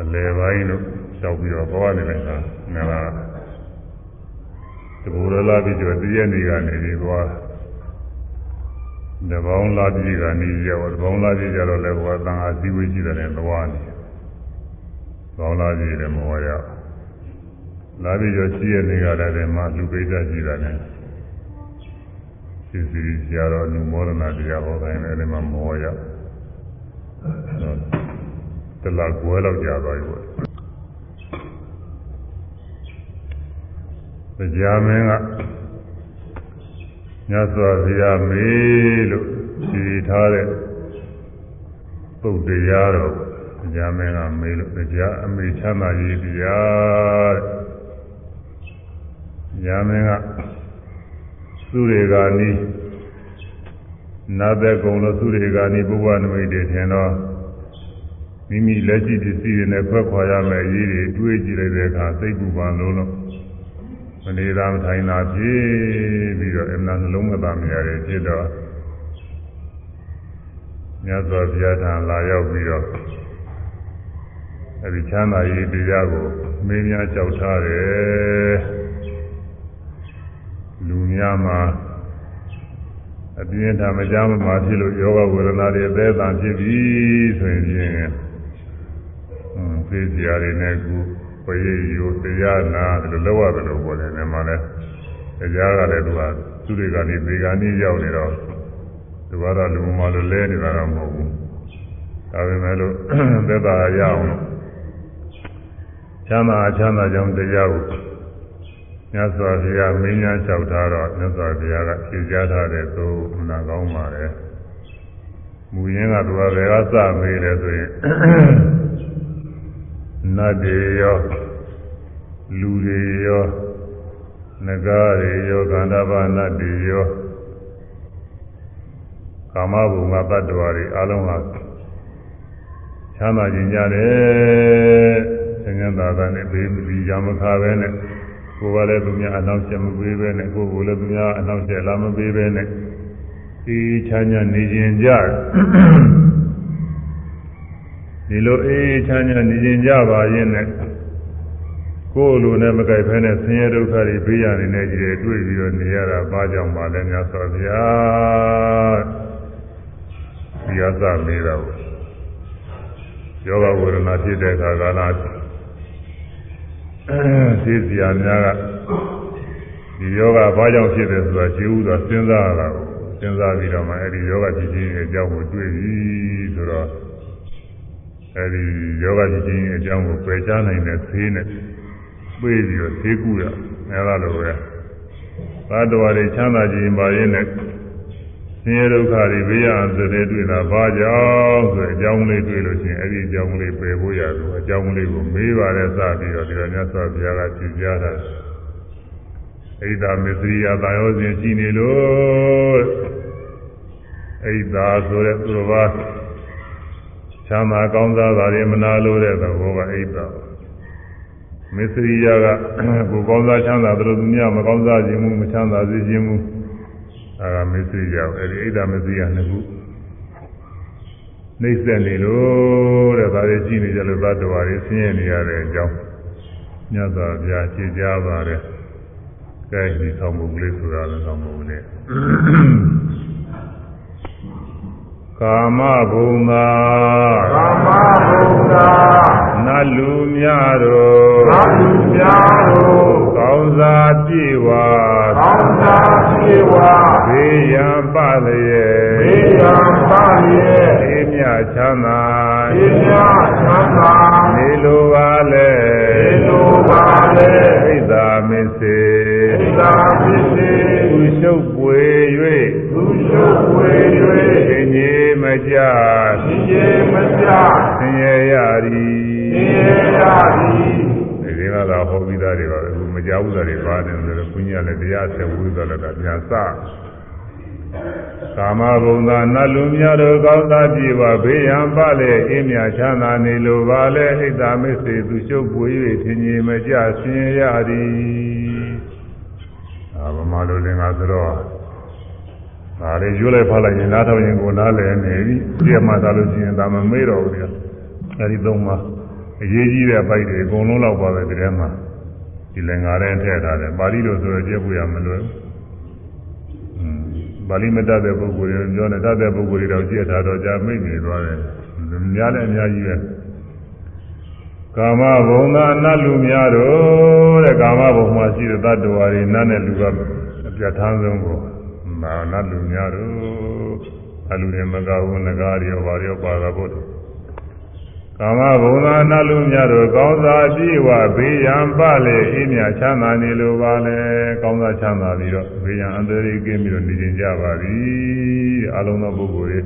အလယ်ပိုင်းတို့လျှောက်ပြီးတော့ဘဝနေတဲ့အခါငါကတဘူရလာပြီးတော့တည့်ရနေကနေပြီးသွားတပေါင်းလာပြီးကနေရောတပေါင်းလာပြီးကြတော့လည်းဘုရားသံဃာစည်းဝေးကြည့်တယ်သွားနေပေါင်းလာပြီးတယ်မောရလာပြီးတော့ရှိရနေကြတယ်မှာလူပိဋကကြည့်တယ်စီစီဆရာတော်နုမောဒနာတရားဟောတိုင်းလည်းဒီမှာမောရ တလကွဲလောက်ကြာသွားပြီပေါ့တရားမင်းကမြတ်စွာဘုရားမေးလို့ဖြေထားတဲ့ပုဒ်တရားတော့တရားမင်းကမေးလို့တရားအမေချမ်းသာရေးတရားတရားမင်းကသူတွေကနီးနာသက်ကုံလို့သူတွေကနီးဘုရားနမိတ်တွေထင်တော့ မိမိလက်ရှိပစ္စည်းတွေနဲ့ခွဲခွာရမယ့်အရေးတွေတွေးကြည့်လိုက်တဲ့အခါသိပ္ပူပန်လုံးလို့မနေသာမထိုင်သာဖြစ်ပြီးတော့အမှန်နှလုံးမသာမရတဲ့ဖြစ်တော့မြတ်စွာဘုရားထံလာရောက်ပြီးတော့အဲဒီချမ်းသာရေးတရားကိုမင်းများကြောက်ထားတယ်လူများမှာအပြင်းထမကြမ်းမှာဖြစ်လို့ယောဂဝေဒနာတွေအသေးအံဖြစ်ပြီဆိုရင်ဖြင့်อืม သိစရာတွေနဲ့ကူပရိယောတရားနာဒီလိုလောက်ရတယ်လို့ပြောတယ်မြန်မာလဲတရားကလည်းသူကသူတွေကနေဒီကနေ့ရောက်နေတော့သူကတော့လူမလိုလဲနေတာတော့မဟုတ်ဘူးဒါပေမဲ့လို့သက်သာရအောင်ချမ်းသာချမ်းသာကြောင်းတရားကိုမြတ်စွာဘုရားမင်းများလျှောက်ထားတော့မြတ်စွာဘုရားကဖြေကြားထားတဲ့သို့နာကောင်းပါလေမူရင်းကသူကဘယ်ကစမေးလဲဆိုရင် နတ်တွေရောလူတွေရောနဂါတွေရောကန္တဗနတ်တွေရောကာမဘုံကတ attva တွေအလုံးဟာချမ်းသာခြင်းကြတယ်ဆင်းရဲသာသာနဲ့ဘေးမပြီးရမခါပဲနဲ့ကိုယ်ကလည်းသူများအနောက်ချက်မပေးပဲနဲ့ကိုယ်ကလည်းသူများအနောက်ချက်လာမပေးပဲနဲ့ဒီချမ်းသာနေခြင်းကြ ဒီလိုအေးချမ်းသာနေခြင်းကြပါရင်နဲ့ကိုယ်လိုနဲ့မကြိုက်ဖဲနဲ့ဆင်းရဲဒုက္ခတွေဘေးရနေတဲ့ကြီးတွေတွေ့ပြီးတော့နေရတာဘာကြောင့်ပါလဲများဆိုဗျာဒီအသမေးတော့ယောဂဝေဒနာဖြစ်တဲ့အခါကာလသိစရာများကဒီယောဂဘာကြောင့်ဖြစ်တယ်ဆိုတာရှင်းဥစွာစဉ်းစားရတာကိုစဉ်းစားပြီးတော့မှအဲဒီယောဂဖြစ်ခြင်းရဲ့အကြောင်းကိုတွေ့ပြီဆိုတော့ အဲဒီယောဂဖြစ်ခြင်းရဲ့အကြောင်းကိုပယ်ချနိုင်တဲ့သေးနဲ့ပြေးပြီးတော့သေးကူရအဲလိုပဲသာတော်တွေချမ်းသာခြင်းပါရင်လည်းဆင်းရဲဒုက္ခတွေဘေးရန်စတဲ့တွေ့တာဘာကြောင့်ဆိုအကြောင်းလေးတွေ့လို့ရှိရင်အဲ့ဒီအကြောင်းလေးပယ်ဖို့ရတော့အကြောင်းလေးကိုမေးပါလဲစပြီးတော့ဒီလိုမြတ်စွာဘုရားကဖြေကြားတာဣဒာမစ္စရိယသာယောစဉ်ရှိနေလို့ဣဒာဆိုတဲ့သူတော်ဘာ ချမ်းသာကောင်းစားတာတွေမနာလို့တဲ့သဘောကဣဒာမစ္စရိယကကိုကောင်းစားချမ်းသာတယ်လို့သူများမကောင်းစားခြင်းမူမချမ်းသာစေခြင်းမူအဲဒါမစ္စရိယအဲဒီဣဒာမစ္စရိယနှစ်ခုနှိမ့်ဆက်နေလို့တဲ့ဒါတွေကြည့်နေကြလို့သတ္တဝါတွေဆင်းရဲနေရတဲ့အကြောင်းမြတ်စွာဘုရားရှင်းကြားပါတယ်။ကဲဒီဆောင်မှုကလေးဆိုတာလည်းဆောင်မှုကလေး ကာမဘုံသာကာမဘုံသာနတ်လူများတို့နတ်လူများတို့ကောင်းစားပြေဝါကောင်းစားပြေဝါဘေးရန်ပလျက်ဘေးရန်ပလျက်အေးမြချမ်းသာအေးမြချမ်းသာနေလိုပါလေနေလိုပါလေဣဒ္ဓမစ္စေဣဒ္ဓမစ္စေသူရှုပ်ပွေ၍သူရှုပ်ပွေ၍သင် ကြီးမကြသင်ကြီးမကြသင်ရရသည်သင်ရရသည်ဒီကလာဟောပြီးသားတွေပါအခုမကြောက်ဘူးတွေပါတယ်ဆိုတော့ဘုညာလည်းတရားဆက်ဝိသလကပြန်စကာမဘုံသာနတ်လူများတို့ကောင်းသားပြေပါဘေးရန်ပါလေအင်းမြချမ်းသာနေလိုပါလေဣဒ္ဓမစ္စေသူရှုပ်ပွေ၍ထင်ကြီးမကြဆင်းရသည်အာဗမာလိုလင်္ကာဆိုတော့ ဒါလေးရွလိုက်ဖလိုက်ရင်နားထောင်ရင်ကိုနားလည်နေပြီပြည့်မှသာလို့ရှိရင်ဒါမမေးတော့ဘူးလေအဲဒီသုံးပါဣအရေးကြီးတဲ့ပိုက်တွေအကုန်လုံးလောက်ပါပဲဒီထဲမှာဒီလင်္ကာထဲထည့်ထားတယ်ပါဠိလိုဆိုတော့ကျက်ဖို့ရမလွယ်ဘူးပါဠိမတတ်တဲ့ပုဂ္ဂိုလ်တွေပြောနေတတ်တဲ့ပုဂ္ဂိုလ်တွေတော့ကြည့်ထားတော့ကြာမိတ်နေသွားတယ်များလည်းအများကြီးပဲကာမဘုံသာနတ်လူများတို့တဲ့ကာမဘုံမှာရှိတဲ့တ attva တွေနတ်နဲ့လူကအပြတ်ထမ်းဆုံးကို မာနတ်လူများတို့အလူတွေမကဘူးငကားတွေရောဘာတွေရောပါတာပေါ့ကာမဘုံသာနတ်လူများတို့ကောင်းစားကြည့်ဝဘေးရန်ပလေအင်းမြချမ်းသာနေလိုပါလေကောင်းစားချမ်းသာပြီးတော့ဘေးရန်အန္တရာယ်ကင်းပြီးတော့နေကြကြပါသည်အလုံးသောပုဂ္ဂိုလ်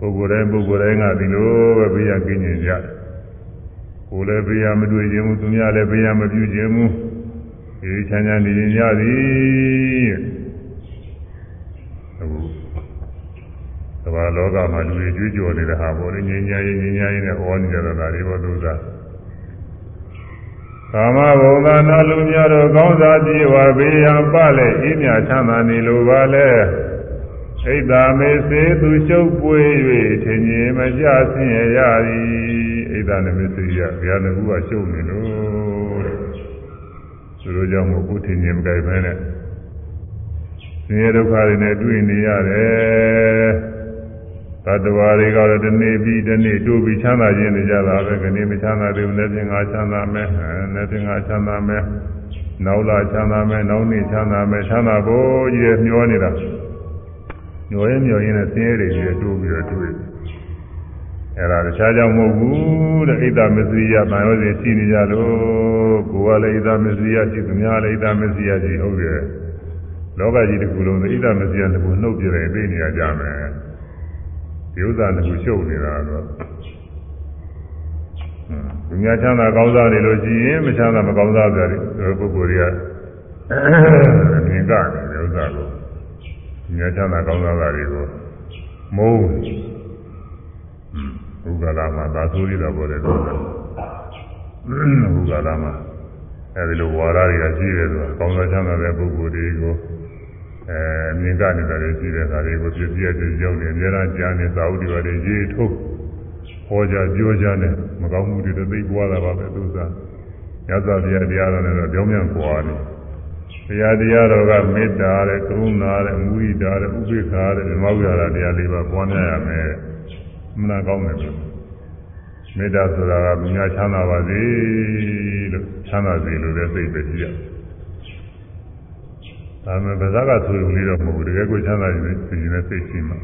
တွေပုဂ္ဂိုလ်တိုင်းပုဂ္ဂိုလ်တိုင်းကဒီလိုပဲဘေးရန်ကင်းနေကြတယ်ကိုယ်လည်းဘေးရန်မတွေ့ခြင်းဘူးသူများလည်းဘေးရန်မပြုခြင်းဘူးဒီချမ်းချမ်းနေကြရသည် အခုသဘာလောကမှာလူတွေကြွေးကြော်နေတဲ့ဟာပေါ်လေငြိမ်းချမ်းရေးငြိမ်းချမ်းရေးနဲ့ဟောနေကြတာတွေဘောသူသာကာမဘုံသာနာလူများတို့ကောင်းစားကြည်ဝါဘေးရန်ပလဲအေးမြချမ်းသာနေလိုပါလဲဣဒ္ဓမေစေသူရှုပ်ပွေ၍ထင်ကြီးမကြဆင်းရရသည်ဣဒ္ဓနမေစေရဘုရားငကူကရှုပ်နေလို့သူတို့ကြောင့်မို့ကုထင်ကြီးမကြိုက်ပဲနဲ့ ဆင်းရဲဒုက္ခတွေနဲ့တွေ့နေရတယ်တတ္တဝါတွေကတော့ဒီနေ့ပြီးဒီနေ့တို့ပြီးချမ်းသာခြင်းနေကြတာပဲခဏမချမ်းသာသေးဘူးလည်းပြင်ငါချမ်းသာမယ်လည်းပြင်ငါချမ်းသာမယ်နောက်လာချမ်းသာမယ်နောက်နေ့ချမ်းသာမယ်ချမ်းသာဖို့ကြီးရမျောနေတာမျောရင်မျောရင်လည်းဆင်းရဲတွေကြီးတိုးပြီးတော့တွေ့အဲ့ဒါတခြားကြောင့်မဟုတ်ဘူးတဲ့ဣဒ္ဓမစ္စရိယဗံရောစဉ်ရှိနေကြလို့ကိုယ်ကလည်းဣဒ္ဓမစ္စရိယရှိသူများလည်းဣဒ္ဓမစ္စရိယရှိဟုတ်တယ် လောကကြီးတစ်ခုလုံးဣဒ္ဓမစ္စရိယတစ်ခုနှုတ်ပြတယ်သိနေရကြမယ်ဒီဥစ္စာတစ်ခုရှုပ်နေတာတော့သူများချမ်းသာကောင်းစားနေလို့ရှိရင်မချမ်းသာမကောင်းစားကြတယ်ပုဂ္ဂိုလ်တွေကမြင်ကနေဥစ္စာကိုသူများချမ်းသာကောင်းစားတာတွေကိုမုန်းဥက္ကလာမှာသာဆိုရတာပေါ်တယ်တော့ဥက္ကလာမှာအဲဒီလိုဝါဒတွေကရှိတယ်ဆိုတာကောင်းစားချမ်းသာတဲ့ပုဂ္ဂိုလ်တွေကို အဲမြင်ကနေတယ်ရှိတဲ့ခါလေးကိုပြည့်ပြည့်တဲ့ရောက်နေအများအားကြားနေသာဝတိပါတွေရေးထုတ်ဟောကြပြောကြနဲ့မကောင်းမှုတွေသိပွားတာပါပဲသူစားညဇာတရားတရားတော်နဲ့တော့ကြောင်းမြန်ပွားနေတရားတရားတော်ကမေတ္တာတဲ့ကရုဏာတဲ့မုဒိတာတဲ့ဥပိ္ပခာတဲ့ဓမ္မဝိဟာရတရားလေးပါပွားများရမယ်မနာကောင်းတယ်လို့မေတ္တာဆိုတာကမြညာချမ်းသာပါစေလို့ချမ်းသာစေလို့လည်းသိပဲရှိရတယ် ဒါမှဗဇက်ကဆိုရုံလေးတော့မဟုတ်ဘူးတကယ်ကိုချမ်းသာရင်သိရင်လည်းသိရှိမှာ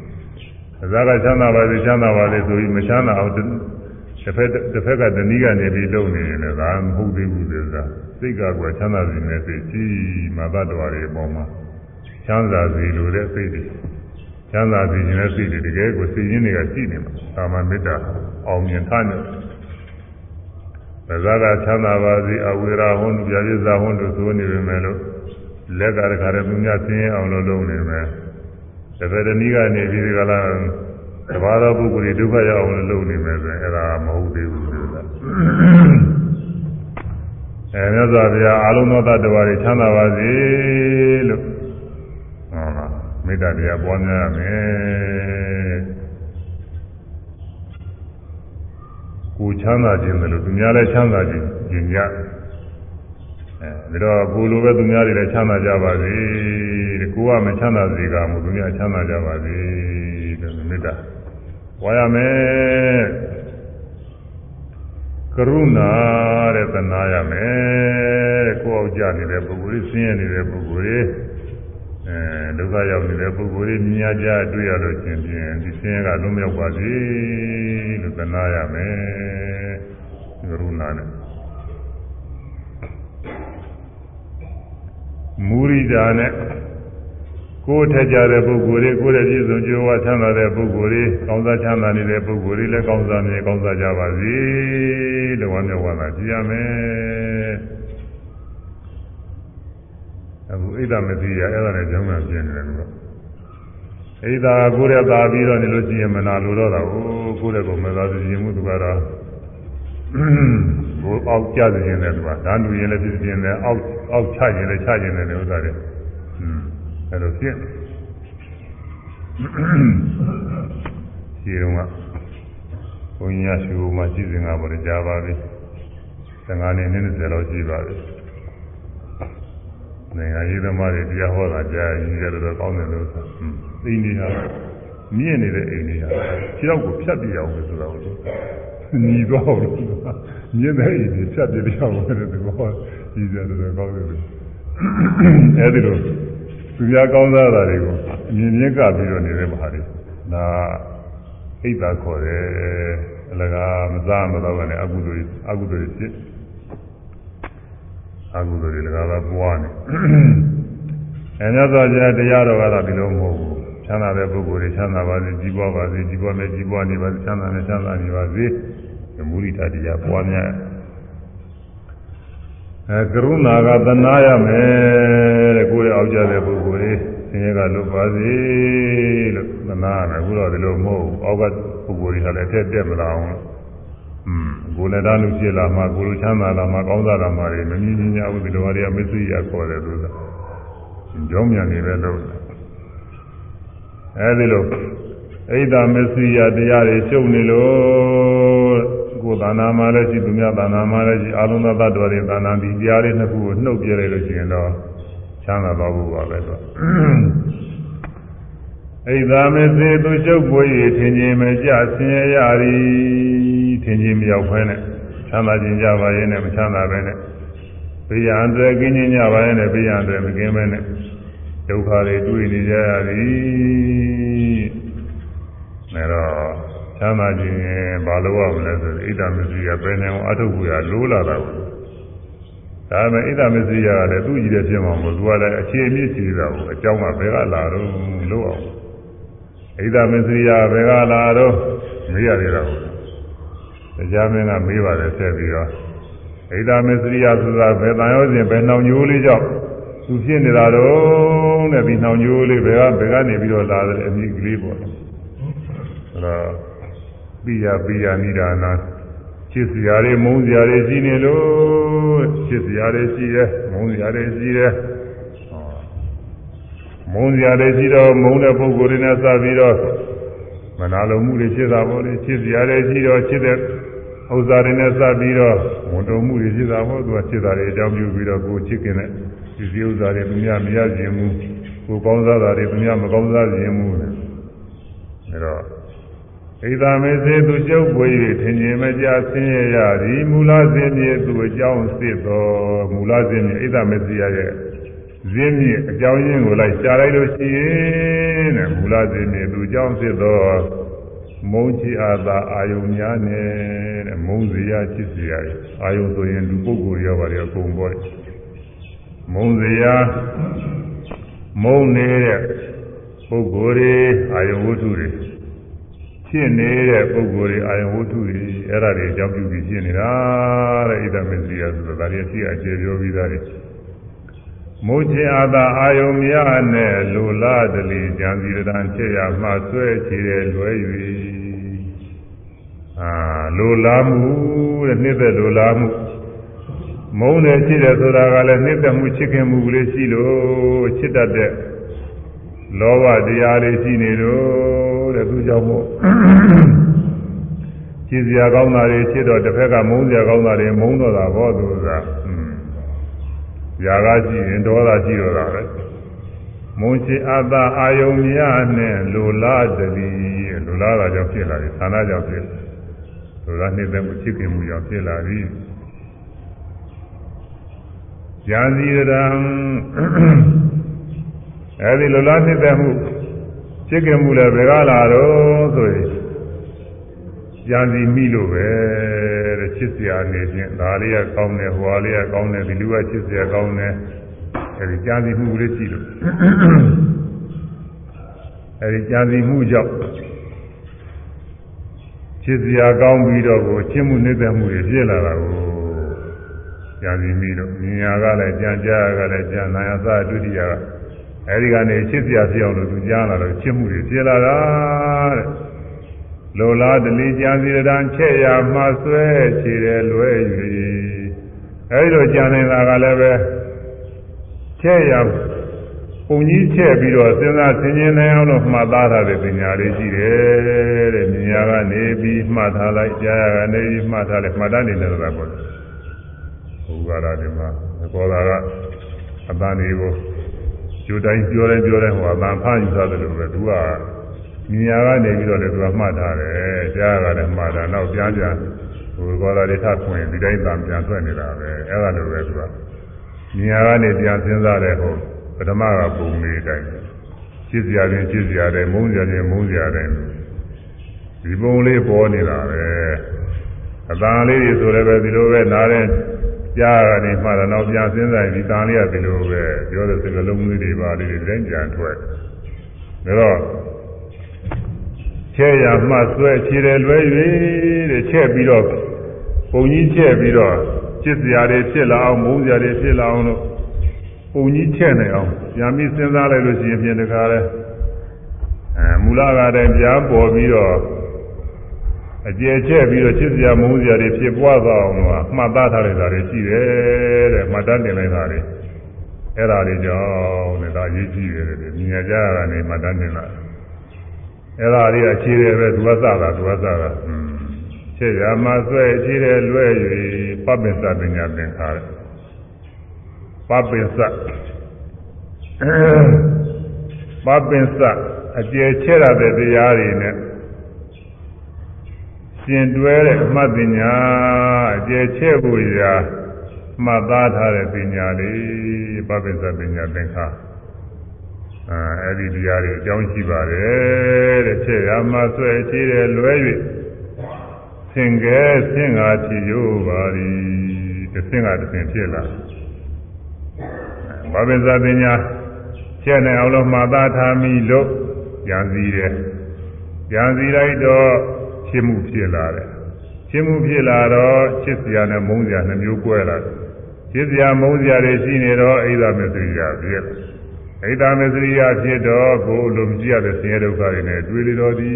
ဗဇက်ကချမ်းသာပါစေချမ်းသာပါလေဆိုပြီးမချမ်းသာအောင်တစ်ဖက်တစ်ဖက်ကတနည်းကနေပြီးလုပ်နေရင်လည်းဒါမဟုတ်သေးဘူးဆိုတာစိတ်ကကွယ်ချမ်းသာစေနဲ့သိကြည်မာသတ္တဝါတွေအပေါ်မှာချမ်းသာစေလို့တဲ့စိတ်တွေချမ်းသာစေခြင်းနဲ့စိတ်တွေတကယ်ကိုစိတ်ရင်းတွေကရှိနေမှာသာမမေတ္တာအောင်မြင်ထားနေဗဇက်ကချမ်းသာပါစေအဝေရာဟွန်းပြာပြဇာဟွန်းတို့ဆိုနေပေမဲ့လို့ လက်ကတခါတည်းသူများဆင်းရဲအောင်လို့လုပ်နေမယ်တပည့်တနည်းကနေပြီးဒီကလာတဘာသောပုဂ္ဂိုလ်တွေဒုက္ခရောက်အောင်လို့လုပ်နေမယ်ဆိုရင်အဲ့ဒါမဟုတ်သေးဘူးဆိုတာအဲမြတ်စွာဘုရားအာလုံးသောတ attva တွေချမ်းသာပါစေလို့ဟောလားမေတ္တာတရားပွားများရမယ်ကိုချမ်းသာခြင်းတယ်လို့သူများလည်းချမ်းသာခြင်းကျင်ကြ အဲဒါတော့ကိုလိုပဲသူများတွေလည်းချမ်းသာကြပါစေတဲ့ကိုကမချမ်းသာစေကမှသူများချမ်းသာကြပါစေတဲ့မေတ္တာဝါရမယ်ကရုဏာတဲ့သနာရမယ်တဲ့ကိုအောင်ကြနေတဲ့ပုဂ္ဂိုလ်ကြီးဆင်းရဲနေတဲ့ပုဂ္ဂိုလ်ကြီးအဲဒုက္ခရောက်နေတဲ့ပုဂ္ဂိုလ်ကြီးမြင်ကြတွေ့ရလို့ရှင်ဖြင့်ဒီဆင်းရဲကလုံးမြောက်ပါစေလို့သနာရမယ်ကရုဏာနဲ့ မူရိတာနဲ့ကိုယ်ထက်ကြတဲ့ပုဂ္ဂိုလ်တွေကိုယ်ရဲ့ပြည့်စုံကြွယ်ဝချမ်းသာတဲ့ပုဂ္ဂိုလ်တွေကောင်းစားချမ်းသာနေတဲ့ပုဂ္ဂိုလ်တွေလည်းကောင်းစားနေကောင်းစားကြပါစေလို့ဝမ်းမြောက်ဝမ်းသာကြည်ရမယ်အခုဣဒ္ဓမသိရအဲ့ဒါနဲ့ကြောင်းမှပြင်းနေတယ်လို့ဣဒ္ဓကိုယ်ရဲ့သာပြီးတော့နေလို့ရှိရင်မနာလိုတော့တာကိုကိုယ်ရဲ့ကိုမသာသိရင်မှုသူကတော့ ဘိုးအောက်ကြစေခြင်းနဲ့သူကဓာတ်လူရင်လည်းဖြစ်ခြင်းနဲ့အောက်အောက်ချခြင်းလည်းချခြင်းနဲ့ဥစ္စာတွေอืมအဲ့လိုဖြစ်ရှိတော့ကဘုန်းကြီးကရှိဦးမှာရှိစဉ်ကပေါ်ကြားပါပြီ15နှစ်20လောက်ရှိပါပြီနိုင်ငံရေးသမားတွေတရားဟောတာကြားရင်ကြတော့ကောင်းတယ်လို့ဆိုသိနေရမြင့်နေတဲ့အိမ်တွေဟာခြေတော့ကိုဖြတ်ပြရအောင်ဆိုတော့ ညီတော့လို့မြင့်တဲ့အိမ်တွေဖြတ်ပြရအောင်တဲ့ဒီဘောကြီးကြတော့ကောင်းတယ်လို့အဲဒီလိုသူများကောင်းစားတာတွေကိုအမြင်မြင့်ကပြီးတော့နေတဲ့ဘာတွေဒါအိတ်သာခေါ်တယ်အလကားမစားမတော့ကနေအကုသိုလ်အကုသိုလ်ဖြစ်အကုသိုလ်တွေလည်းကားပွားနေအဲမြတ်စွာဘုရားတရားတော်ကတော့ဒီလိုမဟုတ်ဘူးချမ်းသာတဲ့ပုဂ္ဂိုလ်တွေချမ်းသာပါစေကြီးပွားပါစေကြီးပွားမယ်ကြီးပွားနေပါစေချမ်းသာနဲ့ချမ်းသာနေပါစေ မူရိတတရားပွားများအဲကရုဏာကသနာရမယ်တဲ့ကိုယ်ရဲ့အောက်ကြတဲ့ပုဂ္ဂိုလ်တွေဆင်းရဲကလွတ်ပါစေလို့သနာရမယ်အခုတော့ဒီလိုမဟုတ်ဘူးအောက်ကပုဂ္ဂိုလ်တွေဟာလည်းတက်တက်မလာအောင်อืมကိုယ်လည်းသားလူဖြစ်လာမှကိုယ်လိုချမ်းသာလာမှကောင်းစားလာမှတွေမမြင်မြင်ကြဘူးဒီလိုဟာတွေကမသိရခေါ်တယ်လို့ဆိုကြောင်းမြန်နေပဲလို့အဲဒီလိုအိဒါမစ္စရိယတရားတွေရှုပ်နေလို့ ကိုယ်သာနာမှာလည်းရှိသူများသာနာမှာလည်းရှိအာလုံးသောတ attva တွေသာနာဒီတရားတွေနှစ်ခုကိုနှုတ်ပြလိုက်လို့ရှိရင်တော့ချမ်းသာသွားဖို့ပါပဲဆိုအိဒါမစ္စရိသူရှုပ်ပွေ၍ထင်ခြင်းမကြဆင်းရဲရသည်ထင်ခြင်းမရောက်ဖဲနဲ့ချမ်းသာခြင်းကြပါရဲ့နဲ့မချမ်းသာပဲနဲ့ဘေးရန်တွေကင်းခြင်းကြပါရဲ့နဲ့ဘေးရန်တွေမကင်းပဲနဲ့ဒုက္ခတွေတွေ့နေကြရသည်အဲတော့ ချမ်းသာခြင်းဘာလို့ရမလဲဆိုဣဒ္ဓမစ္စရိယပဲနေအောင်အထုတ်ဖို့ရလိုးလာတာကိုဒါပေမဲ့ဣဒ္ဓမစ္စရိယကလည်းသူ့ကြီးတဲ့ဖြစ်မှာမဟုတ်သူကလည်းအခြေအမြစ်ရှိတာကိုအကြောင်းကဘယ်ကလာတော့လို့အောင်ဣဒ္ဓမစ္စရိယဘယ်ကလာတော့မေးရသေးတာကိုတရားမင်းကမေးပါတယ်ဆက်ပြီးတော့ဣဒ္ဓမစ္စရိယဆိုတာဘယ်တန်ရောစဉ်ဘယ်နှောင်ညိုးလေးကြောင့်သူဖြစ်နေတာတော့တဲ့ဒီနှောင်ညိုးလေးဘယ်ကဘယ်ကနေပြီးတော့လာတယ်အမိကလေးပေါ့အဲ့တော့ ပိယပိယနိဒာနာချစ်စရာတွေမုန်းစရာတွေရှိနေလို့ချစ်စရာတွေရှိတယ်မုန်းစရာတွေရှိတယ်မုန်းစရာတွေရှိတော့မုန်းတဲ့ပုဂ္ဂိုလ်တွေနဲ့စပြီးတော့မနာလိုမှုတွေဖြစ်တာပေါ့လေချစ်စရာတွေရှိတော့ချစ်တဲ့ဥစ္စာတွေနဲ့စပြီးတော့ဝန်တော်မှုတွေဖြစ်တာပေါ့သူကချစ်တာတွေအကြောင်းပြုပြီးတော့ကိုချစ်ခင်တဲ့ဒီစည်းဥစ္စာတွေသူများမရခြင်းမူကိုကောင်းစားတာတွေသူများမကောင်းစားခြင်းမူနဲ့အဲတော့ ဣဒာမေစေသူကျုပ်ပွေ၍ထင်မြင်မကြဆင်းရဲရသည်မူလဇင်းမြေသူအကြောင်းစစ်တော်မူလဇင်းမြေဣဒာမေစေရရဲ့ဇင်းမြေအကြောင်းရင်းကိုလိုက်ရှားလိုက်လို့ရှိရင်တဲ့မူလဇင်းမြေသူအကြောင်းစစ်တော်မုန်းချအာသာအာယုံများနဲ့တဲ့မုန်းစရာချစ်စရာအာယုံဆိုရင်လူပုဂ္ဂိုလ်ရောပါတယ်အကုန်ပေါ်တယ်မုန်းစရာမုန်းနေတဲ့ပုဂ္ဂိုလ်တွေအာယုံဝတ္ထုတွေ ဖြစ်နေတဲ့ပုဂ္ဂိုလ်တွေအာယုံဝတ္ထုတွေအဲ့ဒါတွေအကြောင်းပြုပြီးဖြစ်နေတာတဲ့ဣဒမစ္စရိယဆိုတာဒါတွေရှိအကျေပြောပြီးသားတွေမိုးချင်အာသာအာယုံမြနဲ့လူလာတလီကြံစီတန်ချက်ရမှဆွဲချေတဲ့လွယ်၍အာလူလာမှုတဲ့နှစ်သက်လူလာမှုမုန်းတယ်ရှိတယ်ဆိုတာကလည်းနှစ်သက်မှုချစ်ခင်မှုကလေးရှိလို့ချစ်တတ်တဲ့ လောဘတရားတွေရှိနေတော့တဲ့သူကြောင့်မို့ချစ်စရာကောင်းတာတွေချစ်တော့တစ်ဖက်ကမုန်းစရာကောင်းတာတွေမုန်းတော့တာဘောသူကຢာကရှိရင်ဒေါသရှိတော့တာပဲမုန်းချစ်အပ်တာအာယုံများနဲ့လူလားတည်းလူလားတာကြောင့်ဖြစ်လာတယ်ဌာနကြောင့်ဖြစ်လူလားနှိမ့်တဲ့မှုချစ်ခင်မှုကြောင့်ဖြစ်လာပြီဇာတိရံ အဲဒီလူလားနှိမ့်တဲ့မှုချစ်ခင်မှုလည်းဘယ်ကလာတော့ဆိုရင်ဇာတိမိလို့ပဲတဲ့ချစ်စရာနေချင်းဒါလေးကကောင်းတယ်ဟိုဟာလေးကကောင်းတယ်ဒီလူကချစ်စရာကောင်းတယ်အဲဒီဇာတိမှုလေးရှိလို့အဲဒီဇာတိမှုကြောင့်ချစ်စရာကောင်းပြီးတော့ကိုချစ်မှုနှိမ့်သက်မှုတွေဖြစ်လာတာကိုဇာတိမိလို့မြညာကလည်းကြံကြားကလည်းကြံနာယသဒုတိယက အဲဒီကနေချစ်စရာဖြစ်အောင်လို့သူကြားလာတော့ချစ်မှုတွေဖြစ်လာတာတဲ့လိုလားတလီကြံစီရန်ချက်ရမှဆွဲခြေတယ်လွဲ၍အဲဒီတော့ကြံနေတာကလည်းပဲချက်ရပုံကြီးချက်ပြီးတော့စဉ်းစားဆင်ခြင်နိုင်အောင်လို့မှတ်သားထားတဲ့ပညာလေးရှိတယ်တဲ့မြညာကနေပြီးမှတ်ထားလိုက်ကြားရကနေပြီးမှတ်ထားလိုက်မှတ်တတ်နေတယ်ဆိုတာပေါ့ဘုရားရာဒီမှာကောတာကအတန်တွေကို ကျိုးတိုင်းပြောတိုင်းပြောတိုင်းဟိုအတန်ဖားယူသားတယ်လို့ပဲသူကမြညာကနေပြီးတော့လည်းသူကမှတ်ထားတယ်ကြားရတာလည်းမှတ်တာနောက်ပြန်ပြန်ဟိုကောတာတွေထခွင်ဒီတိုင်းတန်ပြန်ထွက်နေတာပဲအဲ့ဒါလိုပဲသူကမြညာကနေပြန်စဉ်းစားတဲ့ဟိုပထမကပုံလေးတိုင်းချစ်စရာချင်းချစ်စရာတဲ့မုန်းစရာချင်းမုန်းစရာတဲ့ဒီပုံလေးပေါ်နေတာပဲအတန်လေးတွေဆိုလည်းပဲဒီလိုပဲနားတဲ့ ကြားကနေမှတော့နောက်ပြန်စဉ်းစားရင်ဒီတန်လေးကဒီလိုပဲပြောတဲ့စကားလုံးလေးတွေပါလေးတွေတိုင်းပြန်ထွက်ဒါတော့ချဲရမှဆွဲခြေတယ်လွဲ၍တဲ့ချက်ပြီးတော့ပုံကြီးချက်ပြီးတော့ချစ်စရာတွေဖြစ်လာအောင်မုန်းစရာတွေဖြစ်လာအောင်လို့ပုံကြီးချက်နေအောင်ပြန်ပြီးစဉ်းစားလိုက်လို့ရှိရင်ပြင်တကားလဲအဲမူလကတည်းကပြန်ပေါ်ပြီးတော့ အကျယ်ကျက်ပြီးတော့ချစ်စရာမုန်းစရာတွေဖြစ်ပွားသွားအောင်လို့မှတ်သားထားလိုက်တာတွေရှိတယ်တဲ့မှတ်တမ်းတင်လိုက်တာတွေအဲ့ဒါတွေကြောင့်လည်းဒါရေးကြည့်ရတယ်မြင်ကြရတာနေမှတ်တမ်းတင်လာအဲ့ဒါတွေအခြေတယ်ပဲသူကစတာသူကစတာอืมချစ်ရမှာဆွဲအခြေတယ်လွဲ၍ပပ္ပစ္စပညာသင်္ခါရပပ္ပစ္စပပ္ပစ္စအကျယ်ချဲ့ရတဲ့တရားတွေနဲ့ ရှင်တွဲတဲ့အမှတ်ပညာအကျယ်ချဲ့ဖို့ရာမှတ်သားထားတဲ့ပညာလေးပပိစ္ဆပညာသင်္ခါအဲအဲ့ဒီတရားတွေအကြောင်းရှိပါတယ်တဲ့ချဲ့ရမှဆွဲချေးတယ်လွဲ၍သင်္ကဲသင်္ဃာဖြစ်ရိုးပါသည်တစ်သင်္ဃာတစ်သင်ဖြစ်လာပပိစ္ဆပညာချဲ့နိုင်အောင်လို့မှတ်သားထားမိလို့ဉာဏ်စီတယ်ဉာဏ်စီလိုက်တော့ ချစ်မှုဖြစ်လာတယ်ချစ်မှုဖြစ်လာတော့ချစ်စရာနဲ့မုန်းစရာနှမျိုးကွဲလာတယ်ချစ်စရာမုန်းစရာတွေရှိနေတော့အိဒါမစ္စရိယဖြစ်အိဒါမစ္စရိယဖြစ်တော့ကိုယ်လိုမကြည့်ရတဲ့ဆင်းရဲဒုက္ခတွေနဲ့တွေ့လေတော့ဒီ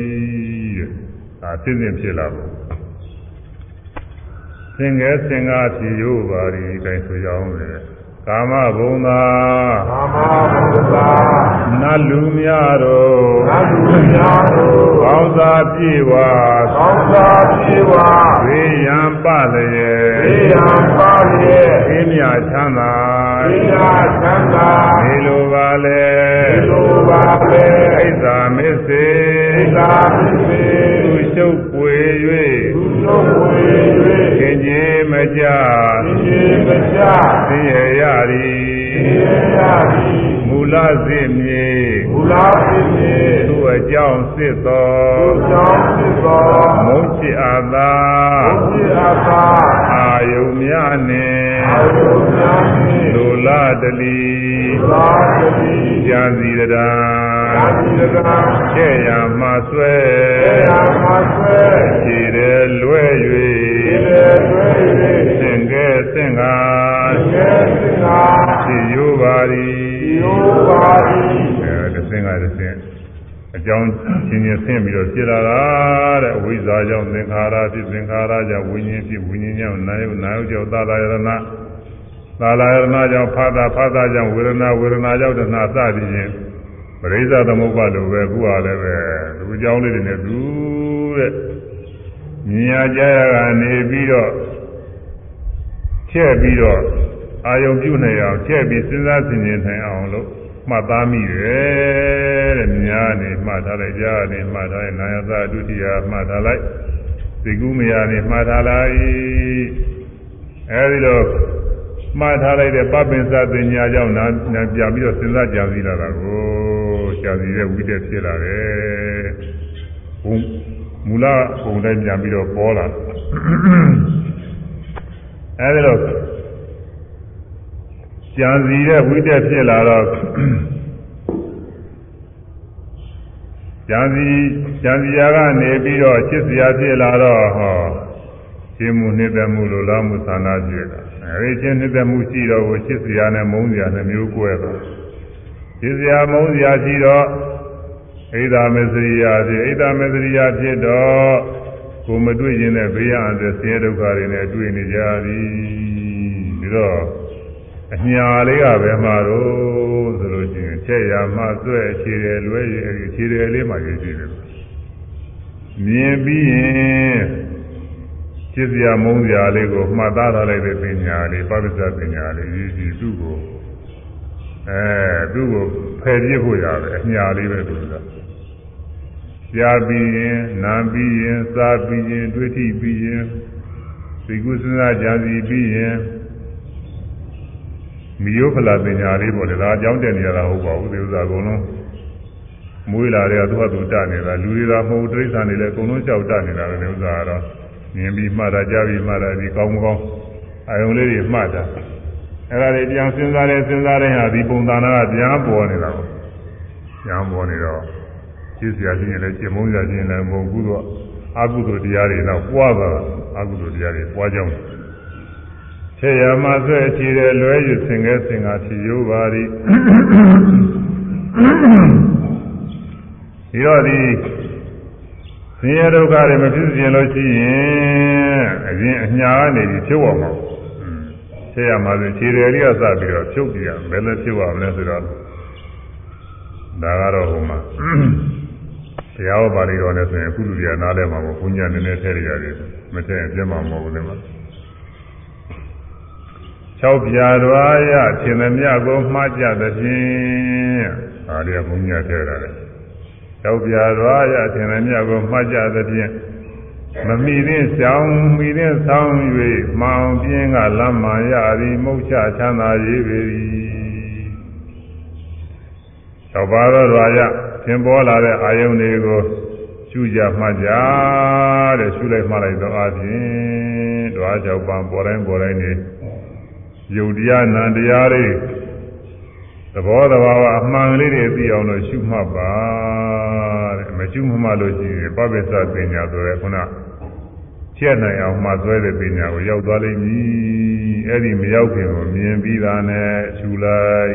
တဲ့ဒါသိစဉ်ဖြစ်လာဖို့သင်္ကဲသင်္ကားဖြစ်ရိုးပါဒီတိုင်းဆိုကြအောင်လေ ကာမဘုံသာကာမဘုံသာနတ်လူများတို့နတ်လူများတို့ကောင်းသာပြေဝါကောင်းသာပြေဝါဝေယံပလျေေယံပါရေအင်းမြချမ်းသာေယသံသာဒီလိုပါလေဒီလိုပါပဲဣဒ္ဓမစ္စေဣဒာပိစေသူရှုပ်ပွေသူတို့ဝေ၍ ခင်ကြီးမကြ၍ဒီမကြသိရရသည်ဒီရသည်မူ လစစ်မြေမူလာပိစေသူအကြောင်းစစ်သောသူကြောင့်ဖြစ်သောမုတ်ချစ်အာသာဘုရားသာအာယုံများနှင့်အာယုများနှင့်လူလာတလီသာတိကြံစီတရာသာတိတကာကျဲ့ရမှဆွဲေယမဆွေခြေတယ်လွဲဒီ၍လေတွေ့၍သင်ကဲသင်္ကာကဲသင်္ဃာဖြစ်ရိုးပါသည် ယောပါတိအဲသင်္ကာသင်အကြောင်းချင်းချင်းဆင်းပြီးတော့ဖြစ်လာတာတဲ့အဝိဇ္ဇာကြောင့်သင်္ခါရဖြစ်သင်္ခါရကြောင့်ဝိညာဉ်ဖြစ်ဝိညာဉ်ကြောင့်နာယုနာယုကြောင့်သာသာယရဏသာလာယရဏကြောင့်ဖာသာဖာသာကြောင့်ဝေဒနာဝေဒနာကြောင့်တဏှာစသည်ဖြင့်ပရိစ္ဆသမုပ္ပါလိုပဲခုဟာလည်းပဲသူအကြောင်းလေးတွေနဲ့သူတဲ့မြင်ရကြရကနေပြီးတော့ချဲ့ပြီးတော့ အာယုံပြုနေအောင်ချဲ့ပြီးစဉ်းစားဆင်ခြင်နိုင်အောင်လို့မှတ်သားမိတယ်တဲ့မြညာနေမှတ်ထားလိုက်ကြားနေမှတ်ထားလိုက်နာယသဒုတိယမှတ်ထားလိုက်သိကုမယာနေမှတ်ထားလိုက်အဲဒီတော့မှတ်ထားလိုက်တဲ့ပပင်စသင်ညာကြောင့်နာပြန်ပြီးတော့စဉ်းစားကြံစည်လာတာကိုကြံစည်တဲ့ဝိတက်ဖြစ်လာတယ်ဘုံမူလဘုံတိုင်းပြန်ပြီးတော့ပေါ်လာအဲဒီတော့ ကြံစည်တဲ့ဝိတက်ဖြစ်လာတော့ကြံစည်ကြံစည်ရာကနေပြီးတော့ချစ်စရာဖြစ်လာတော့ဟောရှင်းမှုနှစ်သက်မှုလိုလားမှုသန္တာဖြစ်တာအဲဒီချင်းနှစ်သက်မှုရှိတော့ကိုချစ်စရာနဲ့မုန်းစရာနှမျိုးကွဲတော့ချစ်စရာမုန်းစရာရှိတော့ဣဒာမစ္စရိယာဖြစ်ဣဒာမစ္စရိယာဖြစ်တော့ကိုမတွေ့ရင်လည်းဘေးရန်တဲ့ဆင်းရဲဒုက္ခတွေနဲ့တွေ့နေကြသည်ပြီးတော့ အညာလေးကပဲမှာတော့ဆိုလို့ရှိရင်ချက်ရမှဆွဲခြေတယ်လွဲရည်ခြေတယ်လေးမှရေးကြည့်တယ်မြင်ပြီးရင်ကျစ်စရာမုန်းစရာလေးကိုမှတ်သားထားလိုက်တဲ့ပညာလေးပပစ္စပညာလေးရည်ကြည်သူ့ကိုအဲသူ့ကိုဖယ်ပြစ်ဖို့ရတယ်အညာလေးပဲသူကရှားပြီးရင်နာပြီးရင်စားပြီးရင်တွေးထိပြီးရင်သိကုစဉ်းစားကြံစီပြီးရင် မိယောဖလာပညာလေးပေါ့လေဒါအကြောင်းတက်နေရတာဟုတ်ပါဘူးဒီဥစ္စာအကုန်လုံးမွေးလာတဲ့သူ့ဟာသူတနေတာလူတွေကမဟုတ်တိရစ္ဆာန်တွေလည်းအကုန်လုံးကြောက်တနေတာလေဒီဥစ္စာကတော့မြင်ပြီးမှတ်တာကြားပြီးမှတ်တာဒီကောင်းမကောင်းအယုံလေးတွေမှတ်တာအဲ့ဒါတွေပြန်စဉ်းစားတယ်စဉ်းစားတဲ့ဟာဒီပုံသဏ္ဍာန်ကပြန်ပေါ်နေတာကိုပြန်ပေါ်နေတော့ရှင်းစရာချင်းရင်လည်းရှင်းမုန်းစရာချင်းလည်းမဟုတ်ဘူးတော့အကုသိုလ်တရားတွေတော့ပွားသွားတာအကုသိုလ်တရားတွေပွားကြောင်း ခြေရမဆွဲချီတဲ့လွဲယူဆင်ငယ်စင်ကဖြီရိုးပါသည်ဒီတော့ဒီဆင်းရဲဒုက္ခတွေမဖြစ်ခြင်းလို့ရှိရင်အရင်အညာကနေပြီးဖြုတ်အောင်ပါဆရာမဆိုခြေတယ်လေးကစပြီးတော့ဖြုတ်ပြရဘယ်နဲ့ဖြုတ်ရမလဲဆိုတော့ဒါကတော့ဟိုမှာတရားဟောပါဠိတော်နဲ့ဆိုရင်ကုလူရနားလဲမှာပေါ့ဘုညာနည်းနည်းထည့်ရတယ်မထည့်ရင်ပြတ်မှာမဟုတ်ဘူးလေမှာ ၆ပြာတော်ရသင်္သမြကိုမှားကြသဖြင့်ဒါလေးကဘုညာထည့်ရတယ်ရောက်ပြသွားရထင်တယ်မြတ်ကိုမှတ်ကြသဖြင့်မမိသင်းဆောင်မိသင်းဆောင်၍မှောင်ပြင်းကလမ်းမှရသည်မုတ်ချချမ်းသာရေးပေ၏သောပါတော်တော်ရသင်ပေါ်လာတဲ့အာယုန်တွေကိုရှုကြမှတ်ကြတဲ့ရှုလိုက်မှလိုက်တော့အပြင်ဓဝါကြောင့်ပံပေါ်တိုင်းပေါ်တိုင်းနေ ယုတ်တရားနံတရားတွေသဘောတဘာဝအမှန်လေးတွေသိအောင်လို့ရှုမှတ်ပါတဲ့မရှုမှတ်လို့ရှိရင်ပပိစ္ဆပညာဆိုရဲခုနချက်နိုင်အောင်မှဆွဲတဲ့ပညာကိုရောက်သွားလိမ့်မည်အဲ့ဒီမရောက်ခင်ကိုမြင်ပြီးတာနဲ့ရှုလိုက်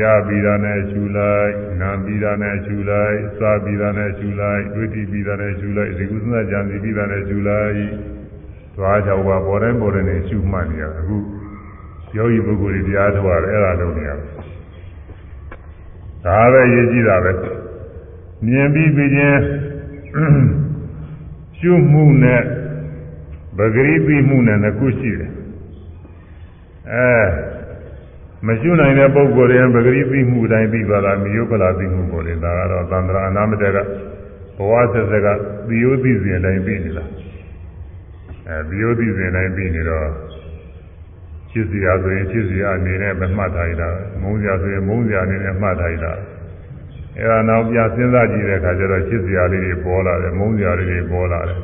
ရပြီးတာနဲ့ရှုလိုက်နာပြီးတာနဲ့ရှုလိုက်စားပြီးတာနဲ့ရှုလိုက်တွေ့တိပြီးတာနဲ့ရှုလိုက်ဒီကုသနာကြံစီပြီးတာနဲ့ရှုလိုက်သွားကြောက်ပါပေါ်တိုင်းပေါ်တိုင်းနဲ့ရှုမှတ်နေရအခု ယောဂီပုဂ္ဂိုလ်တွေတရားထုတ်ရတယ်အဲ့ဒါလုပ်နေရတယ်ဒါပဲရေးကြည့်တာပဲမြင်ပြီးပြီးချင်းရှုမှုနဲ့ပဂရိပိမှုနဲ့နှစ်ခုရှိတယ်အဲမရှုနိုင်တဲ့ပုဂ္ဂိုလ်တွေပဂရိပိမှုတိုင်းပြီးသွားတာမိယုပလာပိမှုပေါ်တယ်ဒါကတော့သန္တရာအနာမတကဘဝဆက်ဆက်ကသီယိုသိစဉ်တိုင်းပြီးနေလားအဲသီယိုသိစဉ်တိုင်းပြီးနေတော့ ချစ်စရာဆိုရင်ချစ်စရာအနေနဲ့ပဲမှတ်ထားရတာမုန်းစရာဆိုရင်မုန်းစရာအနေနဲ့မှတ်ထားရတာအဲဒါနောက်ပြစဉ်းစားကြည့်တဲ့အခါကျတော့ချစ်စရာလေးတွေပေါ်လာတယ်မုန်းစရာလေးတွေပေါ်လာတယ်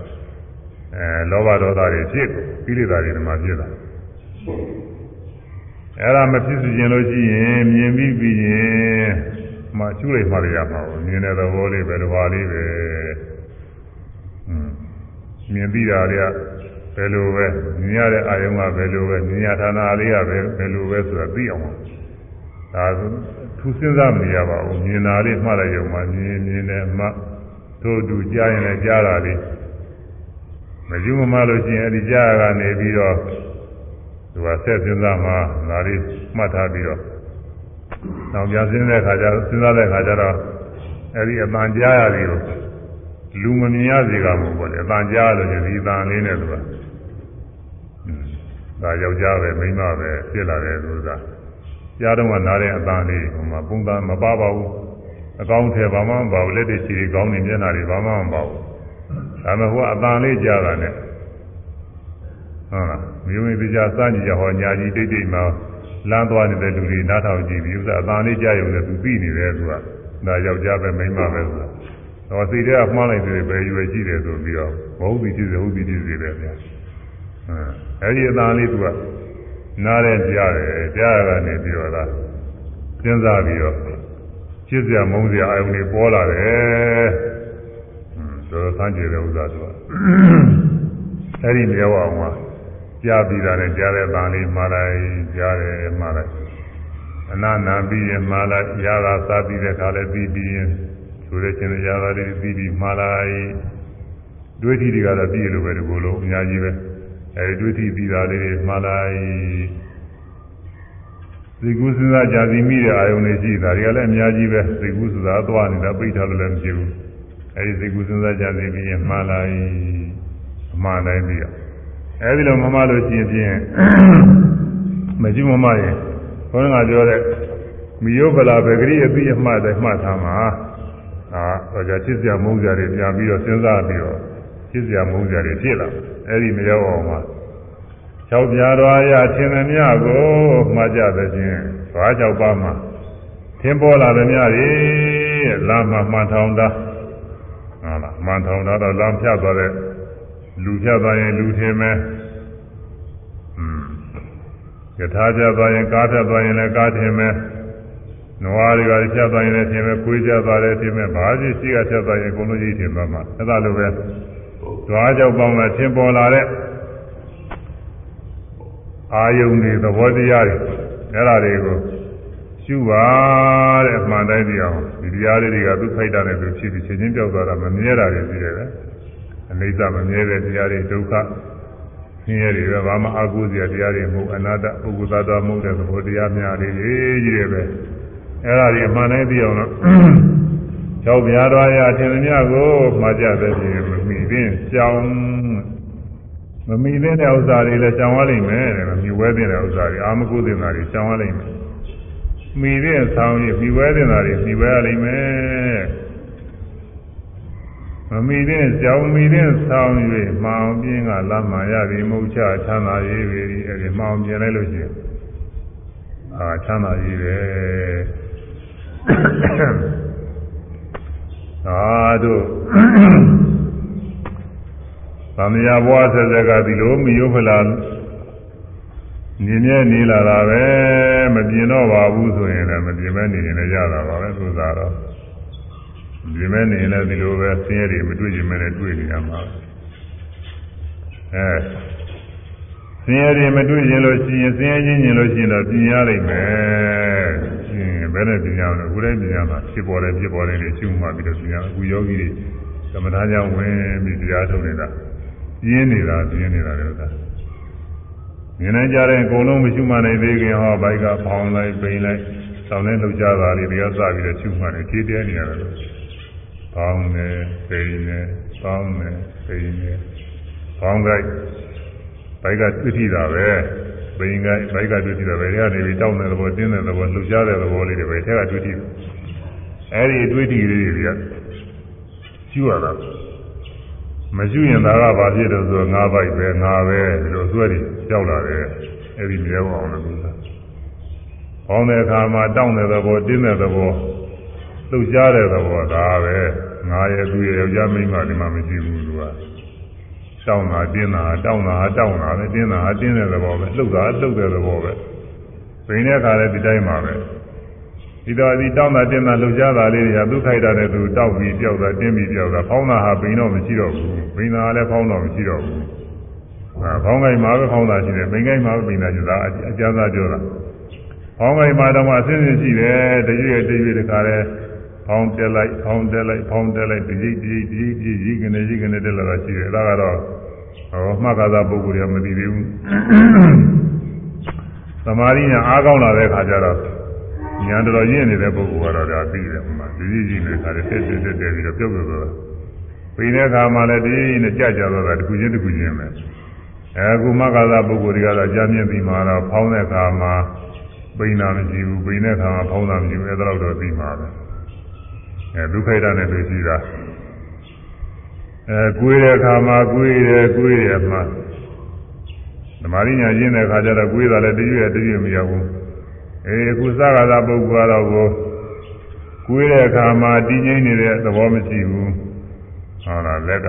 အဲလောဘဒေါသတွေဖြစ်ကိလေသာတွေဒီမှာဖြစ်လာအဲဒါမဖြစ်စေချင်လို့ရှိရင်မြင်ပြီးပြီးရင်မှကျူးလိုက်မှရမှာပေါ့မြင်တဲ့သဘောလေးပဲတစ်ပါးလေးပဲမြင်ပြီးတာတွေကဘ ယ်လိုပဲမြင်ရတဲ့အာယုံကဘယ်လိုပဲမြင်ရဌာနလေးကပဲဘယ်လိုပဲဆိုတာသိအောင်ဒါသူစဉ်းစားမနေရပါဘူးမြင်တာလေးမှတ်လိုက်ရုံမှာမြင်မြင်နဲ့မှတို့တူကြားရင်လည်းကြားတာလေးမယူမမလို့ရှိရင်အဲ့ဒီကြားရကနေပြီးတော့သူကဆက်စဉ်းစားမှဒါလေးမှတ်ထားပြီးတော့နောက်ပြန်စဉ်းတဲ့ခါကျစဉ်းစားတဲ့ခါကျတော့အဲ့ဒီအပန်ကြားရသည်ကိုလူမမြင်ရစေကမို့ပေါ့လေအပန်ကြားလို့ဒီအပန်လေးနဲ့သူက ဒါယောက်ျားပဲမိန်းမပဲဖြစ်လာတယ်ဆိုတာကြားတော့ကနားတဲ့အပန်လေးဟိုမှာပုံသားမပါပါဘူးအကောင်းထဲဘာမှမပါဘူးလက်တွေချီတွေကောင်းနေမျက်နှာတွေဘာမှမပါဘူးဒါမှမဟုတ်အပန်လေးကြားတာနဲ့ဟုတ်လားမြို့မိပြကြစကြကြဟောညာကြီးတိတ်တိတ်မှလမ်းသွားနေတဲ့လူတွေနားထောင်ကြည့်ပြီးဥစ္စာအပန်လေးကြားရုံနဲ့သူသိနေတယ်သူကဒါယောက်ျားပဲမိန်းမပဲဆိုတာတော့စိတ်ထဲကမှားလိုက်တယ်ပဲရွယ်ကြည့်တယ်ဆိုပြီးတော့ဘဟုတ်ပြီဖြစ်စေဟုတ်ပြီဖြစ်စေပဲဗျာ အဲဒီအသားလေးသူကနားရဲကြားတယ်ကြားရတာနေပြီးတော့လားစဉ်းစားပြီးတော့ချစ်စရာမုန်းစရာအယုန်တွေပေါ်လာတယ်ဟွန်းတော်ဆန်းကျင်တဲ့ဥစ္စာသူကအဲဒီမြေဝအောင်ကကြားပြီးတာနဲ့ကြားတဲ့အသားလေးမှားလိုက်ကြားတယ်မှားလိုက်အနာနာပြီးရင်မှားလိုက်ရတာစားပြီးတဲ့ခါလည်းပြီးပြီးရင်ဆိုတဲ့ချင်းရတာလေးပြီးပြီးမှားလိုက်တွေးကြည့်တွေကတော့ပြီးလို့ပဲဒီလိုလိုအများကြီးပဲ အဲဒီတွေးကြည့်ပြီးတာလေးမှားလိုက်သိကုစဉ်းစားကြစီမိတဲ့အာယုန်တွေရှိတာတွေကလည်းအများကြီးပဲသိကုဆိုတာသွားနေတာပိတ်ထားလို့လည်းမရှိဘူးအဲဒီသိကုစဉ်းစားကြစီပြီးရင်မှားလိုက်အမှန်တိုင်းသိရအဲဒီလိုမမှလို့ရှိရင်ဖြင့်မရှိမမှရင်ဘုန်းကပြောတဲ့မိယောဗလာပဲဂရိအပိအမှတ်တိုင်းမှတ်ထားမှာအာတော့ကြချစ်စရာမုန်းစရာတွေပြန်ပြီးတော့စဉ်းစားပြီးတော့ချစ်စရာမုန်းစရာတွေဖြစ်လာ အဲဒီမရောက်အောင်မှာ၆ပြားတော်ရထင်သမျှကိုမှတ်ကြသဖြင့်ဘာကြောက်ပါမှာသင်ပေါ်လာသမျှတွေလာမှမှန်ထောင်တာဟုတ်လားမှန်ထောင်တာတော့လမ်းဖြတ်သွားတဲ့လူဖြတ်သွားရင်လူထင်မယ်อืมယထာဖြတ်သွားရင်ကားဖြတ်သွားရင်လည်းကားထင်မယ်နွားတွေကဖြတ်သွားရင်လည်းထင်မယ်ကိုယ်ဖြတ်သွားတယ်ထင်မယ်ဘာကြီးရှိကဖြတ်သွားရင်အကုန်လုံးကြီးထင်သွားမှာအဲ့ဒါလိုပဲ ဓွားကြောက်ပေါင်းနဲ့ထင်ပေါ်လာတဲ့အာယုန်တွေသဘောတရားတွေအဲ့ဒါတွေကိုရှုပါတဲ့အမှန်တိုင်းသိအောင်ဒီတရားလေးတွေကသူခိုက်တာနဲ့သူဖြစ်ပြီးချင်းချင်းပြောက်သွားတာမမြဲတာတွေရှိတယ်ပဲအနိစ္စမမြဲတဲ့တရားတွေဒုက္ခဆင်းရဲတွေပဲဘာမှအကုသိုလ်တရားတွေမဟုတ်အနာတ္တပုဂ္ဂိုလ်သားတော်မဟုတ်တဲ့သဘောတရားများတွေကြီးတယ်ပဲအဲ့ဒါတွေအမှန်တိုင်းသိအောင်တော့ကျောက်ပြားတော်ရအထင်မြတ်ကိုမှားကြတဲ့ပြင်မမိ သင်းကြောင်းမမိသင်းတဲ့ဥစ္စာတွေလည်းရှောင်ရလိမ့်မယ်တဲ့မမိဝဲတဲ့ဥစ္စာတွေအာမကုသင်တာတွေရှောင်ရလိမ့်မယ်မိတဲ့ဆောင်းရမိဝဲတဲ့တာတွေမိဝဲရလိမ့်မယ်မမိတဲ့ကြောင်မိတဲ့ဆောင်း၍မောင်ပြင်းကလမ်းမှရသည်မုတ်ချချမ်းသာရေးပြီအဲဒီမောင်ပြင်းလိုက်လို့ရှိရင်အာချမ်းသာရေးပဲသာတို့ သံဃာဘွားဆက်ဆက်ကဒီလိုမယုဖလာနေမြဲနေလာတာပဲမပြင်းတော့ပါဘူးဆိုရင်လည်းမပြင်းမဲနေရင်လည်းရတာပါပဲသူစားတော့ပြင်းမဲနေရင်လည်းဒီလိုပဲဆင်းရဲတွေမတွေ့ကြမဲနဲ့တွေ့နေရမှာအဲဆင်းရဲတွေမတွေ့ရင်လို့ရှိရင်ဆင်းရဲချင်းချင်းလို့ရှိရင်တော့ပြင်းရလိမ့်မယ်ရှင်ဘယ်နဲ့ပြင်းရမလဲအခုတည်းပြင်းရမှာဖြစ်ပေါ်တယ်ဖြစ်ပေါ်တယ်တွေရှုမှပြီးတော့ပြင်းရအခုယောဂီတွေသမထကြောင့်ဝင်ပြီးတရားထုတ်နေတာ ပြင်းနေတာပြင်းနေတာလည်းဥစ္စာမြင်နိုင်ကြတဲ့အကုန်လုံးမရှိမှနိုင်သေးခင်ဟောဘိုက်ကဖောင်းလိုက်ပိန်လိုက်ဆောင်းနေလောက်ကြတာလေးတွေကစပြီးတော့ရှုမှတယ်ခြေတဲနေရတယ်ဖောင်းနေပိန်နေဖောင်းနေပိန်နေဖောင်းကြိုက်ဘိုက်ကသိထိတာပဲပိန်ကဘိုက်ကတွေ့ထိတာပဲတွေကနေပြီးတောင်းတဲ့သဘောတင်းတဲ့သဘောလှုပ်ရှားတဲ့သဘောလေးတွေပဲထက်ကတွေ့ထိအဲဒီတွေ့ထိလေးတွေကရှုရတာ မရှိရင်ဒါကဘာဖြစ်လို့ဆိုငါးပိုက်ပဲငါပဲဒီလိုဆွဲပြီးကြောက်လာတယ်အဲ့ဒီမြဲအောင်လို့ဆိုတာ။ပေါင်းတဲ့အခါမှာတောင်းတဲ့သဘောတင်းတဲ့သဘောလှုပ်ရှားတဲ့သဘောဒါပဲငါရဲ့သူရဲ့ယောက်ျားမိန်းမဒီမှာမရှိဘူးသူက။တောင်းတာတင်းတာတောင်းတာတောင်းတာပဲတင်းတာတင်းတဲ့သဘောပဲလှုပ်တာလှုပ်တဲ့သဘောပဲ။ပြင်းတဲ့အခါလည်းဒီတိုင်းပါပဲ။ ဒီတော့ဒီတောင်းတာတင်းတာလှုပ်ရှားတာလေးတွေကသူခိုက်တာနဲ့သူတောက်ပြီးပြောက်တာတင်းပြီးပြောက်တာဖောင်းတာဟာဘိန်းတော့မရှိတော့ဘူးဘိန်းတာလည်းဖောင်းတော့မရှိတော့ဘူးအဲဖောင်းကိုင်းမှာပဲဖောင်းတာရှိတယ်ဘိန်းကိုင်းမှာပဲဘိန်းတာရှိတာအကျဉ်းသားပြောတာဖောင်းကိုင်းမှာတော့မှအစင်းစင်းရှိတယ်တရွေ့တရွေ့တခါလဲဖောင်းတက်လိုက်ဖောင်းတက်လိုက်ဖောင်းတက်လိုက်ဒီကြီးဒီကြီးဒီကြီးကနေကြီးကနေတက်လာတာရှိတယ်အဲဒါကတော့ဟောမှတ်ကားသာပုဂ္ဂိုလ်တွေကမသိသေးဘူးသမာဓိညာအားကောင်းလာတဲ့အခါကျတော့ ညာတော်ရင်းနေတဲ့ပုဂ္ဂိုလ်ကတော့ဒါသိတယ်မှာဒီကြီးကြီးနဲ့ခါတယ်တက်တက်တက်တက်ပြီးတော့ပြုတ်ပြုတ်သွားပိနေတဲ့အခါမှာလည်းဒီနဲ့ကြကြတော့တာတစ်ခုချင်းတစ်ခုချင်းပဲအဲအခုမဂ္ဂသာပုဂ္ဂိုလ်တွေကတော့ကြားမြင်ပြီးမှတော့ဖောင်းတဲ့အခါမှာပိန်တာမရှိဘူးပိန်တဲ့အခါမှာဖောင်းတာမရှိဘူးအဲဒါတော့သိမှာပဲအဲဒုက္ခိတနဲ့တွေ့ရှိတာအဲကိုယ်တဲ့အခါမှာကိုယ်တယ်ကိုယ်ရမှာဓမ္မရိညာရင်းတဲ့အခါကျတော့ကိုယ်တာလည်းတရွေ့တရွေ့မရဘူး အေးအခုစကားသာပုဂ္ဂိုလ်ကတော့ကိုကိုယ်တဲ့အခါမှာတည်ငြိမ်နေတဲ့သဘောမရှိဘူးဟုတ်လားလက်က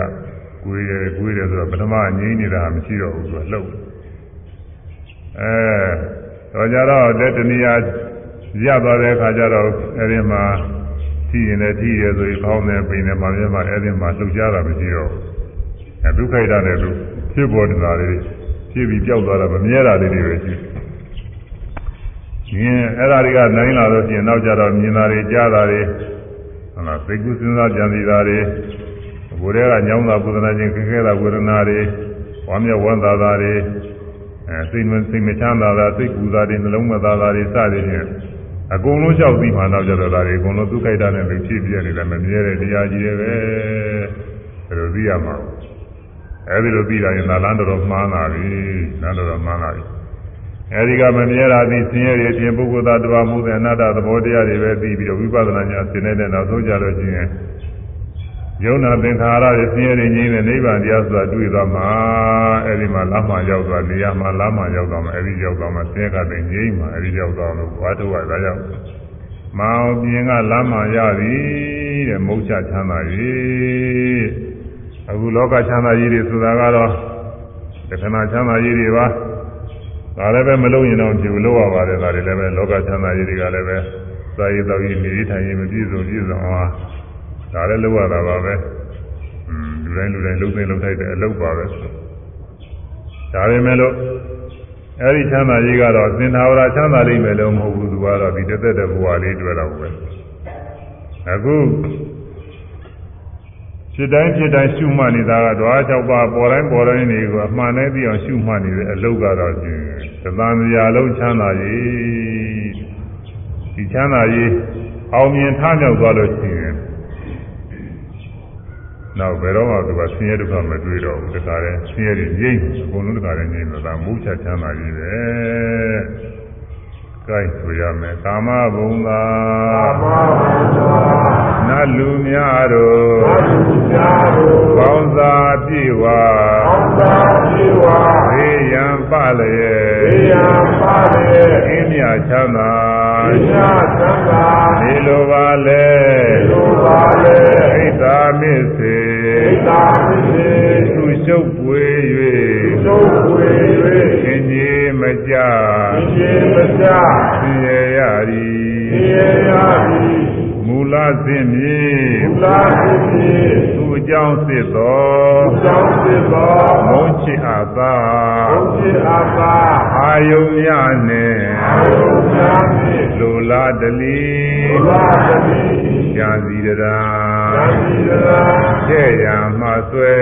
ကိုယ်ရကိုယ်ရဆိုတော့ပထမငြိမ်နေတာမရှိတော့ဘူးသူကလှုပ်အဲတော့ကြတော့လက်တနည်းအားရသွားတဲ့အခါကျတော့အဲဒီမှာထီရင်လည်းထီရဆိုရင်ဖောင်းနေပိန်နေမှာပြမှာအဲဒီမှာလှုပ်ရှားတာမရှိတော့ဘူးအဲဒုက္ခိတနဲ့သူဖြစ်ပေါ်နေတာလေးဖြစ်ပြီးကြောက်သွားတာမမြဲတာလေးတွေပဲရှိတယ် မြင်အဲ့ဒါတွေကနိုင်လာလို့ရှိရင်နောက်ကြတော့မြင်တာတွေကြားတာတွေဟုတ်လားသိကုစဉ်းစားကြံစည်တာတွေဘုရားကညောင်းတာပုဒနာချင်းခက်ခဲတာဝေဒနာတွေဝမ်းမြောက်ဝမ်းသာတာတွေအဲစိတ်မစိတ်မချမ်းသာတာစိတ်ပူတာတွေနှလုံးမသာတာတွေစသည်ဖြင့်အကုန်လုံးလျှောက်ပြီးမှနောက်ကြတော့ဒါတွေအကုန်လုံးသူ့ခိုက်တာနဲ့ဖြစ်ပြနေတယ်မမြဲတဲ့တရားကြီးတွေပဲဒါလိုသိရမှာအဲဒီလိုပြီးတာရင်သာလမ်းတော်တော်မှားလာပြီလမ်းတော်တော်မှားလာပြီ အဲဒီကမမြဲတာသည်ဆင်းရဲတွေအပြင်ပုဂ္ဂိုလ်သားတော်မှုတဲ့အနတ္တသဘောတရားတွေပဲသိပြီးတော့ဝိပဿနာညာဆင်းနေတဲ့နောက်ဆုံးကြလို့ရှိရင်ယုံနာသင်္ခါရတွေဆင်းရဲတွေငြိမ်းတဲ့နိဗ္ဗာန်တရားဆိုတာတွေ့သွားမှာအဲဒီမှာလမ်းမှရောက်သွားနေရာမှာလမ်းမှရောက်သွားမှာအဲဒီရောက်သွားမှာဆင်းရဲကတည်းငြိမ်းမှာအဲဒီရောက်သွားလို့ဝါထုဝါဒါကြောင့်မောင်ပြင်းကလမ်းမှရသည်တဲ့မုတ်ချချမ်းသာ၏အခုလောကချမ်းသာကြီးတွေဆိုတာကတော့တခဏချမ်းသာကြီးတွေပါ ဒါလည်းပဲမလုံးရင်တော့ပြုလို့ရပါတယ်ဒါတွေလည်းပဲလောကချမ်းသာကြီးတွေကလည်းပဲသာရေးတော်ကြီးနေထိုင်ရင်မပြည့်စုံပြည့်စုံအောင်ဒါလည်းလုပ်ရတာပါပဲอืมလူတိုင်းလူတိုင်းလုံးသိလုံးထိုက်တဲ့အလုပ်ပါပဲဒါပေမဲ့လို့အဲဒီချမ်းသာကြီးကတော့စင်သာဝရချမ်းသာလိမ့်မယ်လို့မဟုတ်ဘူးသူကတော့ဒီတက်တဲ့ဘဝလေးတွေ့တော့ပဲအခု ဖြစ်တိုင်းဖြစ်တိုင်းရှုမှတ်နေတာကဓဝါ၆ပါးပေါ်တိုင်းပေါ်တိုင်းတွေကိုအမှန်နဲ့သိအောင်ရှုမှတ်နေတဲ့အလုပ်ကတော့ဖြင့်သံဃာလုံးချမ်းသာရေးဒီချမ်းသာရေးအောင်မြင်ထမြောက်သွားလို့ရှိရင်နောက်ဘယ်တော့မှသူကဆင်းရဲဒုက္ခမတွေ့တော့ဘူးတခါတည်းဆင်းရဲတွေငြိမ့်အကုန်လုံးတခါတည်းငြိမ့်တော့ဒါမုချချမ်းသာရေးပဲ ကြိုက်ဆိုရမယ်ကာမဘုံသာကာမဘုရားနတ်လူများတို့သတ္တုများတို့ကောင်းစာပြေဝါကောင်းသာပြေဝါဘေးရန်ပလျက်ေယံပါလေအင်းမြချမ်းသာပညာသံဃာနေလိုပါလေလိုပါလေဣဒ္ဓာမစ္စေဣဒာပိစေသူရှုပ်ပွေ သုဝေ၍၍ခင်းကြီးမကြဒီမစဆင်းရဲရသည်ဒီယာတိမူလသင့်မြေဘုလားတိတိသူ အကြောင်းစစ်သောသောင်းစေသောမုန်းချစ်အပ်သာဘုရားအာသာအာယုံများနှင့်အာယုညာတိလိုလားတလီဘုလားတိကြာစီတရာသံဃာကျဲ့ရမှဆွဲ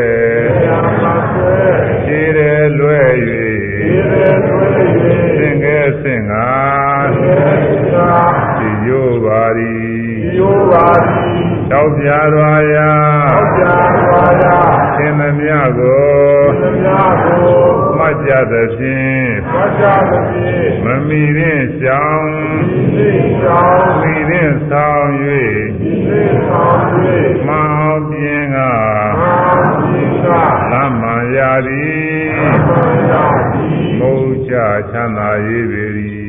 ယာမဆွေခြေတယ်လွဲဒီ၍ရေတွေသင်္ကဲဆင့်ငါယေသာဒီ ယောပါရီယောပါတိတောက်ပြရွာရာသောကြာဝါယာသင်သမျှကိုသမြာကိုမှတ်ကြသဖြင့်သောကြာသတိမမီရင်ရှောင်းဒီသိကြောင်းမီရင်ဆောင်၍ဒီသိဆောင်၍မောင်ပြင်းကအာတိကလမ်းမှန်ရာသည်ဘုရားတိမုတ်ချချမ်းသာရေးပေ၏ဘုရားသမာဓိ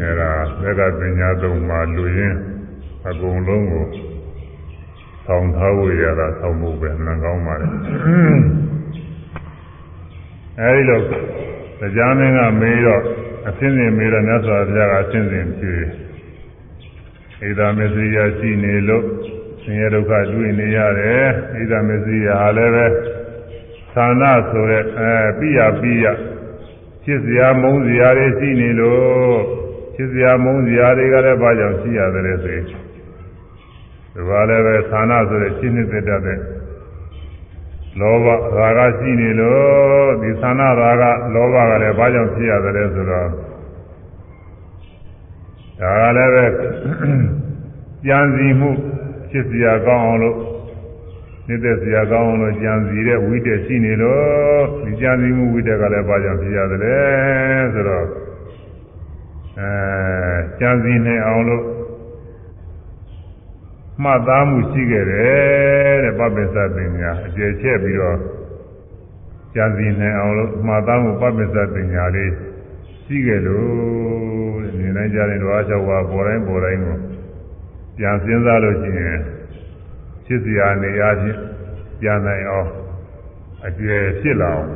အဲဒါသက်ကပညာသုံးပါလူရင်းအကုန်လုံးကိုဆောင်ထားဝေရတာဆောင်ဖို့ပဲမှန်ကောင်းပါလေအဲဒီလိုတရားမင်းကမေးတော့အစင်းစင်မေးတော့မြတ်စွာဘုရားကအစင်းစင်ဖြေဣဒာမစ္စရိယရှိနေလို့ဆင်းရဲဒုက္ခတွေ့နေရတယ်ဣဒာမစ္စရိယဟာလည်းပဲသာနာဆိုတဲ့အဲပိယပိယ ဖြစ်စရာမုန်းစရာတွေရှိနေလို့ဖြစ်စရာမုန်းစရာတွေကလည်းဘာကြောင့်ရှိရတယ်ဆိုရင်ဒီဘာလည်းပဲသာနာဆိုတဲ့ရှင်းနေတဲ့တတ်တဲ့လောဘရာဂရှိနေလို့ဒီသာနာရာဂလောဘကလည်းဘာကြောင့်ဖြစ်ရတယ်ဆိုတော့ဒါကလည်းပဲကြံစီမှုဖြစ်စရာကောင်းအောင်လို့ နေတဲ့စရာကောင်းအောင်လို့ကြံစီတဲ့ဝိတ္တရှိနေလို့ဒီကြံစီမှုဝိတ္တကလည်းဘာကြောင့်ဖြစ်ရတယ်ဆိုတော့အဲကြံစီနေအောင်လို့မှတ်သားမှုရှိခဲ့တယ်တဲ့ပပ္ပစ္စပညာအကျယ်ချဲ့ပြီးတော့ကြံစီနေအောင်လို့မှတ်သားမှုပပ္ပစ္စပညာလေးရှိခဲ့လို့တဲ့နေတိုင်းကြတဲ့ဓဝါ၆ပါးပေါ်တိုင်းပေါ်တိုင်းကိုပြန်စဉ်းစားလို့ရှိရင် ဖြစ်စရာနေရာချင်းပြန်နိုင်အောင်အကျယ်ဖြစ်လာအောင်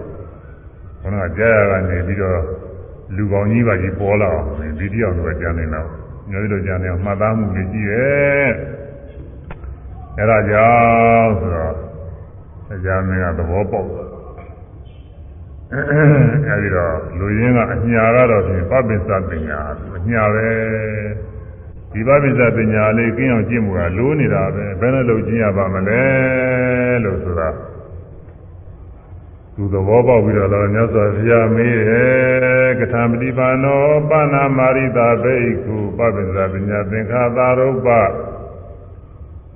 ခဏကြာရကနေပြီးတော့လူကောင်းကြီးပါကြီးပေါ်လာအောင်ဒီတိအောင်တော့ကြံနေတော့ညွှန်လို့ကြံနေအောင်မှတ်သားမှုလေးရှိရဲ့အဲဒါကြောင့်ဆိုတော့တရားမင်းကသဘောပေါက်အဲဒီတော့လူရင်းကအညာကတော့ဖြင့်ပပိစ္ဆပညာအညာပဲ ဒီပပိစ္ဆပညာလေးကင်းအောင်ကျင့်မှုကလိုးနေတာပဲဘယ်နဲ့လုပ်ကျင့်ရပါမလဲလို့ဆိုတာသူသဘောပေါက်ပြီးတော့လည်းမြတ်စွာဘုရားမေးတယ်ကထာမတိပါနောပါဏာမာရိတာဘိက္ခုပပိစ္ဆပညာသင်္ခါသာရုပ္ပ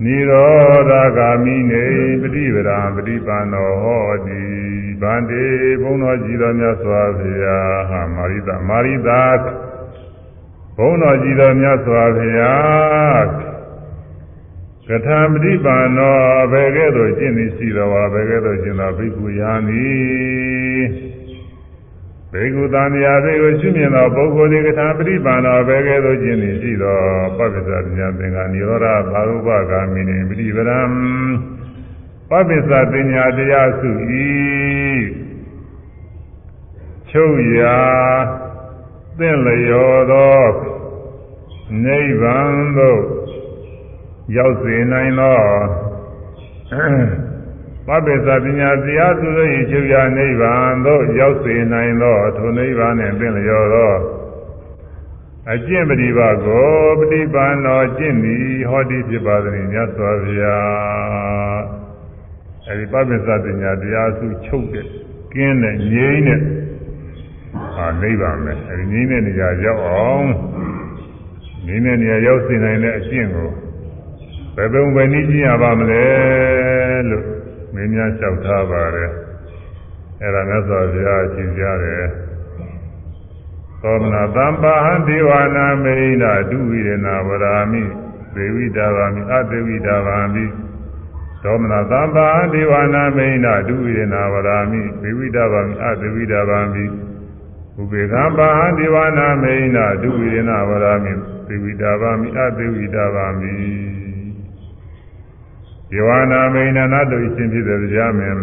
နိရောဓဂာမိနေပฏิပဒံပฏิပန္နောဟောတိဗန္တိဘုန်းတော်ကြည်တော်မြတ်စွာဘုရားဟာမာရိတမာရိတာ ဘုန်းတော်ကြည်တော်မြတ်စွာဘုရားကထာပฏิပန္နောဘယ်ကဲ့သို့ကျင့်သည်ရှိတော်ဝါဘယ်ကဲ့သို့ကျင့်သောဘိက္ခုယာနိဘေကုသံဃာတွေကိုရှုမြင်သောပုဂ္ဂိုလ်ဒီကထာပฏิပန္နောဘယ်ကဲ့သို့ကျင့်သည်ရှိသောပပ္ပစ္စပညာသင်္ဃာနိရောဓဘာဝပဂာမိနိပฏิပဒံပပ္ပစ္စပညာတရားစုဤချုပ်ရာ သင်လျော်သောနိဗ္ဗာန်သို့ရောက်စေနိုင်သောပပ္ပစ္စပညာတရားသူတို့၏ချုပ်ရာနိဗ္ဗာန်သို့ရောက်စေနိုင်သောထိုနိဗ္ဗာန်နှင့်သင်လျော်သောအကျင့်ပฏิပါကိုပฏิပန်တော်ကျင့်သည်ဟောတိဖြစ်ပါသည်မြတ်စွာဘုရားအဲဒီပပ္ပစ္စပညာတရားစုချုပ်တဲ့ကင်းတဲ့ငြိမ်းတဲ့ ဟာနိဗ္ဗာန်ပဲအဲဒီငြိမ်းတဲ့နေရာရောက်အောင်ငြိမ်းတဲ့နေရာရောက်စေနိုင်တဲ့အကျင့်ကိုဘယ်ပုံပဲနည်းကျင့်ရပါမလဲလို့မင်းများလျှောက်ထားပါတယ်အဲ့ဒါမြတ်စွာဘုရားရှင်းပြတယ်သောမနာတမ္ပါဟံဒေဝနာမေနဒုဝိရဏဝရာမိဒေဝိတာဗာမိအဒေဝိတာဗာမိသောမနာတမ္ပါဟံဒေဝနာမေနဒုဝိရဏဝရာမိဒေဝိတာဗာမိအဒေဝိတာဗာမိ ဥပေက္ခပါဟံဒေဝနာမေနဒုဝိရဏဝရာမိဒေဝိတာဗာမိအဒေဝိတာဗာမိဒေဝနာမိန်နာတို့အရှင်ဖြစ်တဲ့တရားမင်း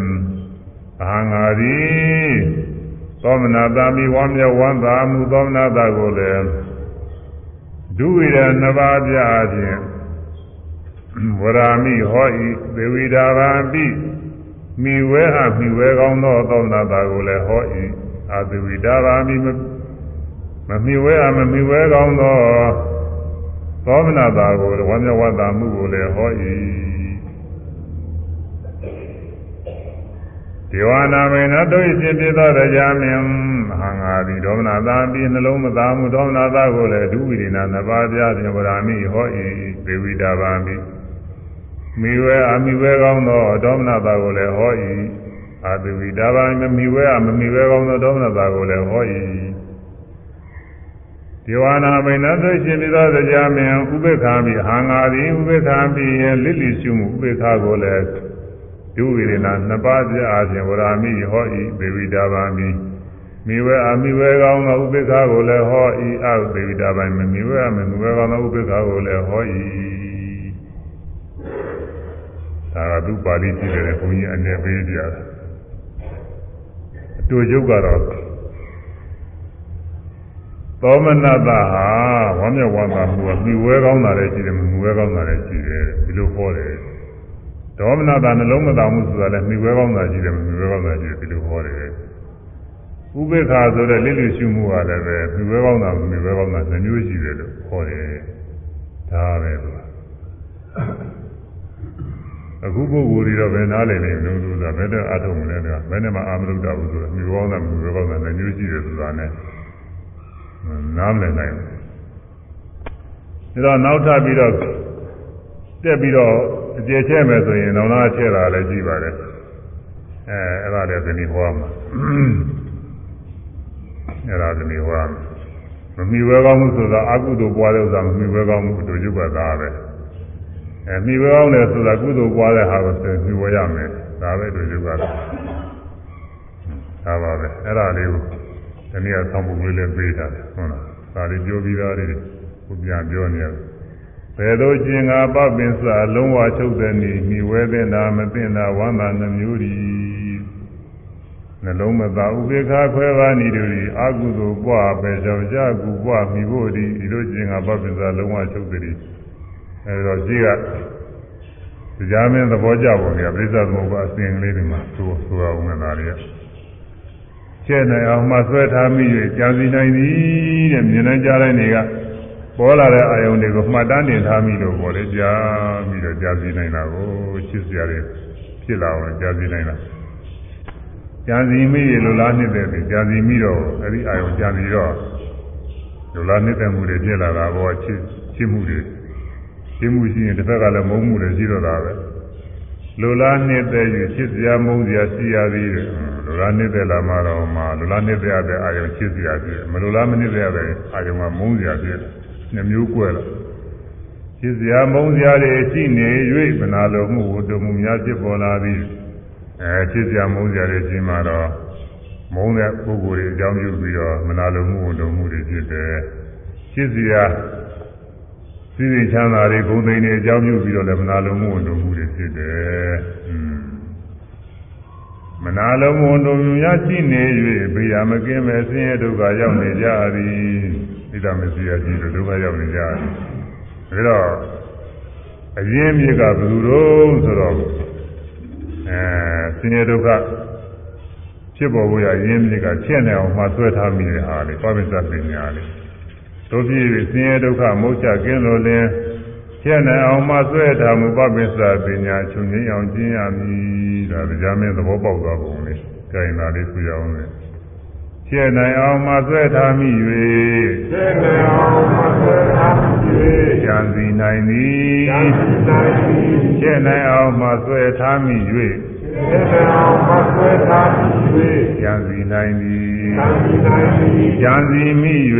အာငါသည်သောမနာတာမိဝမ်းမြောက်ဝမ်းသာမှုသောမနာတာကိုလည်းဒုဝိရနှစ်ပါးပြအခြင်းဝရာမိဟောဤသေဝိတာဗံပိမိဝဲအမိဝဲကောင်းသောသောမနာတာကိုလည်းဟောဤ အာသေဝိတာဗံမိမမိဝဲအမမိဝဲကောင်းသောသောမနာတာကိုဝမ်းမြောက်ဝမ်းသာမှုကိုလည်းဟောဤဒေဝနာမေနတို့၏ရှင်ဖြစ်သောတရားမင်းမဟာငါသည်ဒေါမနာသာပြီးနှလုံးမသားမှုဒေါမနာသာကိုလည်းဒုဝိရိနာနှစ်ပါးပြခြင်းဝရာမိဟော၏ဒေဝိတာပါမိမိဝဲအမိဝဲကောင်းသောဒေါမနာသာကိုလည်းဟော၏ အာဒေဝိတာပါမိမိဝဲအမမိဝဲကောင်းသောဒေါမနာသာကိုလည်းဟော၏ဒေဝနာမိန်နတို့ရှင်ပြီးသောတရားမင်းဥပေက္ခာမိဟာငါသည်ဥပေက္ခာမိရဲ့လိလိရှုမှုဥပေက္ခာကိုလည်းဒုဝိရဏနှစ်ပါးပြအားဖြင့်ဝရာမိဟောဤဒေဝိတာပါမိမိဝဲအမိဝဲကောင်းသောဥပိ္ပခာကိုလည်းဟောဤအဒေဝိတာပိုင်းမိဝဲအမိဝဲကောင်းသောဥပိ္ပခာကိုလည်းဟောဤဒါကသူပါဠိကြည့်တယ်ဘုန်းကြီးအနေပေးပြတာအ တူယုတ်ကတော့သောမနတဟာဝမ်းမြောက်ဝမ်းသာမှုကမိဝဲကောင်းတာလည်းရှိတယ်မိဝဲကောင်းတာလည်းရှိတယ်ဒီလိုဟောတယ်ဒေါမနတာနှလုံးမသားမှုဆိုတာလည်းမိဝဲကောင်းတာရှိတယ်မိဝဲကောင်းတာရှိတယ်ဒီလိုဟောတယ်ဥပေက္ခာဆိုတဲ့လိလိရှုမှုကလည်းပဲမိဝဲကောင်းတာမိဝဲကောင်းတာနှမျိုးရှိတယ်လို့ဟောတယ်ဒါပဲသူ အခုပုဂ္ဂိုလ်တွေတော့ဘယ်နားလည်နေလို့ဆိုတာဘယ်တော့အထုံးမလဲကဘယ်နဲ့မှအာမလုတ္တဘူးဆိုတာမိဝဲကောင်းတာမိဝဲကောင်းတာနှမျိုးရှိတယ်ဆိုတာနဲ့နားမလည်နိုင်ဘူးဒါတော့နောက်ထပ်ပြီးတော့တက်ပြီးတော့အကျေချဲ့မယ်ဆိုရင်နောင်နာချဲ့တာလည်းကြည့်ပါတယ်အဲအဲ့ဒါလည်းဒီနေ့ဟောမှာအဲ့ဒါဒီနေ့ဟောမှာမမီဝဲကောင်းမှုဆိုတာအကုသိုလ်ပွားတဲ့ဥစ္စာမမီဝဲကောင်းမှုတို့ရုပ်ကသားပဲ အဲမီဝဲကောင်းတယ်ဆိုတာကုသိုလ်ပွားတဲ့ဟာကိုဆိုမီဝဲရမယ်ဒါပဲတို့ရုပ်ကသားဒါပါပဲအဲ့ဒါလေးကိုဒီနေ့ကဆောင်းပုတ်လေးလည်းပေးထားတယ်ဟုတ်လားဒါလေးပြောပြီးသားလေးကိုပြန်ပြောနေရတယ်ဘယ်သို့ကျင်ငါပပင်စလုံးဝချုပ်တဲ့နေမိဝဲတဲ့နာမသိတာဝမ်းသာနှမျိုးဒီနှလုံးမသာဥပေက္ခခွဲပါနေတူဒီအာကုသိုလ်ပွားပဲကြောင့်ကြာကူပွားမိဖို့ဒီဒီလိုကျင်ငါပပင်စလုံးဝချုပ်တဲ့ အဲဒါကြီးကတရားမင်းသဘောကျပုံကပြိဿသမုပ္ပါအစဉ်ကလေးတွေမှာသို့ဆိုအောင်နေတာတွေကကျဲ့နိုင်အောင်မှဆွဲထားမိ၍ကြာစီနိုင်သည်တဲ့မြင်နိုင်ကြတဲ့နေကပေါ်လာတဲ့အာယုန်တွေကိုမှတ်တမ်းတင်ထားမိလို့ပေါ်လေကြားပြီးတော့ကြားစီနိုင်တာကိုချစ်စရာတွေဖြစ်လာအောင်ကြားစီနိုင်တာကြားစီမိရလိုလားနှစ်တဲ့ပြီကြားစီမိတော့အဲ့ဒီအာယုန်ကြားစီတော့လိုလားနှစ်တဲ့မှုတွေဖြစ်လာတာဘောချစ်ချစ်မှုတွေချရှ င်းမှုရှိရင်တစ်ဖက်ကလည်းမုန်းမှုလည်းရှိတော့တာပဲလူလားနှစ်သက်၍ချစ်စရာမုန်းစရာရှိရသည်တဲ့လူလားနှစ်သက်လာမှတော့မှလူလားနှစ်သက်ရတဲ့အာယုံချစ်စရာဖြစ်မလူလားမနှစ်သက်ရတဲ့အာယုံကမုန်းစရာဖြစ်နှမျိုးကွဲလာချစ်စရာမုန်းစရာတွေရှိနေ၍မနာလိုမှုဝတ္တမှုများဖြစ်ပေါ်လာသည်အဲချစ်စရာမုန်းစရာတွေရှိမှတော့မုန်းတဲ့ပုဂ္ဂိုလ်တွေအကြောင်းပြုပြီးတော့မနာလိုမှုဝတ္တမှုတွေဖြစ်တယ်ချစ်စရာ စိစိချမ်းသာတွေဂုဏ်သိမ်းတွေအကြောင်းပြုပြီးတော့လည်းမနာလိုမှုဝတ္တမှုတွေဖြစ်တယ်မနာလိုမှုဝတ္တမှုများရှိနေ၍ဘေးရမကင်းမဲ့ဆင်းရဲဒုက္ခရောက်နေကြသည်ဣဒ္ဓမစီယကြီးတို့ဒုက္ခရောက်နေကြသည်ဒါတော့အရင်မြစ်ကဘယ်သူတော့ဆိုတော့အဲဆင်းရဲဒုက္ခဖြစ်ပေါ်ဖို့ရအရင်မြစ်ကချက်နေအောင်မှဆွဲထားမိတဲ့ဟာလေပပိသပညာလေ တို့ဖြစ်ဆင်းရဲဒုက္ခမုတ်ချကင်းလို့လင်းချက်နေအောင်မှဆွဲထားမှုပပိသပညာချုပ်ငြိမ်းအောင်ကျင့်ရမည်ဒါတရားမင်းသဘောပေါက်သွားပုံလေကြင်လာလေးဆွရအောင်လေချက်နိုင်အောင်မှဆွဲထားမိ၍ချက်နိုင်အောင်မှဆွဲထားမိ၍ဉာဏ်စီနိုင်သည်ဉာဏ်စီနိုင်သည်ချက်နိုင်အောင်မှဆွဲထားမိ၍ချက်နိုင်အောင်မှဆွဲထားမိ၍ဉာဏ်စီနိုင်သည် ဉာဏ်စီနိုင်သည်ဉာဏ်စီမိ၍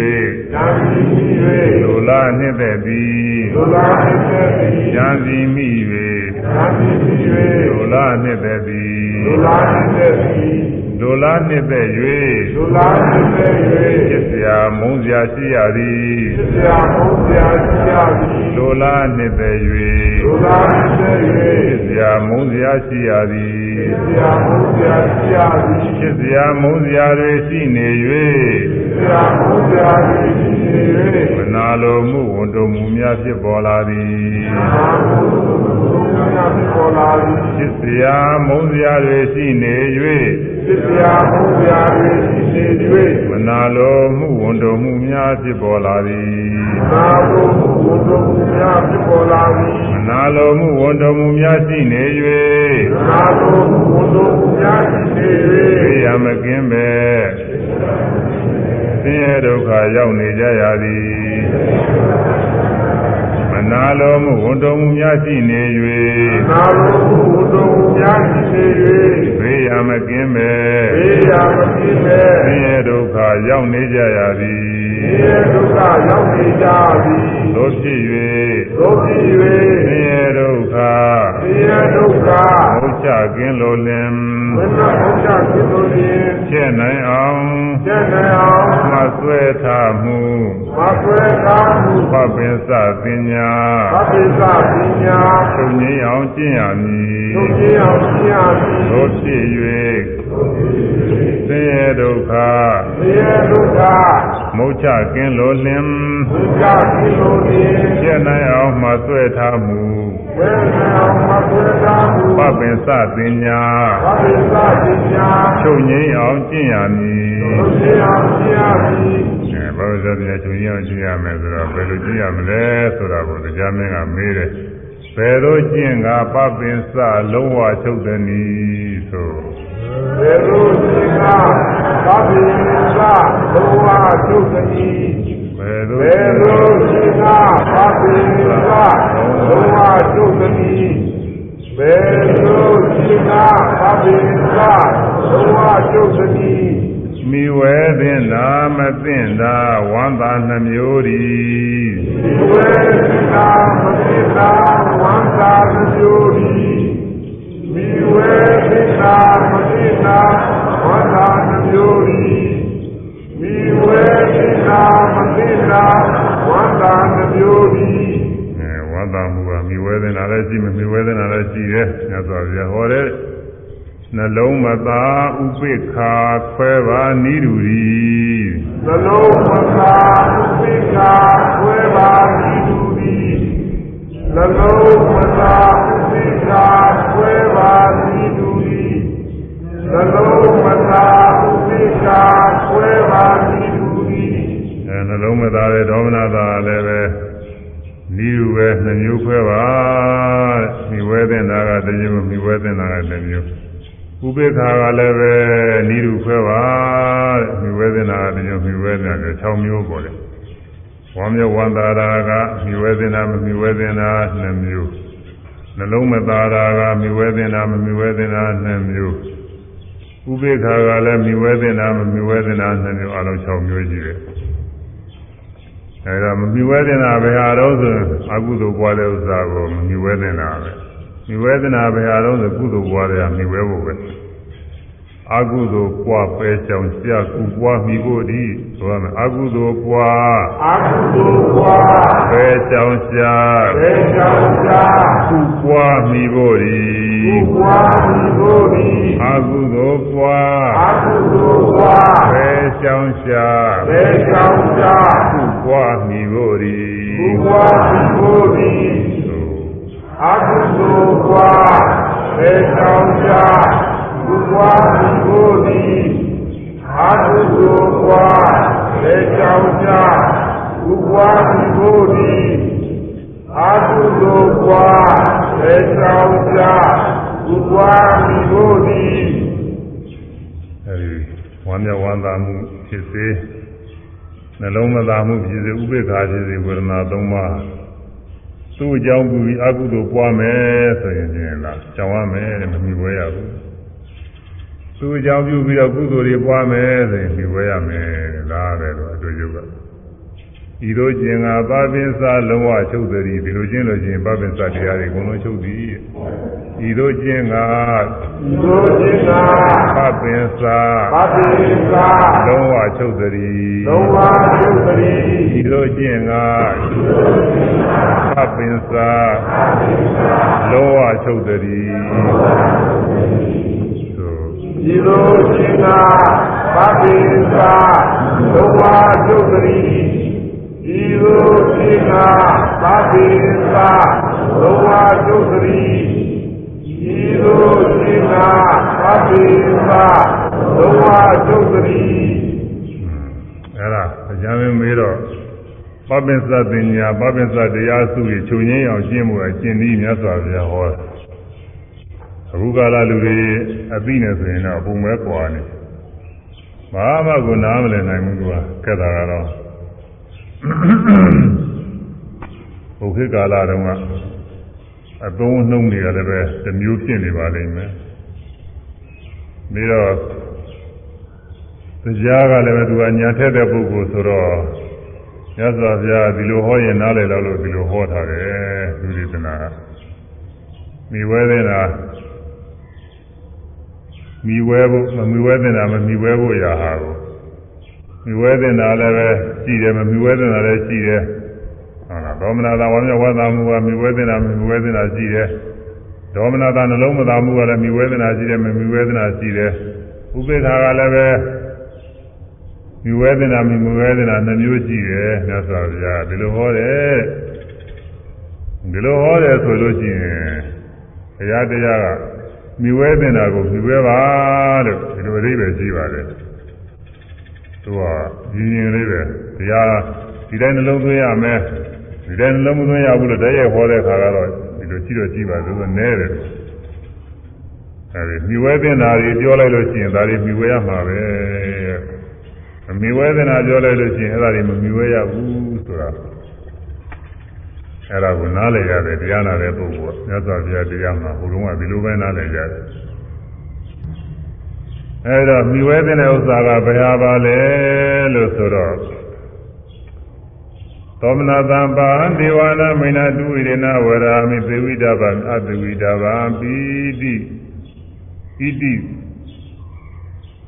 ဉာဏ်စီမိ၍လိုလားနှစ်သက်သည်လိုလားနှစ်သက်သည်ဉာဏ်စီမိ၍ဉာဏ်စီမိ၍လိုလားနှစ်သက်သည်လိုလားနှစ်သက်သည်ဒုလားနှစ်သက်၍ဒုလားနှစ်သက်၍ဖြစ်เสียမုန်းเสียရှိရသည်ဖြစ်เสียမုန်းเสียရှိရသည်ဒုလားနှစ်သက်၍ သူသာစေ၍ဆရာမုန်းဆရာရှိရသည်ဆရာမုန်းဆရာရှိရသည်ဖြစ်ဆရာမုန်းဆရာတွေရှိနေ၍ဆရာမုန်းဆရာတွေရှိနေ၍မနာလိုမှုဝန်တုံမှုများဖြစ်ပေါ်လာသည်ဖြစ်ဆရာမုန်းဆရာတွေရှိနေ၍ဖြစ်ဆရာမုန်းဆရာတွေရှိနေ၍မနာလိုမှုဝန်တုံမှုများဖြစ်ပေါ်လာသည်မနာလိုမှုဝန်တုံမှုများဖြစ်ပေါ်လာသည်မနာလိုမှုဝန်တုံမှုများရှိနေ၍မနာလိုမှုဝန်တုံမှုများရှိနေ၍သိရမကင်းပဲဆင်းရဲဒုက္ခရောက်နေကြရသည်နာလိုမှုဝန်တော်မှုများရှိနေ၍နာလိုမှုဝန်တော်မှုများရှိနေ၍ဘေးရမကင်းပဲဘေးရမကင်းပဲဆင်းရဲဒုက္ခရောက်နေကြရသည်ဆင်းရဲဒုက္ခရောက်နေကြသည်သို့ဖြစ်၍သို့ဖြစ်၍ဆင်းရဲဒုက္ခဆင်းရဲဒုက္ခဘုချကင်းလိုလင်ဘုရားဘုချကင်းလိုလင်ကျင့်နိုင်အောင်ကျင့်နိုင်အောင်မဆွဲထားမှုမဆွဲထားမှုပပင်စပညာပပင်စပညာသုံးငင်းအောင်ကျင့်ရမည်သုံးငင်းအောင်ကျင့်ရမည်သို့ဖြစ်၍ဆင်းရဲဒုက္ခဆင်းရဲဒုက္ခမုတ်ချကင်းလိုလင်မုတ်ချကင်းလိုလင်ကျက်နိုင်အောင်မှဆွဲထားမှုဝေနိုင်အောင်မှဆွဲထားမှုပပင်စပညာပပင်စပညာချုပ်ငိမ့်အောင်ကျင့်ရမည်ချုပ်ငိမ့်အောင်ကျင့်ရမည်အဲဘာလို့ဆိုပြန်ချုပ်ငိမ့်အောင်ကျင့်ရမယ်ဆိုတော့ဘယ်လိုကျင့်ရမလဲဆိုတာကိုတရားမင်းကမေးတယ် ဘယ်လိုကျင့်ကပပင်စလုံးဝချုပ်သည်နည်းဆိုသေရုစိကသဗ္ဗိသဘဝချုပ်တိဘေရုဘေရုစိကသဗ္ဗိသဘဝချုပ်တိဘေရုစိကသဗ္ဗိသဘဝချုပ်တိမိဝဲသင်သာမသိင်သာဝန္တာနှမျိုးဒီမိဝဲသင်သာမသိင်သာ ဝန္တာနှမျိုးဒီမိဝေသစ္စာမသိနာဝန္တာနှမျိုးဤမိဝေသစ္စာမသိနာဝန္တာနှမျိုးဤအဲဝန္တာမှုကမိဝေသနာလည်းရှိမမိဝေသနာလည်းရှိတယ်ညသောဗျာဟောတဲ့နှလုံးမသာဥပိ္ခာခွဲပါနိရူရီနှလုံးမသာဥပိ္ခာခွဲပါနိရူရီ နှလုံးမသာဥပိ္ခာခွဲပါနိရူရီနှလုံးမသာဥပိ္ခာခွဲပါနိရူရီအဲနှလုံးမသာတဲ့ဒေါမနတာလည်းပဲနိရူပဲနှမျိုးခွဲပါမိဝဲတဲ့နာကတမျိုးမိဝဲတဲ့နာကတမျိုးဥပေက္ခာကလည်းပဲနိရူခွဲပါတဲ့မိဝဲတဲ့နာကတမျိုးမိဝဲတဲ့နာက6မျိုးပေါ်တယ် ဝမ်းမြောက်ဝမ်းသာတာကမြွေသင်တာမမြွေသင်တာနှစ်မျိုးနှလုံးမသာတာကမြွေသင်တာမမြွေသင်တာနှစ်မျိုးဥပေက္ခာကလည်းမြွေသင်တာမမြွေသင်တာနှစ်မျိုးအလုံး6မျိုးရှိတယ်အဲဒါမမြွေသင်တာဘယ်ဟာတော့ဆိုအကုသိုလ်ပွားတဲ့ဥစ္စာကိုမမြွေသင်တာပဲမြွေသင်တာဘယ်ဟာတော့ဆိုကုသိုလ်ပွားတဲ့မြွေဖို့ပဲ အကုသိုလ်ပွားပဲကြောင်ဆရာကုပွားမိဖို့ဒီဆိုရမယ်အကုသိုလ်ပွားအကုသိုလ်ပွားပဲကြောင်ဆရာပဲကြောင်ဆရာကုပွားမိဖို့ဒီကုပွားမိဖို့ဒီအကုသိုလ်ပွားအကုသိုလ်ပွားပဲကြောင်ဆရာပဲကြောင်ဆရာကုပွားမိဖို့ဒီကုပွားမိဖို့ဒီအကုသိုလ်ပွားပဲကြောင်ဆ ရာကုပွားမိဖို့ဒီအာဟုသောကွာလေကြောင့်ကြဥပွားမိဖို့ဒီအာဟုသောကွာလေကြောင့်ကြဥပွားမိဖို့ဒီအဲဒီဝမ်းမြောက်ဝမ်းသာမှုဖြစ်စေနှလုံးမသာမှုဖြစ်စေဥပေက္ခာဖြစ်စေဝေဒနာသုံးပါးသူ့အကြောင်းပြုပြီးအကုသိုလ်ပွားမယ်ဆိုရင်ဖြင့်လားကြောင်ရမယ်တဲ့မမြင်ဝဲရဘူး သူ့အကြောင်းပြုပြီးတော့ကုသိုလ်တွေပွားမယ်ဆိုရင်ပြီးဝဲရမယ်လားပဲလို့အတူတူကဤသို့ကျင်ကပါပင်စာလုံးဝချုပ်သည်ဒီလိုကျင့်လို့ချင်းပါပင်စာတရားတွေအကုန်လုံးချုပ်သည်ဤသို့ကျင်ကဤသို့ကျင်ကပါပင်စာပါပင်စာလုံးဝချုပ်သည်လုံးဝချုပ်သည်ဤသို့ကျင်ကပါပင်စာလုံးဝချုပ်သည် ဒီလိုရှင်သာဗဗ္ဗေသာသုံးပါးဒုက္ခရီဒီလိုရှင်သာဗဗ္ဗေသာသုံးပါးဒုက္ခရီဒီလိုရှင်သာဗဗ္ဗေသာသုံးပါးဒုက္ခရီအဲ့ဒါအကြမ်းမေးတော့ပပ္ပစ္စပညာပပ္ပစ္စတရားစုကြီးချုပ်ငင်းအောင်ရှင်းမှုအကျင့်ဤမြတ်စွာဘုရားဟောတယ် အခုကာလလူတွေအသိနေဆိုရင်တော့ပုံမဲကွာနေဘာမှကိုနားမလည်နိုင်ဘူးကွာကဲတာကတော့ဘုခေတ်ကာလတုန်းကအသုံးနှုံးတွေကလည်းပဲတစ်မျိုးဖြစ်နေပါလိမ့်မယ်ပြီးတော့တရားကလည်းပဲသူကညာထက်တဲ့ပုဂ္ဂိုလ်ဆိုတော့မြတ်စွာဘုရားဒီလိုဟောရင်နားလည်တော့လို့ဒီလိုဟောထားတယ်သူဒီသနာမိဝဲတဲ့နာ မိဝဲဖို့မမိဝဲတင်တာမမိဝဲဖို့ရာဟာကိုမိဝဲတင်တာလည်းပဲရှိတယ်မမိဝဲတင်တာလည်းရှိတယ်ဟုတ်လားဒေါမနတာဝါမျက်ဝါသာမှုကမိဝဲတင်တာမမိဝဲတင်တာရှိတယ်ဒေါမနတာနှလုံးမသာမှုကလည်းမိဝဲတင်တာရှိတယ်မမိဝဲတင်တာရှိတယ်ဥပေက္ခာကလည်းပဲမိဝဲတင်တာမိဝဲတင်တာနှမျိုးရှိတယ်မြတ်စွာဘုရားဒီလိုဟောတယ်ဒီလိုဟောတယ်ဆိုလို့ရှိရင်ဘုရားတရားက မြွေးတင်တာကိုမြွေးပါလို့ဒီလိုအသေးပဲရှိပါတယ်သူကရင်းရင်လေးပဲတရားဒီတိုင်းနှလုံးသွင်းရမယ်ဒီတိုင်းနှလုံးမသွင်းရဘူးလို့တည်းရဲ့ဟောတဲ့ခါကတော့ဒီလိုကြည့်တော့ကြည့်ပါဆိုတော့နဲတယ်အဲဒီမြွေးတင်တာကြီးပြောလိုက်လို့ရှိရင်ဒါတွေမြွေးရမှာပဲမြွေးတင်တာပြောလိုက်လို့ရှိရင်အဲ့ဒါတွေမမြွေးရဘူးဆိုတာ အဲ့ဒါကိုနားလည်ရတယ်တရားနာတဲ့ပုဂ္ဂိုလ်ကမြတ်စွာဘုရားတရားမှာဟိုတုန်းကဒီလိုပဲနားလည်ကြတယ်အဲ့တော့မြွေးတဲ့ဥစ္စာကဘယ်ဟာပါလဲလို့ဆိုတော့သောမနာတံပါဒေဝနာမိနာတုဝိရဏဝရာမိသေဝိတဗံအတဝိတဗံပိတိဣတိ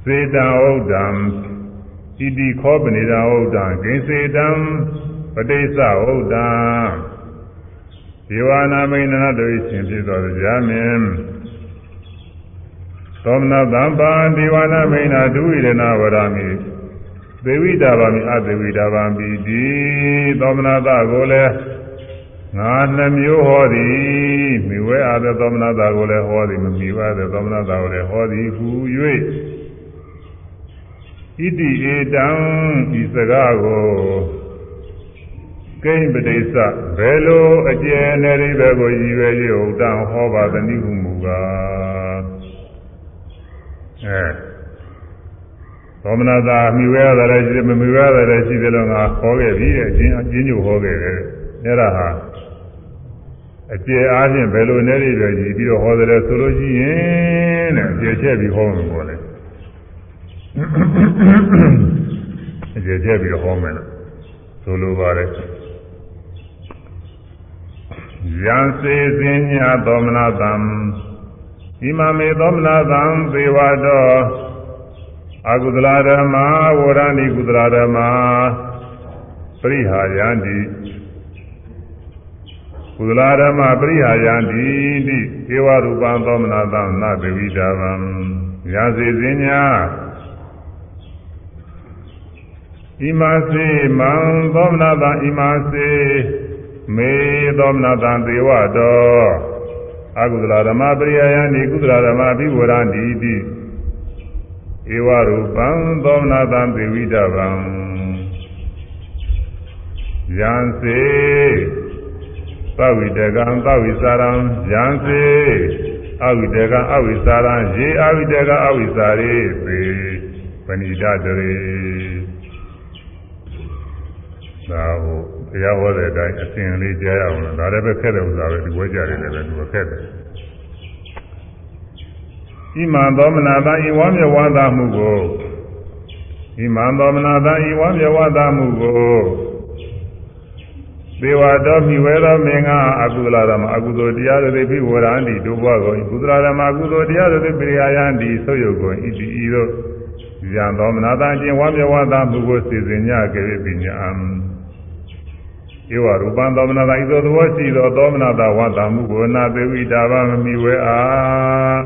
စေတံဥဒ္ဒံဣတိခောပနိဒံဥဒ္ဒံဂိစေတံပဋိစ္စဥဒ္ဒံ ဒေဝနာမိန်နာတို့ရှင်ဖြစ်တော်ကြာမင်းသောမနာသံပါဒေဝနာမိန်နာဒုဝိရဏဝရမိသေဝိတာဗာမိအသေဝိတာဗာမိဒီသောမနာသကိုလည်းငါနှမျိုးဟောသည်မိဝဲအားသောသောမနာသကိုလည်းဟောသည်မမိဝဲသောသောမနာသကိုလည်းဟောသည်ဟူ၍ဣတိဧတံဤစကားကို ကိဉ္ပတိစ္စဘယ်လိုအကျဉ်းနဲ့ဒီဘက်ကိုရည်ရွယ်၍ဥဒ္ဒံဟောပါသနည်းဟုမူကားအဲသောမနာသာမိဝဲရတယ်လည်းရှိတယ်မမိဝဲရတယ်လည်းရှိတယ်လို့ငါဟောခဲ့ပြီတဲ့အချင်းအချင်းညို့ဟောခဲ့တယ်အဲ့ဒါဟာအကျေအားဖြင့်ဘယ်လိုနဲ့တွေပဲကြည့်ပြီးတော့ဟောတယ်ဆိုလို့ရှိရင်တဲ့အကျေချက်ပြီးဟောမှာပေါ့လေအကျေချက်ပြီးတော့ဟောမယ်လို့ဆိုလိုပါတယ် ယံစေစင်ညာသောမနာတံဣမမေသောမနာတံသေဝတော်အကုသလဓမ္မာဝရဏိကုသလဓမ္မာပရိဟာယန္တိကုသလဓမ္မာပရိဟာယန္တိတိဧဝရူပံသောမနာတံနသေဝိတာဗံယံစေစင်ညာဣမစေမံသောမနာတံဣမစေ မေသောမနတံသေဝတောအကုသလဓမ္မပရိယယန္တိကုသလဓမ္မဘိဝရန္တိတိဧဝရူပံသောမနတံသေဝိတဗံယံစေသဝိတကံသဝိစာရံယံစေအဝိတကံအဝိစာရံယေအဝိတကအဝိစာရေပေပဏိဒတရေသာဟု တ်တရားဟောတဲ့အတိုင်းအစဉ်လေးကြားရအောင်လို့ဒါလည်းပဲခက်တဲ့ဥစ္စာပဲဒီဝဲကြတယ်လည်းပဲသူကခက်တယ်ဣမံသောမနာတံဤဝါမျက်ဝါသမှုကိုဣမံသောမနာတံဤဝါမျက်ဝါသမှုကိုသေဝတော်မိဝဲသောမင်္ဂအကုသလဓမ္မအကုသိုလ်တရားတွေဖိဝရန္တိတို့ဘွားကိုကုသလဓမ္မအကုသိုလ်တရားတွေပိရိယာယန္တိဆုတ်ယုတ်ကိုဣတိဤတို့ဉာဏ်သောမနာတံကျင်ဝါမျက်ဝါသမှုကိုစီစဉ်ညကေပိညာံဧ ဝရူပံသောမနာသာဤသို့သဘောရှိသောသောမနာသာဝတ္တမှုကိုနာသေဝိတာဗမမိဝဲအား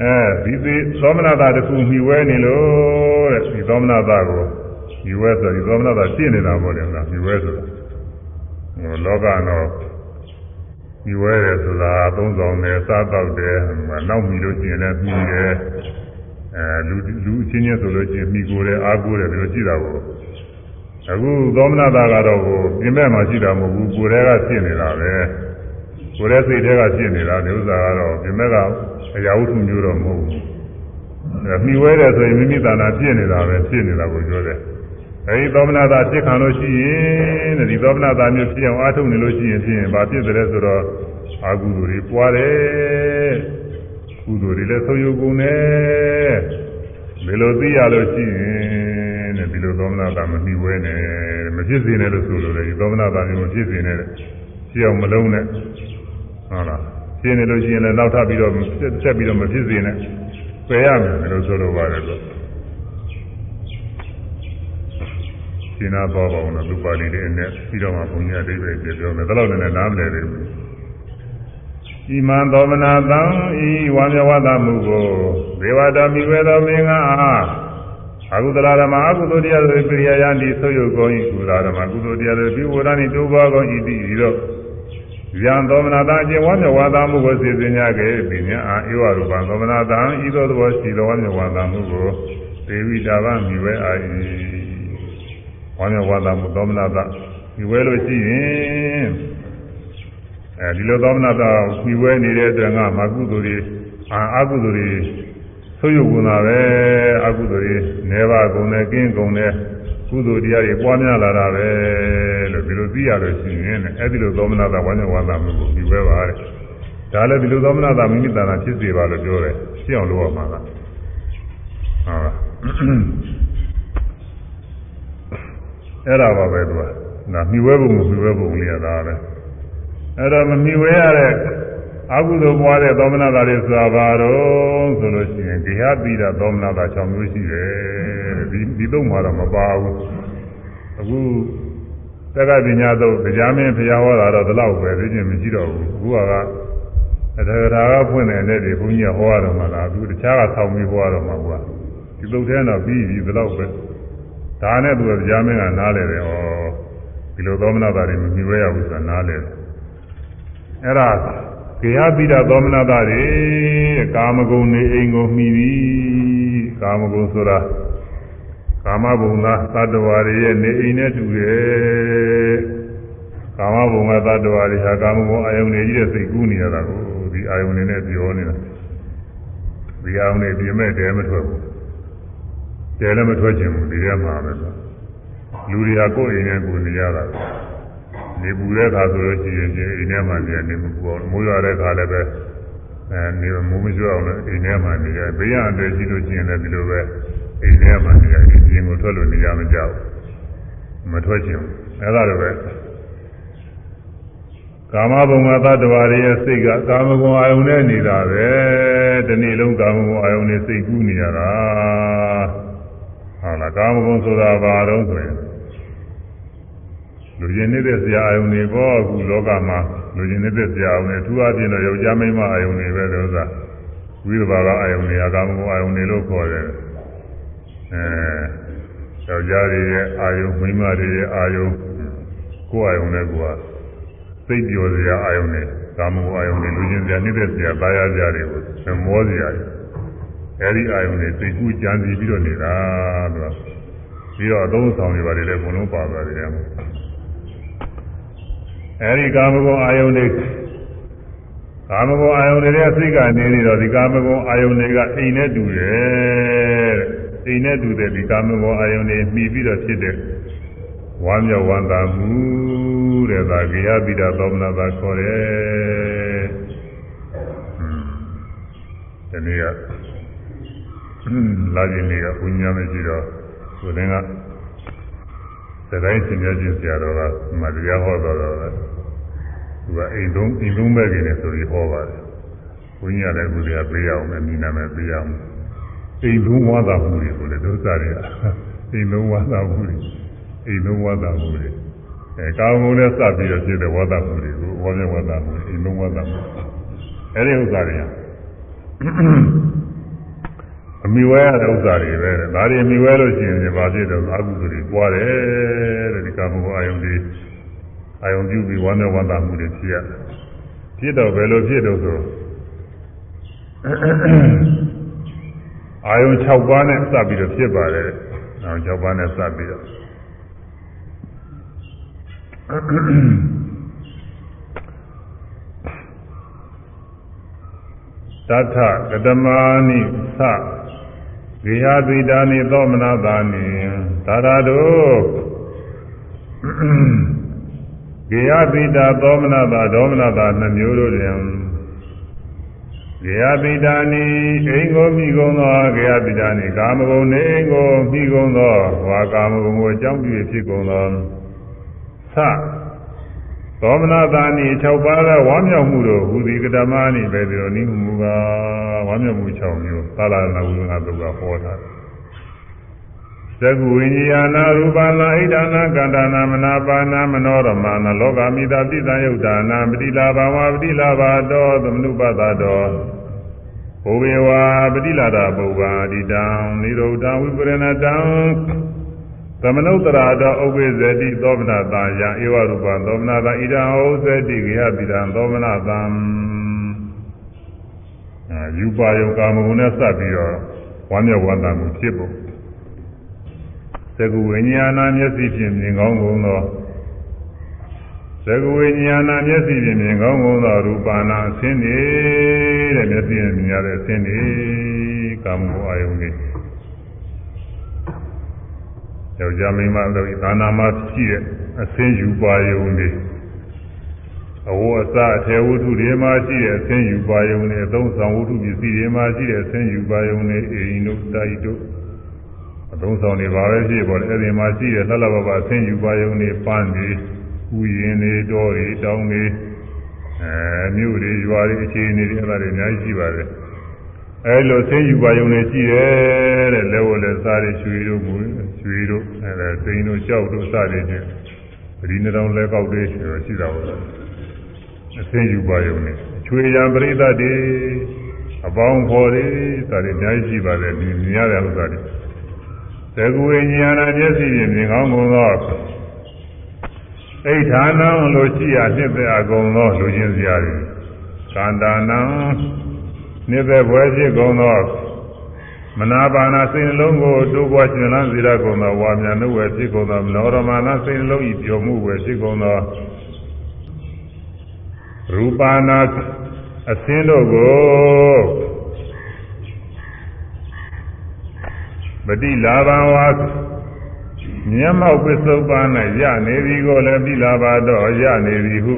အဲဒီဒီသောမနာသာတစ်ခုမိဝဲနေလို့တဲ့ဒီသောမနာသာကိုမိဝဲဆိုဒီသောမနာသာရှင်းနေတာပေါ့လေလားမိဝဲဆိုတာဟိုလောကတော့မိဝဲတယ်ဆိုတာသုံးဆောင်တယ်စားတော့တယ်နောက်မိလို့ရှိရင်လည်းမိတယ်အဲလူလူချင်းချင်းဆိုလို့ရှိရင်မိကိုယ်တယ်အားကိုယ်တယ်ဒီလိုရှိတာပေါ့ အခုသောမနတာကတော့ကိုပြင်မဲ့မှာရှိတာမဟုတ်ဘူးကိုယ်တည်းကဖြစ်နေတာပဲကိုယ်တည်းစိတ်တည်းကဖြစ်နေတာဒီဥစ္စာကတော့ပြင်မဲ့ကအရာဝတ္ထုမျိုးတော့မဟုတ်ဘူးအဲမိဝဲတယ်ဆိုရင်မိမိတဏ္ဍာဖြစ်နေတာပဲဖြစ်နေတာကိုပြောတယ်အဲဒီသောမနတာဖြစ်ခံလို့ရှိရင်တဲ့ဒီသောမနတာမျိုးဖြစ်အောင်အားထုတ်နေလို့ရှိရင်ဖြစ်ရင်ဘာဖြစ်တယ်ဆိုတော့အာဟုသူတွေပွားတယ်ကုသိုလ်တွေလည်းဆုံးယုတ်ကုန်တယ်ဒီလိုသိရလို့ရှိရင်တဲ့ဒီလို သောမနာတာမမိဝဲနဲ့မဖြစ်စေနဲ့လို့ဆိုလို့လေဒီသောမနာတာမျိုးမဖြစ်စေနဲ့ဖြစ်အောင်မလုံးနဲ့ဟုတ်လားဖြစ်နေလို့ရှိရင်လည်းနောက်ထပ်ပြီးတော့ဆက်ပြီးတော့မဖြစ်စေနဲ့ပယ်ရမယ်လို့ဆိုလိုပါတယ်လို့ရှင်းနာတော့ပါအောင်လို့သူပါဠိလေးနဲ့ပြီးတော့မှဘုန်းကြီးအတိပ္ပယ်ပြောမယ်ဒါတော့လည်းနားမလည်သေးဘူးဣမံသောမနာတံဤဝါမျက်ဝါသမှုကိုဒေဝတာမိဝဲသောမင်းကအ ကုသလဓမ္မအကုသိုလ်တရားတွေပြရိယယံဒီဆုယုတ်ကုန်၏ကုသလဓမ္မကုသိုလ်တရားတွေပြုဝရဏိတိုးပွားကုန်၏တည်သောယံသောမနာတံအကျင့်ဝါမျက်ဝါသမှုကိုစေစင်ကြခဲ့ပညာအာဧဝရူပံသောမနာတံဤသို့သောရှိသောဝါမျက်ဝါသမှုကိုဒေဝိတာဗမိဝဲအာ၏ဝါမျက်ဝါသမှုသောမနာတမိဝဲလို့ရှိရင်အဲဒီလိုသောမနာတာပြီးဝဲနေတဲ့အတွက်ငါမကုသိုလ်တွေအာအကုသိုလ်တွေ ဆိုးရုပ်ကုန်တာပဲအကုသိုလ်တွေနေပါကုန်တယ်ကင်းကုန်တယ်ကုသိုလ်တရားတွေပွားများလာတာပဲလို့ဒီလိုသိရလို့ရှိရင်အဲဒီလိုသောမနာတာဝါညဝါသာမှုကိုပြီးဝဲပါတဲ့ဒါလည်းဒီလိုသောမနာတာမိမိတဏ္ဍာဖြစ်စေပါလို့ပြောတယ်ရှင်းအောင်လုပ်ရမှာလားဟုတ်လားအဲ့ဒါပါပဲသူကဒါမိဝဲပုံမမိဝဲပုံလေးရတာပဲအဲ့တော့မမိဝဲရတဲ့ အကုသိုလ်ပွားတဲ့သောမနာတာတွေဆိုတာဘာတော့ဆိုလို့ရှိရင်ဂေဟပိဒသောမနာတာ6မျိုးရှိတယ်ဒီဒီတော့မှာတော့မပါဘူးအခုတက္ကပညာတော့တရားမင်းဖျားဟောတာတော့ဒီလောက်ပဲသိချင်းမရှိတော့ဘူးအခုကအထေရာကဖွင့်တဲ့နေ့တွေဘုန်းကြီးကဟောရတော့မှလားသူတခြားကဆောင်းပြီးဟောရတော့မှကွာဒီသုတ်ထဲတော့ပြီးပြီဒီလောက်ပဲဒါနဲ့သူကတရားမင်းကနားလေတယ်ဩဒီလိုသောမနာတာတွေမမြင်ရဘူးဆိုတာနားလေတယ်အဲ့ဒါ ကေဟပိဒသောမနတာတွေကာမဂုဏ်နေအိမ်ကိုမှီသည်ကာမဂုဏ်ဆိုတာကာမဘုံသားသတ္တဝါတွေရဲ့နေအိမ်နဲ့တူတယ်ကာမဘုံကသတ္တဝါတွေဟာကာမဂုဏ်အာယုန်တွေကြီးတဲ့စိတ်ကူးနေရတာကိုဒီအာယုန်တွေနဲ့ပြောနေတာဒီအာယုန်တွေပြမဲ့တယ်မထွက်ဘူးကျဲလည်းမထွက်ချင်ဘူးဒီထဲမှာပဲဆိုလူတွေကကိုယ်အိမ်နဲ့ကိုယ်နေရတာပဲ နေပူတဲ့အခါဆိုလို့ရှိရင်အိမ်ထဲမှာနေနေမပူအောင်မိုးရွာတဲ့အခါလည်းပဲအဲနေမိုးမရွာအောင်လည်းအိမ်ထဲမှာနေရဘေးရန်တွေရှိလို့ရှိရင်လည်းဒီလိုပဲအိမ်ထဲမှာနေရအိမ်ပြင်ကိုထွက်လို့နေရမကြောက်မထွက်ချင်ဘူးအဲဒါလိုပဲကာမဘုံမှာသတ္တဝါတွေရဲ့စိတ်ကကာမဂုဏ်အာယုန်နဲ့နေတာပဲဒီနေ့လုံးကာမဂုဏ်အာယုန်နဲ့စိတ်ကူးနေရတာဟုတ်လားကာမဂုဏ်ဆိုတာဘာတော့ဆိုရင် လူကျင်နေတဲ့ဇာအာယုန်တွေပေါ့အခုလောကမှာလူကျင်နေတဲ့ဇာအာယုန်တွေအထူးအပြင်တော့ယောက်ျားမိန်းမအာယုန်တွေပဲလို့ဆိုတာဝိသဘာကအာယုန်တွေကကာမဂုဏ်အာယုန်တွေလို့ခေါ်တယ်အဲယောက်ျားတွေရဲ့အာယုန်မိန်းမတွေရဲ့အာယုန်ကိုယ်အာယုန်နဲ့ကိုယ်ကစိတ်ပြောစရာအာယုန်နဲ့ကာမဂုဏ်အာယုန်နဲ့လူကျင်စရာနေတဲ့စရာပါရစရာတွေကိုမောစရာတွေအဲဒီအာယုန်တွေစိတ်ကူးကြံစီပြီးတော့နေတာလို့ပြီးတော့အသုံးဆောင်တွေပါတယ်လေဘုံလုံးပါပါတယ်ကွာ အဲဒီကာမဂုဏ်အာယုန်တွေကာမဂုဏ်အာယုန်တွေရဲ့စိတ်ကနေနေတော့ဒီကာမဂုဏ်အာယုန်တွေကအိမ်နဲ့တူတယ်အိမ်နဲ့တူတဲ့ဒီကာမဂုဏ်အာယုန်တွေမှီပြီးတော့ဖြစ်တဲ့ဝမ်းမြောက်ဝမ်းသာမှုတဲ့ဒါကေယပိဒသောမနာသာခေါ်တယ်။ဒီနေ့ကလာခြင်းတွေကဘုညာမရှိတော့ဆိုတဲ့ကသတိုင်းသင်ကြားခြင်းဆရာတော်ကမတရားဟောတော်တော်ပဲ သူကအိမ်သုံးအိမ်သုံးဘက်ကနေဆိုပြီးဟောပါတယ်ဘုညာလည်းသူတွေကပေးရအောင်မယ်မိနာမယ်ပေးရအောင်အိမ်သုံးဝါသာမှုတွေဆိုလေဒုစရတွေကအိမ်သုံးဝါသာမှုတွေအိမ်လုံးဝါဒမှုတွေအဲကာမဂုဏ်နဲ့စပ်ပြီးတော့ဖြစ်တဲ့ဝါဒမှုတွေကိုဝါမျက်ဝါဒမှုအိမ်လုံးဝါဒမှုအဲဒီဥစ္စာတွေအမိဝဲရတဲ့ဥစ္စာတွေပဲဒါတွေအမိဝဲလို့ရှိရင်ဘာဖြစ်တော့အကုသိုလ်တွေပွားတယ်တဲ့ဒီကာမဂုဏ်အာယုန်တွေ အာယုန်ပြုပြီးဝါမျက်ဝါဒမှုတွေဖြစ်ရဖြစ်တော့ဘယ်လိုဖြစ်တော့ဆိုအာယုန်6ပါးနဲ့စပ်ပြီးတော့ဖြစ်ပါတယ်အာယုန်6ပါးနဲ့စပ်ပြီးတော့တထကတမနိသဂေယသီတာနိသောမနာတာနိသာရတော ဂေယသီတာသောမနာတာဒေါမနာတာနှမျိုးတို့တွင်ဂေယပိတာနိအိမ်ကိုမိကုန်သောဂေယပိတာနိကာမဂုဏ်နေအိမ်ကိုမိကုန်သောဝါကာမဂုဏ်ကိုအကြောင်းပြုဖြစ်ကုန်သောသသောမနာသာနိ6ပါးသောဝါမြောက်မှုတို့ဟူသည်ကတမနိပဲဒီလိုနိမူကဝါမြောက်မှု6မျိုးသာလနာဝိငါတုကဟောတာ သကုဝိညာဏရူပနာဣဒနာကန္တနာမနာပါနာမနောရမနာလောကမိတာပိသယုတ်တာနာပတိလာဘာဝပတိလာဘာတောသမနုပသတောဘုဝေဝါပတိလာတာပုဗ္ဗာတိတံနိရောဓဝိပရဏတံသမနုတရာတောဥပ္ပေဇတိသောမနာတာယဧဝရူပသောမနာတာဣဒံဩဇတိခေယပိတံသောမနာတံအာယူပါယောကာမဂုဏ်နဲ့စပ်ပြီးတော့ဝမ်းမြောက်ဝမ်းသာမှုဖြစ်ဖို့ သကုဝိညာဏမျက်စိဖြင့်မြင်ကောင်းကုန်သောသကုဝိညာဏမျက်စိဖြင့်မြင်ကောင်းကုန်သောရူပနာအသင်းနေတဲ့မျက်စိနဲ့မြင်ရတဲ့အသင်းတွေကာမဂုဏ်အာယုန်တွေယောက်ျားမိန်းမတို့သာနာမှာရှိတဲ့အသင်းယူပါယုံတွေအဝတ်အစားအထေဝတ္ထုတွေမှာရှိတဲ့အသင်းယူပါယုံတွေအသုံးဆောင်ဝတ္ထုပစ္စည်းတွေမှာရှိတဲ့အသင်းယူပါယုံတွေအိမ်တို့တိုက်တို့ အသုံးဆောင်တွေပါပဲဖြစ်ပေါ်တယ်အဲဒီမှာရှိတဲ့လှလှပပအသင်းယူပါယုံတွေပန်းတွေဥယျင်တွေတောတွေတောင်းတွေအဲမြို့တွေရွာတွေအခြေအနေတွေအဲ့ဒါတွေအများကြီးရှိပါတယ်အဲလိုဆင်းယူပါယုံနေရှိတယ်တဲ့လက်ဝလက်စားတွေရွှေတို့မူရွှေတို့အဲဒါစိန်တို့ကြောက်တို့စသည်ဖြင့်ပရိနေတော်လက်ကောက်တွေရှိတာပေါ့အဆင်းယူပါယုံနေချွေရံပရိသတ်တွေအပေါင်းဖော်တွေစသည်အများကြီးရှိပါတယ်ဒီမြင်ရတဲ့ဥစ္စာတွေ သေကူဝိညာဏမျက်စိဖြင့်မြင်ကောင်းကုန်သောအိဋ္ဌာနံလိုရှိရနှစ်သက်အကုန်သောလူချင်းစရာတွေကန္တာနံနှစ်သက်ဘွယ်ဖြစ်ကုန်သောမနာပါနာစိတ်နှလုံးကိုတိုးပွားရှင်လန်းစေရကုန်သောဝါမြနှုတ်ဝယ်ဖြစ်ကုန်သောမနောရမနာစိတ်နှလုံးဤပျော်မှုဝယ်ဖြစ်ကုန်သောရူပါနာအစင်းတို့ကို တိလာဘဝမျက်မှောက်ပစ္စုပန်၌ရနေသည်ကိုလည်းပိလာပါတော့ရနေသည်ဟု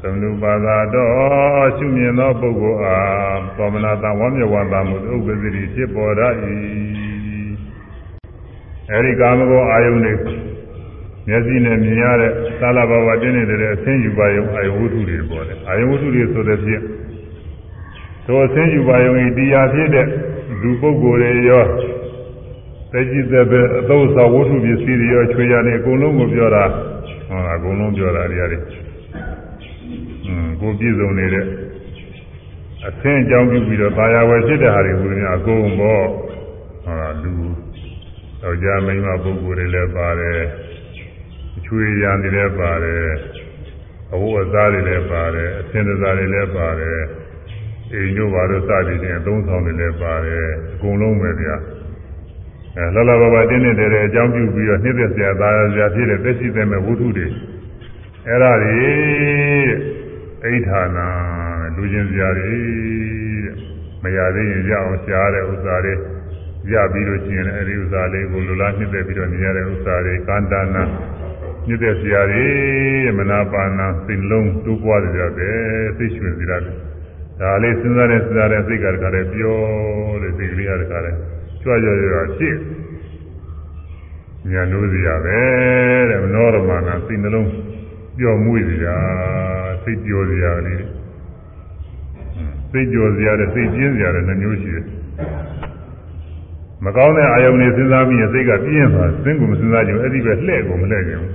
သမုပါဒတော်ရှုမြင်သောပုဂ္ဂိုလ်အားသောမနာတဝမ်းမြေဝါသာမှုဥပ္ပဇ္ဇတိဖြစ်ပေါ်ရ၏အဲဒီကာမဂုဏ်အာယုန်တွေမျက်စိနဲ့မြင်ရတဲ့သာလဘဝတင်းနေတဲ့အဆင်းယူပါယုံအာယုဝတ္ထုတွေပေါ်တယ်အာယုဝတ္ထုတွေဆိုတဲ့ဖြင့်သောအဆင်းယူပါယုံဤတရားဖြစ်တဲ့လူပုဂ္ဂိုလ်တွေရော သက်ကြီးသက်ပဲအသောသောဝတ္ထုပစ္စည်းတွေရောချွေရနေအကုန်လုံးကိုပြောတာဟုတ်လားအကုန်လုံးပြောတာတွေရတယ်อืมကိုပြည့်စုံနေတဲ့အဆင်းအကြောင်းပြုပြီးတော့ตายာဝယ်ဖြစ်တဲ့ဟာတွေဟိုများအကုန်ပေါ့ဟုတ်လားလူယောက်ျားမိန်းမပုဂ္ဂိုလ်တွေလည်းပါတယ်ချွေရနေလည်းပါတယ်အဝတ်အစားတွေလည်းပါတယ်အဆင်းအစားတွေလည်းပါတယ်အိမ်တို့ဘာလို့စသည်ဖြင့်အသုံးဆောင်တွေလည်းပါတယ်အကုန်လုံးပဲဗျာ အဲလောလောဘဘတင်းနေတဲ့အကြောင်းပြုပြီးတော့နှိမ့်သက်စရာသားစရာဖြစ်တဲ့သက်ရှိတဲ့မဲ့ဝုထုတွေအဲ့ဒါတွေအိဋ္ဌာနာလူချင်းစရာတွေတဲ့မရသေးရင်ရအောင်ရှားတဲ့ဥစ္စာတွေရပြီးလို့ရှိရင်အဲ့ဒီဥစ္စာလေးကိုလူလားနှိမ့်သက်ပြီးတော့နေရတဲ့ဥစ္စာတွေကန္တာနာညစ်တဲ့ဆရာကြီးမနာပါနာစိတ်လုံးတိုးပွားကြတယ်စိတ်ရွှင်စီရတယ်ဒါလေးစဉ်းစားတဲ့စဉ်းစားတဲ့စိတ်ကတခါတည်းပြောတဲ့စိတ်ကလေးကတခါတည်းကြွ ကြွကြွဖြစ်ညာလို့စီရပဲတဲ့မနောရမနာစိတ်နှလုံးပျော်မွေ့စီရစိတ်ပျော်စီရလေးစိတ်ကြော်စီရတဲ့စိတ်ကျင်းစီရတဲ့နှမျိုးရှိတယ်မကောင်းတဲ့အာယုန်တွေစဉ်းစားပြီးရင်စိတ်ကပြင်းသွားစဉ်းကိုမစဉ်းစားကြဘူးအဲ့ဒီပဲလှဲ့ကိုမလှဲ့ကြဘူး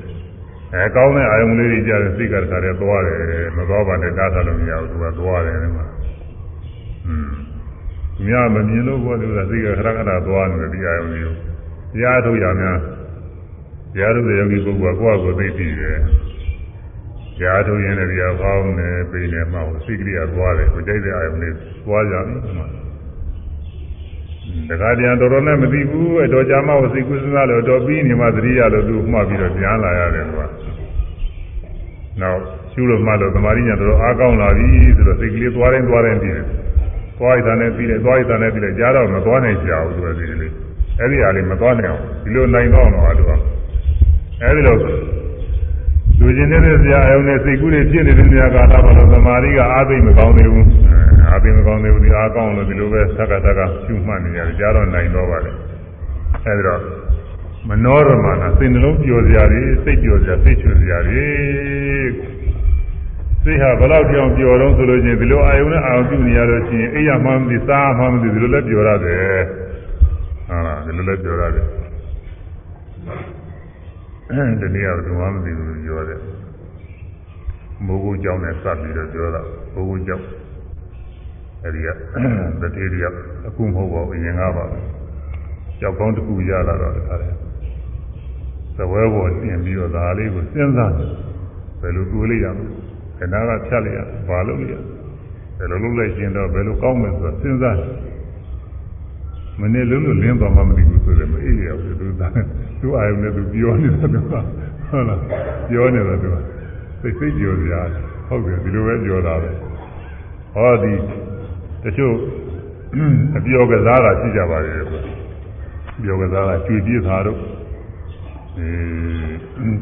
အဲကောင်းတဲ့အာယုန်လေးတွေကြားတဲ့စိတ်ကတခါတည်းသွားတယ်မသွားပါနဲ့တားထားလို့မရဘူးသူကသွားတယ်ဒီမှာอืม မြားမမြင်လို့ဘောသူကစိတ်ကခရခရသွားနေတယ်ဒီအာယုန်လေးကိုတရားထုတ်ရများတရားထုတ်တဲ့ယောဂီပုဂ္ဂိုလ်ကကိုယ့်အကိုသိသိတယ်တရားထုတ်ရင်လည်းတရားကောင်းတယ်ပြင်းတယ်မှောက်စိတ်ကလေးကသွားတယ်ကိုကြိုက်တဲ့အာယုန်လေးသွားကြပြီဒီမှာတခါတည်းတော်တော်နဲ့မသိဘူးအတော်ကြာမှစိတ်ကူးစဉ်းစားလို့တော်ပြီးနေမှသတိရလို့သူမှတ်ပြီးတော့ပြန်လာရတယ်ကွာနောက်ရှုလို့မှလို့သမာဓိညာတော်အားကောင်းလာပြီဆိုတော့စိတ်ကလေးသွားတိုင်းသွားတိုင်းပြီးတယ် သွားရတာနဲ့ပြီးတယ်သွားရတာနဲ့ပြီးတယ်ကြားတော့မသွားနိုင်ကြဘူးသူကစိတ်ကလေးအဲ့ဒီဟာလေးမသွားနိုင်အောင်ဒီလိုနိုင်တော့တော့သူကအဲ့ဒီလိုလူကျင်တဲ့ဆရာအယုံနဲ့စိတ်ကူးတွေဖြစ်နေတဲ့နေရာကာလမှာတော့သမာဓိကအားသိမကောင်းသေးဘူးအာသိမကောင်းသေးဘူးဒီအားကောင်းလို့ဒီလိုပဲသက္ကသက္ကရှုမှတ်နေရတယ်ကြားတော့နိုင်တော့ပါလေအဲဒီတော့မနောရမနာစိတ်နှလုံးပျော်စရာတွေစိတ်ပျော်စရာစိတ်ချွတ်စရာတွေ စိတ်ဟာဘယ်လောက်ကြောင်ပျော်တော့ဆိုလို့ချင်းဒီလိုအာယုံနဲ့အာယုံပြုနေရတော့ချင်းအိယာမှမသိစားမှမသိဒီလိုလည်းပျော်ရတယ်ဟုတ်လားဒီလိုလည်းပျော်ရတယ်အဲဒီနေ့ကဘယ်သူမှမသိဘူးပြောတယ်မိုးကုတ်ကြောင်းနဲ့စပ်ပြီးတော့ပြောတာမိုးကုတ်ကြောင်းအဲဒီကတတိယအခုမဟုတ်ပါဘူးအရင်ကပါပဲကြောက်ကောင်းတစ်ခုရလာတော့တခါလဲသဝဲပေါ်တင်ပြီးတော့ဒါလေးကိုစဉ်းစားဘယ်လိုတွေးလိုက်ရမလဲ ခဏကဖြတ်လိုက်ရဘာလို့လဲဘယ်လိုလုပ်လိုက်ရှင်တော့ဘယ်လိုကောင်းမယ်ဆိုတော့စဉ်းစားမနေ့လုံးလို့လင်းသွားမှမသိဘူးဆိုတယ်မအေးရဘူးသူသားသူအာရုံနဲ့သူပြောနေတာသူကဟုတ်လားပြောနေတာသူကစိတ်စိတ်ကြော်စရာဟုတ်တယ်ဒီလိုပဲပြောတာပဲဟောဒီတချို့အပြောကစားတာရှိကြပါရဲ့ပြောကစားတာကျွေပြေးတာတို့အဲ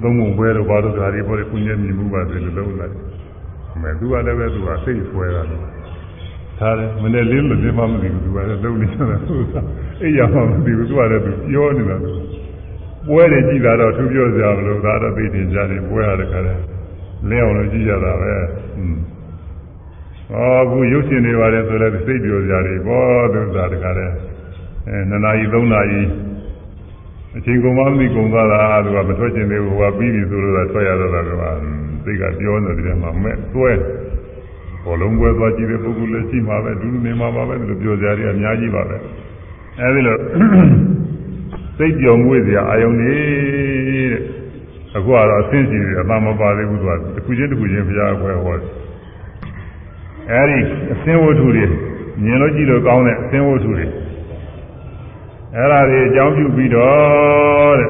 သုံးပုံပွဲတို့ဘာလို့ဓာရီပေါ်ကုညက်မြင်မှုပါစေလို့လုံးလိုက် မယ်သူကလည်းပဲသူကစိတ်ဆွဲတာလို့ဒါလည်းမနေ့လေးလို့ဒီမှမသိဘူးသူကလည်းလုံးနေတယ်သူကအိယာမှမသိဘူးသူကလည်းသူပြောနေတာသူပွဲတွေကြည့်တာတော့သူပြောစရာမလိုဒါတော့သိတင်ကြတယ်ပွဲရတယ်ခါတယ်လင်းအောင်လို့ကြည့်ရတာပဲอืมဟောအခုရုပ်ရှင်တွေပါတယ်ဆိုလည်းစိတ်ပြောစရာတွေဘောသူသာတခါတယ်အဲနှစ်နာရီသုံးနာရီ အချိန်ကုန်မှမသိကုန်သွားတာသူကမထွက်ချင်သေးဘူးဟိုကပြီးပြီဆိုလို့ထွက်ရတော့တာကစိတ်ကပြောနေတယ်မှာမဲ့သွဲဘောလုံးပွဲသွားကြည့်တဲ့ပုဂ္ဂိုလ်လည်းရှိမှာပဲဒုလူနေမှာပါပဲဒီလိုပြောစရာတွေအများကြီးပါပဲအဲဒီလိုစိတ်ကြော်မွေ့စရာအာယုန်နေတဲ့အခုကတော့အဆင့်ရှိတယ်အမှမပါသေးဘူးသူကတစ်ခုချင်းတစ်ခုချင်းဘုရားခွဲဟောတယ်အဲဒီအစင်းဝတ္ထုတွေမြင်လို့ကြည့်လို့ကောင်းတဲ့အစင်းဝတ္ထုတွေ အဲ့ဒါတွေအကြောင်းပြုပြီးတော့တဲ့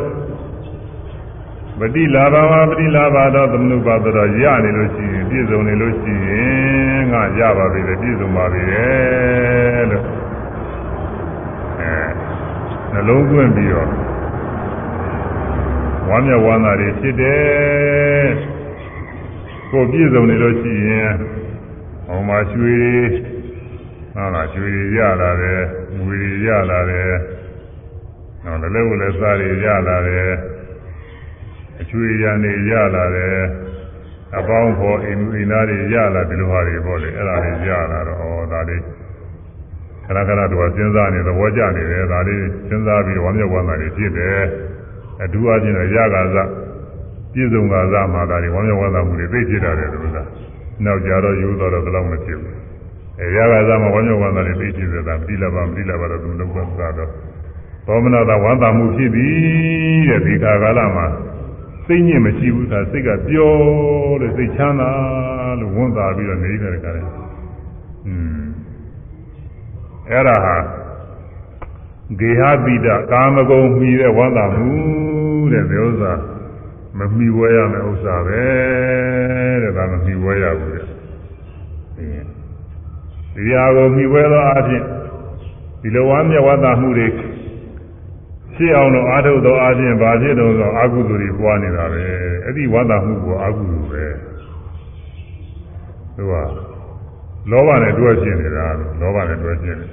ပฏิလာဘဝပฏิလာဘတော့သမနုပါတော့ရနေလို့ရှိရင်ပြည့်စုံနေလို့ရှိရင်ငါရပါပြီလေပြည့်စုံပါပြီလေလို့အဲနှလုံးသွင်းပြီးတော့ဝမ်းမြောက်ဝမ်းသာတွေဖြစ်တယ်ကိုပြည့်စုံနေလို့ရှိရင်ဟောမှာရွှေတွေဟုတ်လားရွှေတွေရလာတယ်ငွေတွေရလာတယ် နော်လည်းလည်းလည်းစားတွေရလာတယ်အချွေရံတွေရလာတယ်အပေါင်းဖော်အိမ်အိမ်သားတွေရလာဒီလိုဟာတွေပေါ့လေအဲ့ဒါတွေရလာတော့ဩဒါလေးခဏခဏတော့စဉ်းစားနေသဘောကျနေတယ်ဒါလေးစဉ်းစားပြီးဝမ်းမြောက်ဝမ်းသာတွေဖြစ်တယ်အထူးအချင်းတော့ရကာစပြည့်စုံကာစမှာဒါတွေဝမ်းမြောက်ဝမ်းသာမှုတွေသိဖြစ်တာတယ်လို့လားနောက်ကြတော့ယူတော့တော့ဘယ်တော့မဖြစ်ဘူးအဲရကာစမှာဝမ်းမြောက်ဝမ်းသာတွေသိဖြစ်တယ်ဒါမတိလပါမတိလပါတော့သူလုံးဝသာတော့ သောမနာသာဝမ်းသာမှုဖြစ်သည်တဲ့ဒီခါကာလမှာစိတ်ညစ်မရှိဘူးသာစိတ်ကပျော်လို့စိတ်ချမ်းသာလို့ဝန်သာပြီးတော့နေနေတယ်ကြတယ်อืมအဲ့ဒါဟာဂေဟပိတကာမဂုဏ်မှီတဲ့ဝန္တာမှုတဲ့ဒီဥစ္စာမမှီဝဲရမယ့်ဥစ္စာပဲတဲ့ဒါမမှီဝဲရဘူးတဲ့ဒီဟာကိုမှီဝဲသောအဖြစ်ဒီလိုဝမ်းမြတ်ဝန္တာမှုတွေ ဖြစ်အောင်လို့အာထုတ်သောအခြင်းဘာဖြစ်တော့ဆိုအာဟုသူတွေပွားနေတာပဲအဲ့ဒီဝါဒမှုကအာဟုသူပဲသူကလောဘနဲ့တွဲဖြစ်နေတာလောဘနဲ့တွဲဖြစ်နေ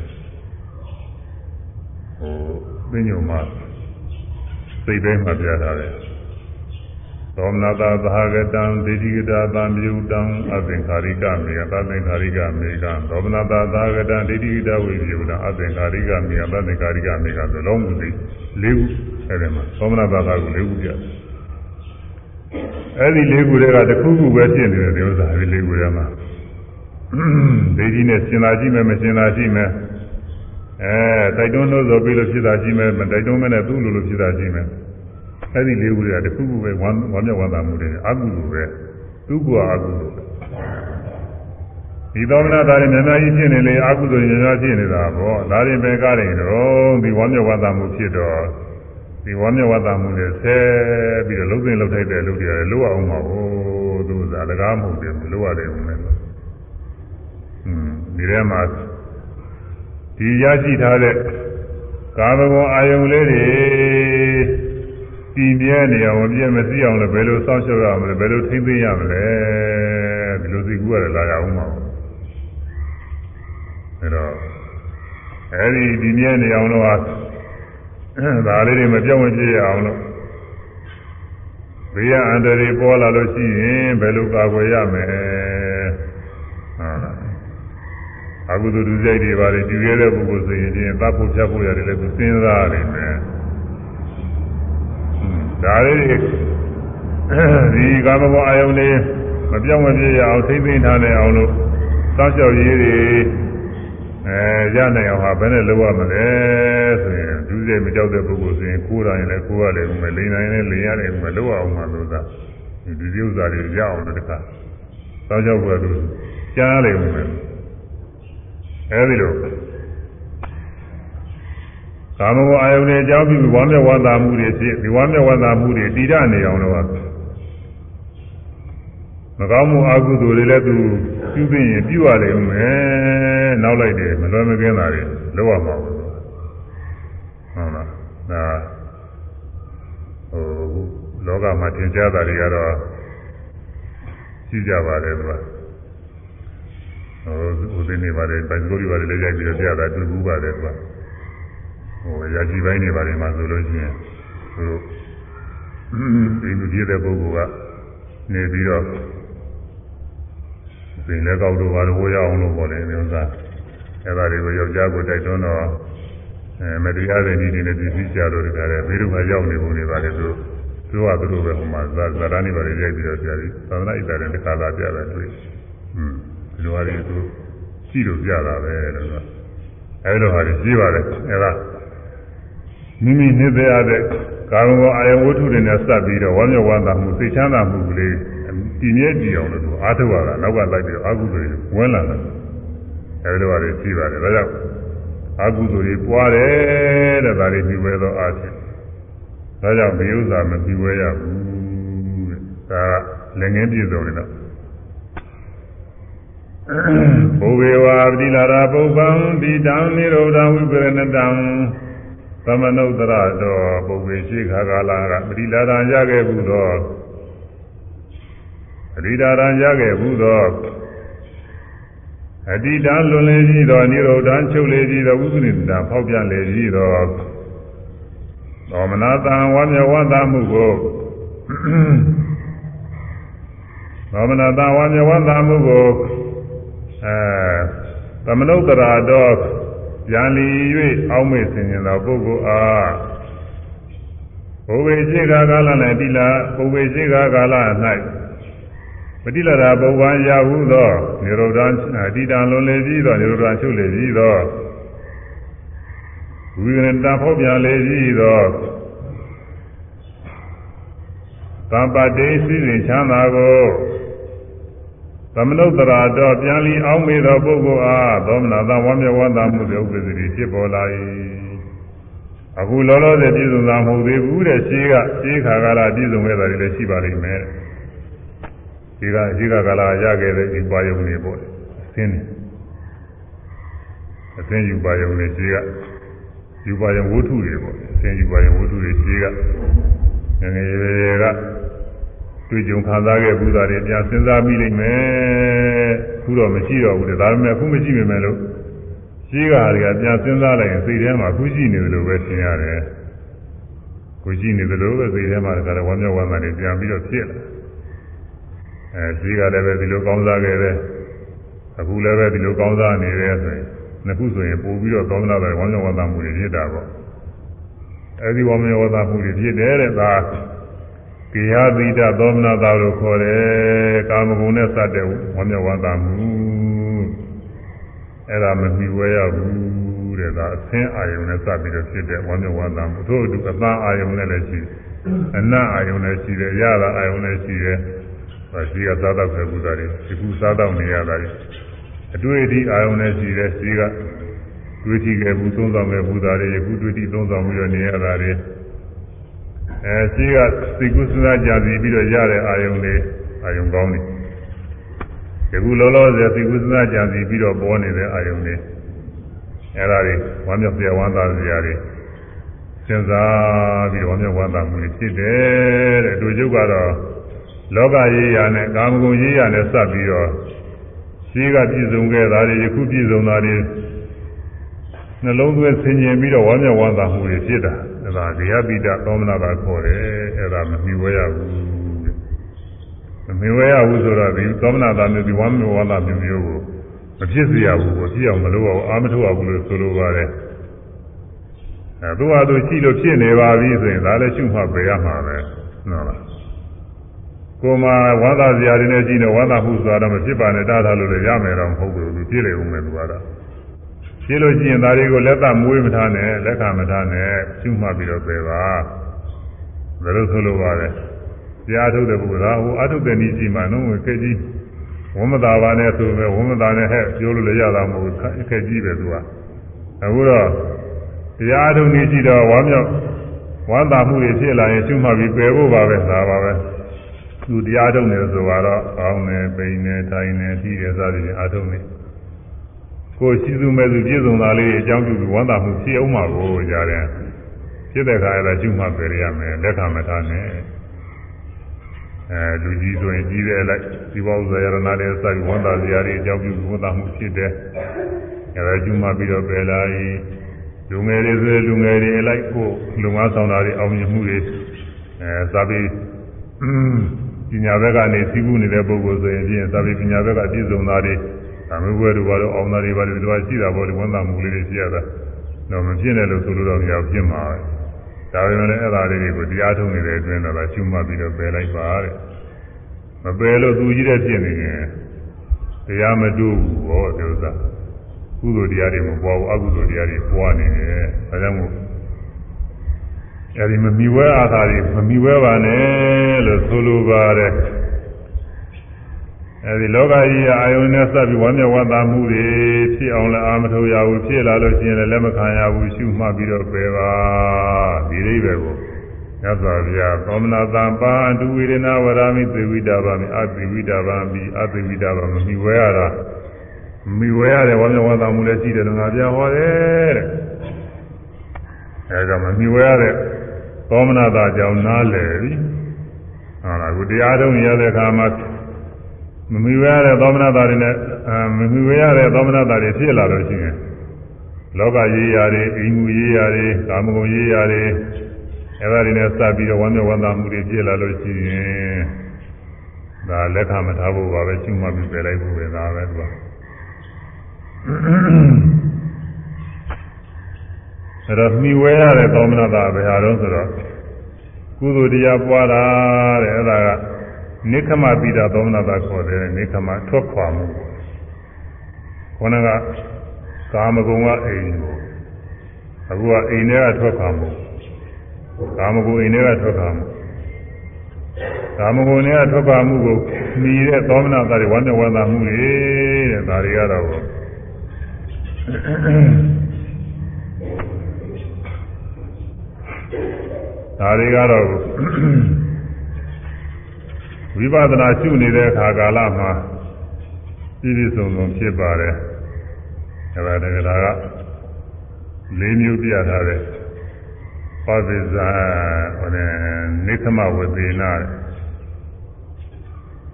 ဟိုပင်ညုံမှာစိတ်ထဲမှာပြတာလေသောမနာတာသဟဂတံဒိဋ္ဌိကတာသံမြုတံအသင်္ခါရိကမေအသသင်္ခါရိကမေကသောမနာတာသဟဂတံဒိဋ္ဌိကတာဝိမြုတံအသင်္ခါရိကမေအသသင်္ခါရိကမေကသလုံးမှုသိ ၄ခုအဲဒီမှာသောမနာဘာသာက၄ခုပြတယ်အဲဒီ၄ခုတွေကတစ်ခုခုပဲဖြစ်နေတယ်ဒီဥစ္စာဒီ၄ခုထဲမှာဒေကြီးနဲ့ရှင်သာကြည့်မယ်မရှင်သာကြည့်မယ်အဲတိုက်တွန်းလို့ဆိုပြီးလို့ဖြစ်တာကြည့်မယ်မတိုက်တွန်းမနဲ့သူ့လိုလိုဖြစ်တာကြည့်မယ်အဲဒီ၄ခုတွေကတစ်ခုခုပဲဝမ်းဝမ်းမြောက်ဝမ်းသာမှုတွေအကုသိုလ်ပဲသူ့ကအကုသိုလ် ဒီသောမနာသားတွေများများကြီးဖြစ်နေလေအကုသိုလ်တွေများများဖြစ်နေတာပေါ့ဒါရင်ပဲကားတယ်တော့ဒီဝမ်းမြောက်ဝမ်းသာမှုဖြစ်တော့ဒီဝမ်းမြောက်ဝမ်းသာမှုတွေဆဲပြီးတော့လုံးသိလုံးထိုက်တဲ့လူတွေလည်းလိုအောင်ပါဘူးသူကတကားမဟုတ်တယ်မလိုရတယ်ဦးမယ်อืมဒီထဲမှာဒီရရှိထားတဲ့ကာမဂုဏ်အာယုံလေးတွေတည်မြဲနေအောင်မပြည့်မစည်းအောင်လည်းဘယ်လိုစောင့်ရှောက်ရမလဲဘယ်လိုထိမ့်သိမ်းရမလဲဒီလိုသိကူရတယ်လာရအောင်ပါ အဲတော့အဲဒီဒီမြဲနေအောင်လို့ဟာဒါလေးတွေမပြောင်းမပြည့်ရအောင်လို့ဘေးရအန္တရာယ်ပေါ်လာလို့ရှိရင်ဘယ်လိုကာကွယ်ရမလဲဟုတ်လားအကုသိုလ်ဒုစရိုက်တွေပါလေတည်ရတဲ့ပုဂ္ဂိုလ်ဆိုရင်ချင်းသတ်ဖို့ဖြတ်ဖို့ရတယ်လည်းသူစဉ်းစားရတယ်မယ်ဒါလေးတွေဒီကာမဂုဏ်အာယုန်လေးမပြောင်းမပြေရအောင်သိသိထားနိုင်အောင်လို့စောင့်ရှောက်ရေးတွေ အဲရနိုင်အောင်ဟာဘယ်နဲ့လုပ်ရမလဲဆိုရင်ဒုစရိုက်မကြောက်တဲ့ပုဂ္ဂိုလ်ဆိုရင်ကိုယ်တိုင်လည်းကိုယ်ရတယ်မယ်လိန်နိုင်လည်းလိန်ရတယ်မယ်လုပ်အောင်မှလို့သာဒီဒီဥစ္စာတွေရအောင်လို့တခါစောင့်ရှောက်ဖို့လို့ကြားရတယ်မယ်အဲဒီလိုကာမဂုဏ်အာယုန်နဲ့အကြောင်းပြုဝမ်းမြောက်ဝမ်းသာမှုတွေဖြစ်ဒီဝမ်းမြောက်ဝမ်းသာမှုတွေတည်ရနေအောင်လို့မကောင်းမှုအကုသိုလ်တွေလည်းသူပြုသိရင်ပြုရတယ်ဦးမယ် နောက်လိုက်တယ်မလွယ်မကင်းတာတွေလောက်ရမှာဘူးဟုတ်လားဒါဟိုလောကမှာသင်ကြားတာတွေကတော့ရှိကြပါတယ်သူကဟိုဦးသိနေပါတယ်ပိုင်ကိုရီပါတယ်လည်းရိုက်ပြီးတော့ပြတာတွေ့ဘူးပါတယ်သူကဟိုရာကြီးပိုင်းနေပါတယ်မှာဆိုလို့ရှိရင်သူဒီလူကြီးတဲ့ပုဂ္ဂိုလ်ကနေပြီးတော့ ပင်လည်းကောက်လို့ပါလို့ဟိုရအောင်လို့ပေါ့လေဒီဥစ္စာအဲ့ဒါတွေကိုယောက်ျားကိုတိုက်တွန်းတော့အဲမတရားတဲ့နည်းနဲ့ဒီသိကြလို့တခါတည်းဘေးတို့ကရောက်နေပုံနေပါလေသူသူကသူတို့ပဲဟိုမှာဇာဇာတာနေပါလေရိုက်ပြီးတော့ပြတယ်သာသနာ့ဣတ္တနဲ့တခါလာပြတယ်တွေ့อืมဒီလိုဟာတွေသူကြည့်လို့ပြတာပဲလို့ဆိုအဲလိုဟာတွေကြည့်ပါတယ်အဲဒါမိမိနေသေးရတဲ့ကာမဂုဏ်အာယဝတ္ထုတွေနဲ့စပ်ပြီးတော့ဝမ်းမြောက်ဝမ်းသာမှုသိချမ်းသာမှုကလေး တည်မြဲကြည့်အောင်လို့အားထုတ်ရတာနောက်ကလိုက်ပြီးအာဟုတွေဝင်လာတယ်အဲဒီလိုပါလေကြည့်ပါတယ်ဒါကြောင့်အာဟုတွေပွားတယ်တဲ့ဒါလေးပြီးဝဲသောအားဖြင့်ဒါကြောင့်ဒီဥစ္စာမပြီးဝဲရဘူးတဲ့ဒါလည်းငင်းပြည့်စုံနေတော့ဘုဝေဝါပတိလာရာပုပ္ပံဒီတံနိရောဓဝိပရဏတံသမနုဿရတော်ပုဂ္ဂိရှိခါကာလကပရိလာဒံရခဲ့ဘူးသော ပရိလာဒံရခဲ့ဘူးသောအတိတံလွန်လေကြီးသောနိရောဓံချုပ်လေကြီးသောဥပနိတံဖောက်ပြန်လေကြီးသောသောမနာတံဝါမျက်ဝါသမှုကိုသောမနာတံဝါမျက်ဝါသမှုကိုအဲသမနုဿရတော်ပြန်လီ၍အောက်မေ့ဆင်ញင်သောပုဂ္ဂိုလ်အားဘုဝေရှိကာကာလ၌တိလာဘုဝေရှိကာကာလ၌ ပတိလရာပုဗ္ဗံရဟုသောနိရောဓအတိတံလွန်လေပြီးသောနိရောဓချုပ်လေပြီးသောဝိရဏတဖောက်ပြန်လေပြီးသောသဗ္ဗတေစိစဉ်ချမ်းသာကိုသမနုဿရာတော့ပြန်လီအောင်မေသောပုဂ္ဂိုလ်အားသောမနာသဝမ်းမြောဝမ်းသာမှုတွေဥပ္ပဇ္ဇတိဖြစ်ပေါ်လာ၏အခုလောလောဆယ်ပြည့်စုံတာမဟုတ်သေးဘူးတဲ့ရှင်းကရှင်းခါကာလပြည့်စုံခဲ့တာတွေလည်းရှိပါလိမ့်မယ် ဒီကရှင်းခါကာလရခဲ့တဲ့ဒီပါယုံတွေပေါ့အသင်းနေအသင်းယူပါယုံတွေရှင်းကယူပါယုံဝတ္ထုတွေပေါ့အသင်းယူပါယုံဝတ္ထုတွေရှင်းကငငယ်ရွယ်ရွယ်ကတွေ့ကြုံခံစားခဲ့ဘူးသားတွေပြန်စဉ်းစားပြီးလိမ့်မယ်ခုတော့မရှိတော့ဘူးလေဒါပေမဲ့အခုမရှိပေမဲ့လို့ရှိကတွေကပြန်စဉ်းစားလိုက်ရင်စိတ်ထဲမှာခုရှိနေတယ်လို့ပဲထင်ရတယ်ခုရှိနေတယ်လို့ပဲစိတ်ထဲမှာတခါတော့ဝမ်းမြောက်ဝမ်းသာတွေပြန်ပြီးတော့ဖြစ်လာ အဲရှိကလည်းပဲဒီလိုကောင်းစားခဲ့တယ်အခုလည်းပဲဒီလိုကောင်းစားနေတယ်ဆိုရင်နှစ်ခုဆိုရင်ပို့ပြီးတော့ကောင်းလာတယ်ဝမ်းမြောက်ဝမ်းသာမှုတွေဖြစ်တာပေါ့အဲဒီဝမ်းမြောက်ဝမ်းသာမှုတွေဖြစ်တယ်တဲ့ဒါကိယသီတသောမနာတာလို့ခေါ်တယ်ကာမဂုဏ်နဲ့စတဲ့ဝမ်းမြောက်ဝမ်းသာမှုအဲ့ဒါမမြှဝဲရဘူးတဲ့ဒါအသင်းအာယုံနဲ့စပြီးတော့ဖြစ်တဲ့ဝမ်းမြောက်ဝမ်းသာမှုသို့အတူအသားအာယုံနဲ့လည်းရှိအနတ်အာယုံနဲ့ရှိတယ်ရတာအာယုံနဲ့ရှိတယ်ဒါ ရှိကစားတော့ခဲ့ဘူးသားတွေဒီခုစားတော့နေရတာတွေအတွေ့အထိအာယုံနဲ့ရှိတယ်ရှိကတွေ့ထိခဲ့ဘူးသုံးဆောင်ခဲ့ဘူးသားတွေယခုတွေ့ထိသုံးဆောင်ပြီးတော့နေရတာတွေအဲရှိကစိတ်ကူးစဉ်းစားကြစီပြီးတော့ရတဲ့အာယုံတွေအာယုံကောင်းတွေဒီခုလောလောဆယ်စိတ်ကူးစဉ်းစားကြစီပြီးတော့ပေါ်နေတဲ့အာယုံတွေအဲဒါတွေဝမ်းမြောက်ပြဝမ်းသာစရာတွေစဉ်းစားပြီးတော့ဝမ်းမြောက်ဝမ်းသာမှုတွေဖြစ်တယ်တဲ့တို့ကျုပ်ကတော့ လောကရေးရာနဲ့ကာမဂုဏ်ရေးရာနဲ့စပ်ပြီးတော့ရှိကပြည့်စုံခဲ့တာတွေယခုပြည့်စုံတာတွေနှလုံးသွင်းဆင်ញင်ပြီးတော့ဝမ်းမြောက်ဝမ်းသာမှုတွေဖြစ်တာအဲ့ဒါဇေယပိတသောမနာတာခေါ်တယ်အဲ့ဒါမမြှဝဲရဘူးမမြှဝဲရဘူးဆိုတော့ဒီသောမနာတာမျိုးဒီဝမ်းမြောက်ဝမ်းသာမျိုးမျိုးကိုမဖြစ်စေရဘူးကိုဖြစ်အောင်မလုပ်အောင်အာမထုတ်ရဘူးလို့ဆိုလိုပါတယ်အဲသူဟာသူရှိလို့ဖြစ်နေပါပြီဆိုရင်ဒါလည်းရှုမှတ်ပေရမှာပဲနော်လား ကိုမဝါသာစရာတွေနဲ့ကြည့်နေဝါသာမှုဆိုတာတော့မဖြစ်ပါနဲ့တားထားလို့လည်းရမယ်တော့မဟုတ်ဘူးသူပြည့်လေဦးမယ်သူကတော့ရှင်းလို့ရှိရင်ဒါတွေကိုလက်သမွေးမထားနဲ့လက်ခံမထားနဲ့ရှုမှတ်ပြီးတော့ပြေပါဘယ်လိုဆိုလိုပါလဲတရားထုတ်တဲ့ပုဂ္ဂိုလ်ကဟိုအထုတ်တဲ့နည်းရှိမှနှုံးဝင်ခက်ကြီးဝမသာပါနဲ့ဆိုပဲဝမသာနဲ့ဟဲ့ပြောလို့လည်းရတာမဟုတ်ဘူးခက်ကြီးပဲသူကအခုတော့တရားထုတ်နည်းရှိတော့ဝမ်းမြောက်ဝမ်းသာမှုတွေဖြစ်လာရင်ရှုမှတ်ပြီးပယ်ဖို့ပါပဲဒါပါပဲ သူတရားထုတ်နေဆိုတော့အောင်းနေပိန်နေထိုင်နေပြီးတယ်စသည်ဖြင့်အထုတ်နေကိုရှိသူမဲ့သူပြည့်စုံတာလေးအကြောင်းပြုပြီးဝမ်းသာမှုဖြစ်အောင်မှာကိုကြားတယ်ဖြစ်တဲ့ခါကျတော့ကျุမှပယ်ရမယ်လက်ခံမထားနဲ့အဲလူကြီးဆိုရင်ကြီးတယ်လိုက်ဒီဘောဇာယရဏလေးစိုက်ဝမ်းသာစရာတွေအကြောင်းပြုဝမ်းသာမှုဖြစ်တယ်အဲဒါကျุမှပြီးတော့ပယ်လိုက်လူငယ်တွေဆိုလူငယ်တွေလိုက်ကိုလူငါဆောင်တာတွေအောင်မြင်မှုတွေအဲသာပြီး ပညာဘက်ကနေသိကူးနေတဲ့ပုဂ္ဂိုလ်ဆိုရင်ပြင်သာပြီးပညာဘက်ကပြည့်စုံတာတွေဒါမျိုးဘွဲတို့ဘာလို့အောင်တာတွေဘာလို့ဒီလိုရှိတာပေါ့ဒီဝန်သားမှုလေးတွေရှိရတာတော့မဖြစ်နဲ့လို့ဆိုလို့တော့မရဖြစ်မှာပဲဒါပေမဲ့လည်းအဲ့ဒါလေးတွေကိုတရားထုတ်နေတဲ့အတွင်းတော့ရှုမှတ်ပြီးတော့ပယ်လိုက်ပါတဲ့မပယ်လို့သူကြီးတဲ့ဖြစ်နေရင်တရားမတူဘူးဟောဒီဥစ္စာကုသိုလ်တရားတွေမပွားဘူးအကုသိုလ်တရားတွေပွားနေတယ်ဒါကြောင့်မို့ အဲဒီမမီဝဲအာသာတွေမမီဝဲပါနဲ့လို့ဆိုလိုပါတယ်အဲဒီလောကကြီးအာယုန်နဲ့စပ်ပြီးဝမ်းမြောက်ဝမ်းသာမှုတွေဖြစ်အောင်လည်းအာမထုတ်ရဘူးဖြစ်လာလို့ရှိရင်လည်းလက်မခံရဘူးရှုမှတ်ပြီးတော့ပယ်ပါဒီအိဗယ်ကိုညသောဗျာသောမနာတံပါအတုဝေဒနာဝရမိသေဝိတာပါမိအသေဝိတာပါမိအသေဝိတာပါမမီဝဲရတာမီဝဲရတယ်ဝမ်းမြောက်ဝမ်းသာမှုလည်းရှိတယ်လို့ငါပြောဟောတယ်တဲ့အဲဒါမမြှဝဲရတဲ့ သောမနာတာကြောင့်နားလည်ပြီဟုတ်လားအခုတရားထုံးရတဲ့အခါမှာမမြှဝဲရတဲ့သောမနာတာတွေနဲ့အဲမမြှဝဲရတဲ့သောမနာတာတွေဖြစ်လာလို့ရှိရင်လောကရေးရာတွေအိမ်မှုရေးရာတွေကာမဂုဏ်ရေးရာတွေအဲဒါတွေနဲ့စပ်ပြီးတော့ဝမ်းမြောက်ဝမ်းသာမှုတွေဖြစ်လာလို့ရှိရင်ဒါလက်ခံမထားဖို့ပါပဲကျွမှတ်ပြီးပယ်လိုက်ဖို့ပဲဒါပဲသူက အဲ့တော့မှီဝဲရတဲ့သောမနတာဘယ်ဟာတော့ဆိုတော့ကုသိုလ်တရားပွားတာတဲ့အဲ့ဒါကနိခမပိတာသောမနတာခေါ်တယ်နိခမထွက်ခွာမှုခေါင်းကကာမဂုဏ်ကအိမ်ကိုအခုကအိမ်ထဲကထွက်ခွာမှုကာမဂုဏ်အိမ်ထဲကထွက်ခွာမှုကာမဂုဏ်နဲ့ထွက်ခွာမှုကိုမှီတဲ့သောမနတာတွေဝမ်းနဲ့ဝမ်းသာမှုတွေတဲ့ဒါတွေကတော့ ဒါတွေကတော့ဝိပဿနာရှုနေတဲ့အခါကာလမှာပြည့်ပြည့်စုံစုံဖြစ်ပါတယ်အဲဒါတကယ်ကလေးမျိုးပြထားတယ်ပဝိဇာဟိုနဲ့နိသမဝသေနာ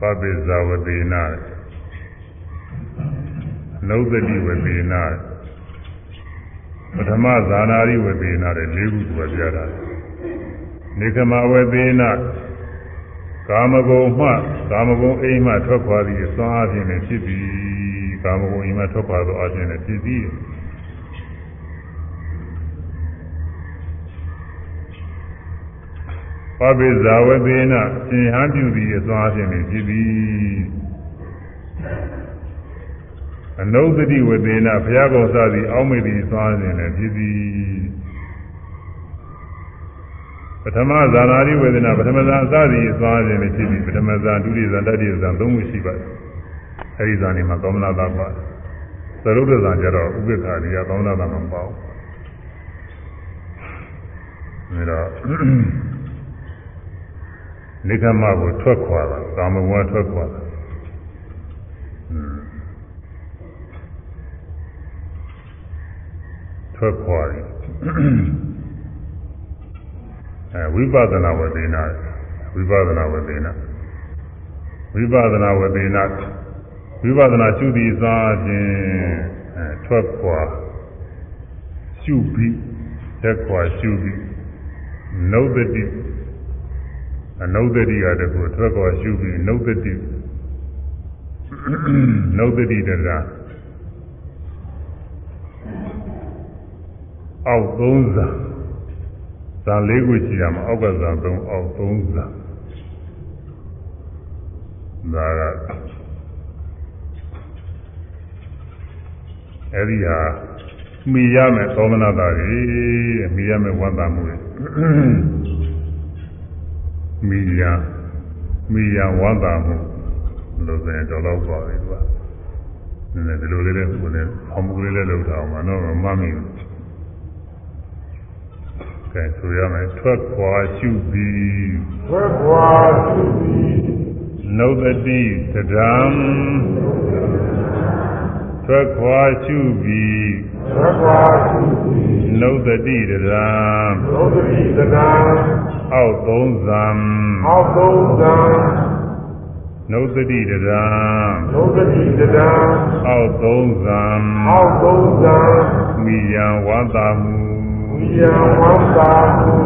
ပဝိဇာဝသေနာနုဒတိဝသေနာပထမဇာနာရိဝသေနာတဲ့၄ခုသူကပြထားတယ် နေကမဝေသေနကာမဂုဏ်မှကာမဂုဏ်အိမ်မှထွက်ခွာပြီးအစွမ်းအခြင်းနဲ့ဖြစ်ပြီးကာမဂုဏ်အိမ်မှထွက်ခွာသောအခြင်းနဲ့ဖြစ်ပြီးပပိဇာဝသေနရှင်ဟန်ပြုပြီးအစွမ်းအခြင်းနဲ့ဖြစ်ပြီးအနုဒတိဝသေနဘုရားကောင်စသည်အောက်မေ့ပြီးအစွမ်းအခြင်းနဲ့ဖြစ်ပြီးပ ထမဇာနာတိဝေဒနာပထမဇာအစသည်အသွားခြင်းနဲ့ဖြစ်ပြီးပထမဇာဒုတိယဇာတတိယဇာသုံးခုရှိပါတယ်အဲဒီဇာနေမှာကောမနာတာပါသရုပ်ဒဇာကျတော့ဥပိ္ပခာရိယကောမနာတာမပေါ့ဒါတော့နိကမကိုထွက်ခွာတာကာမဂုဏ်ထွက်ခွာတာထွက်ခွာတယ် အဲဝိပဿနာဝေဒနာဝိပဿနာဝေဒနာဝိပဿနာဝေဒနာဝိပဿနာရှုသည်စားခြင်းအဲထွက်ခွာရှုပြီးသက်ခွာရှုပြီးနုဒတိအနုဒတိကတကူထွက်ခွာရှုပြီးနုဒတိနုဒတိတကအောက်သုံးစား ဇာ၄ခုရှိရမှာအောက်ကဇာ၃အောက်၃ဇာဒါကအဲ့ဒီဟာမိရမယ်သောမနာတာကြီးမိရမယ်ဝန္တာမှုတွေမိရမိရဝန္တာမှုလို့ဆိုရင်တော့တော့ပါပြီကွာနည်းနည်းဒီလိုလေးလေးကိုလည်းအောင်မှုလေးလေးလုပ်ထားအောင်မနော်မမမီဘူး ကဲဆိုရမယ်ထွက်ခွာရှုပြီးထွက်ခွာရှုပြီးနုဒတိသဒံထွက်ခွာရှုပြီးထွက်ခွာရှုပြီးနုဒတိသဒံနုဒတိသဒံအောက်သုံးဇံအောက်သုံးဇံနုဒတိတရံနုဒတိတရံအောက်သုံးဇံအောက်သုံးဇံမိယံဝါတာမှု ယံဝန္တာဟု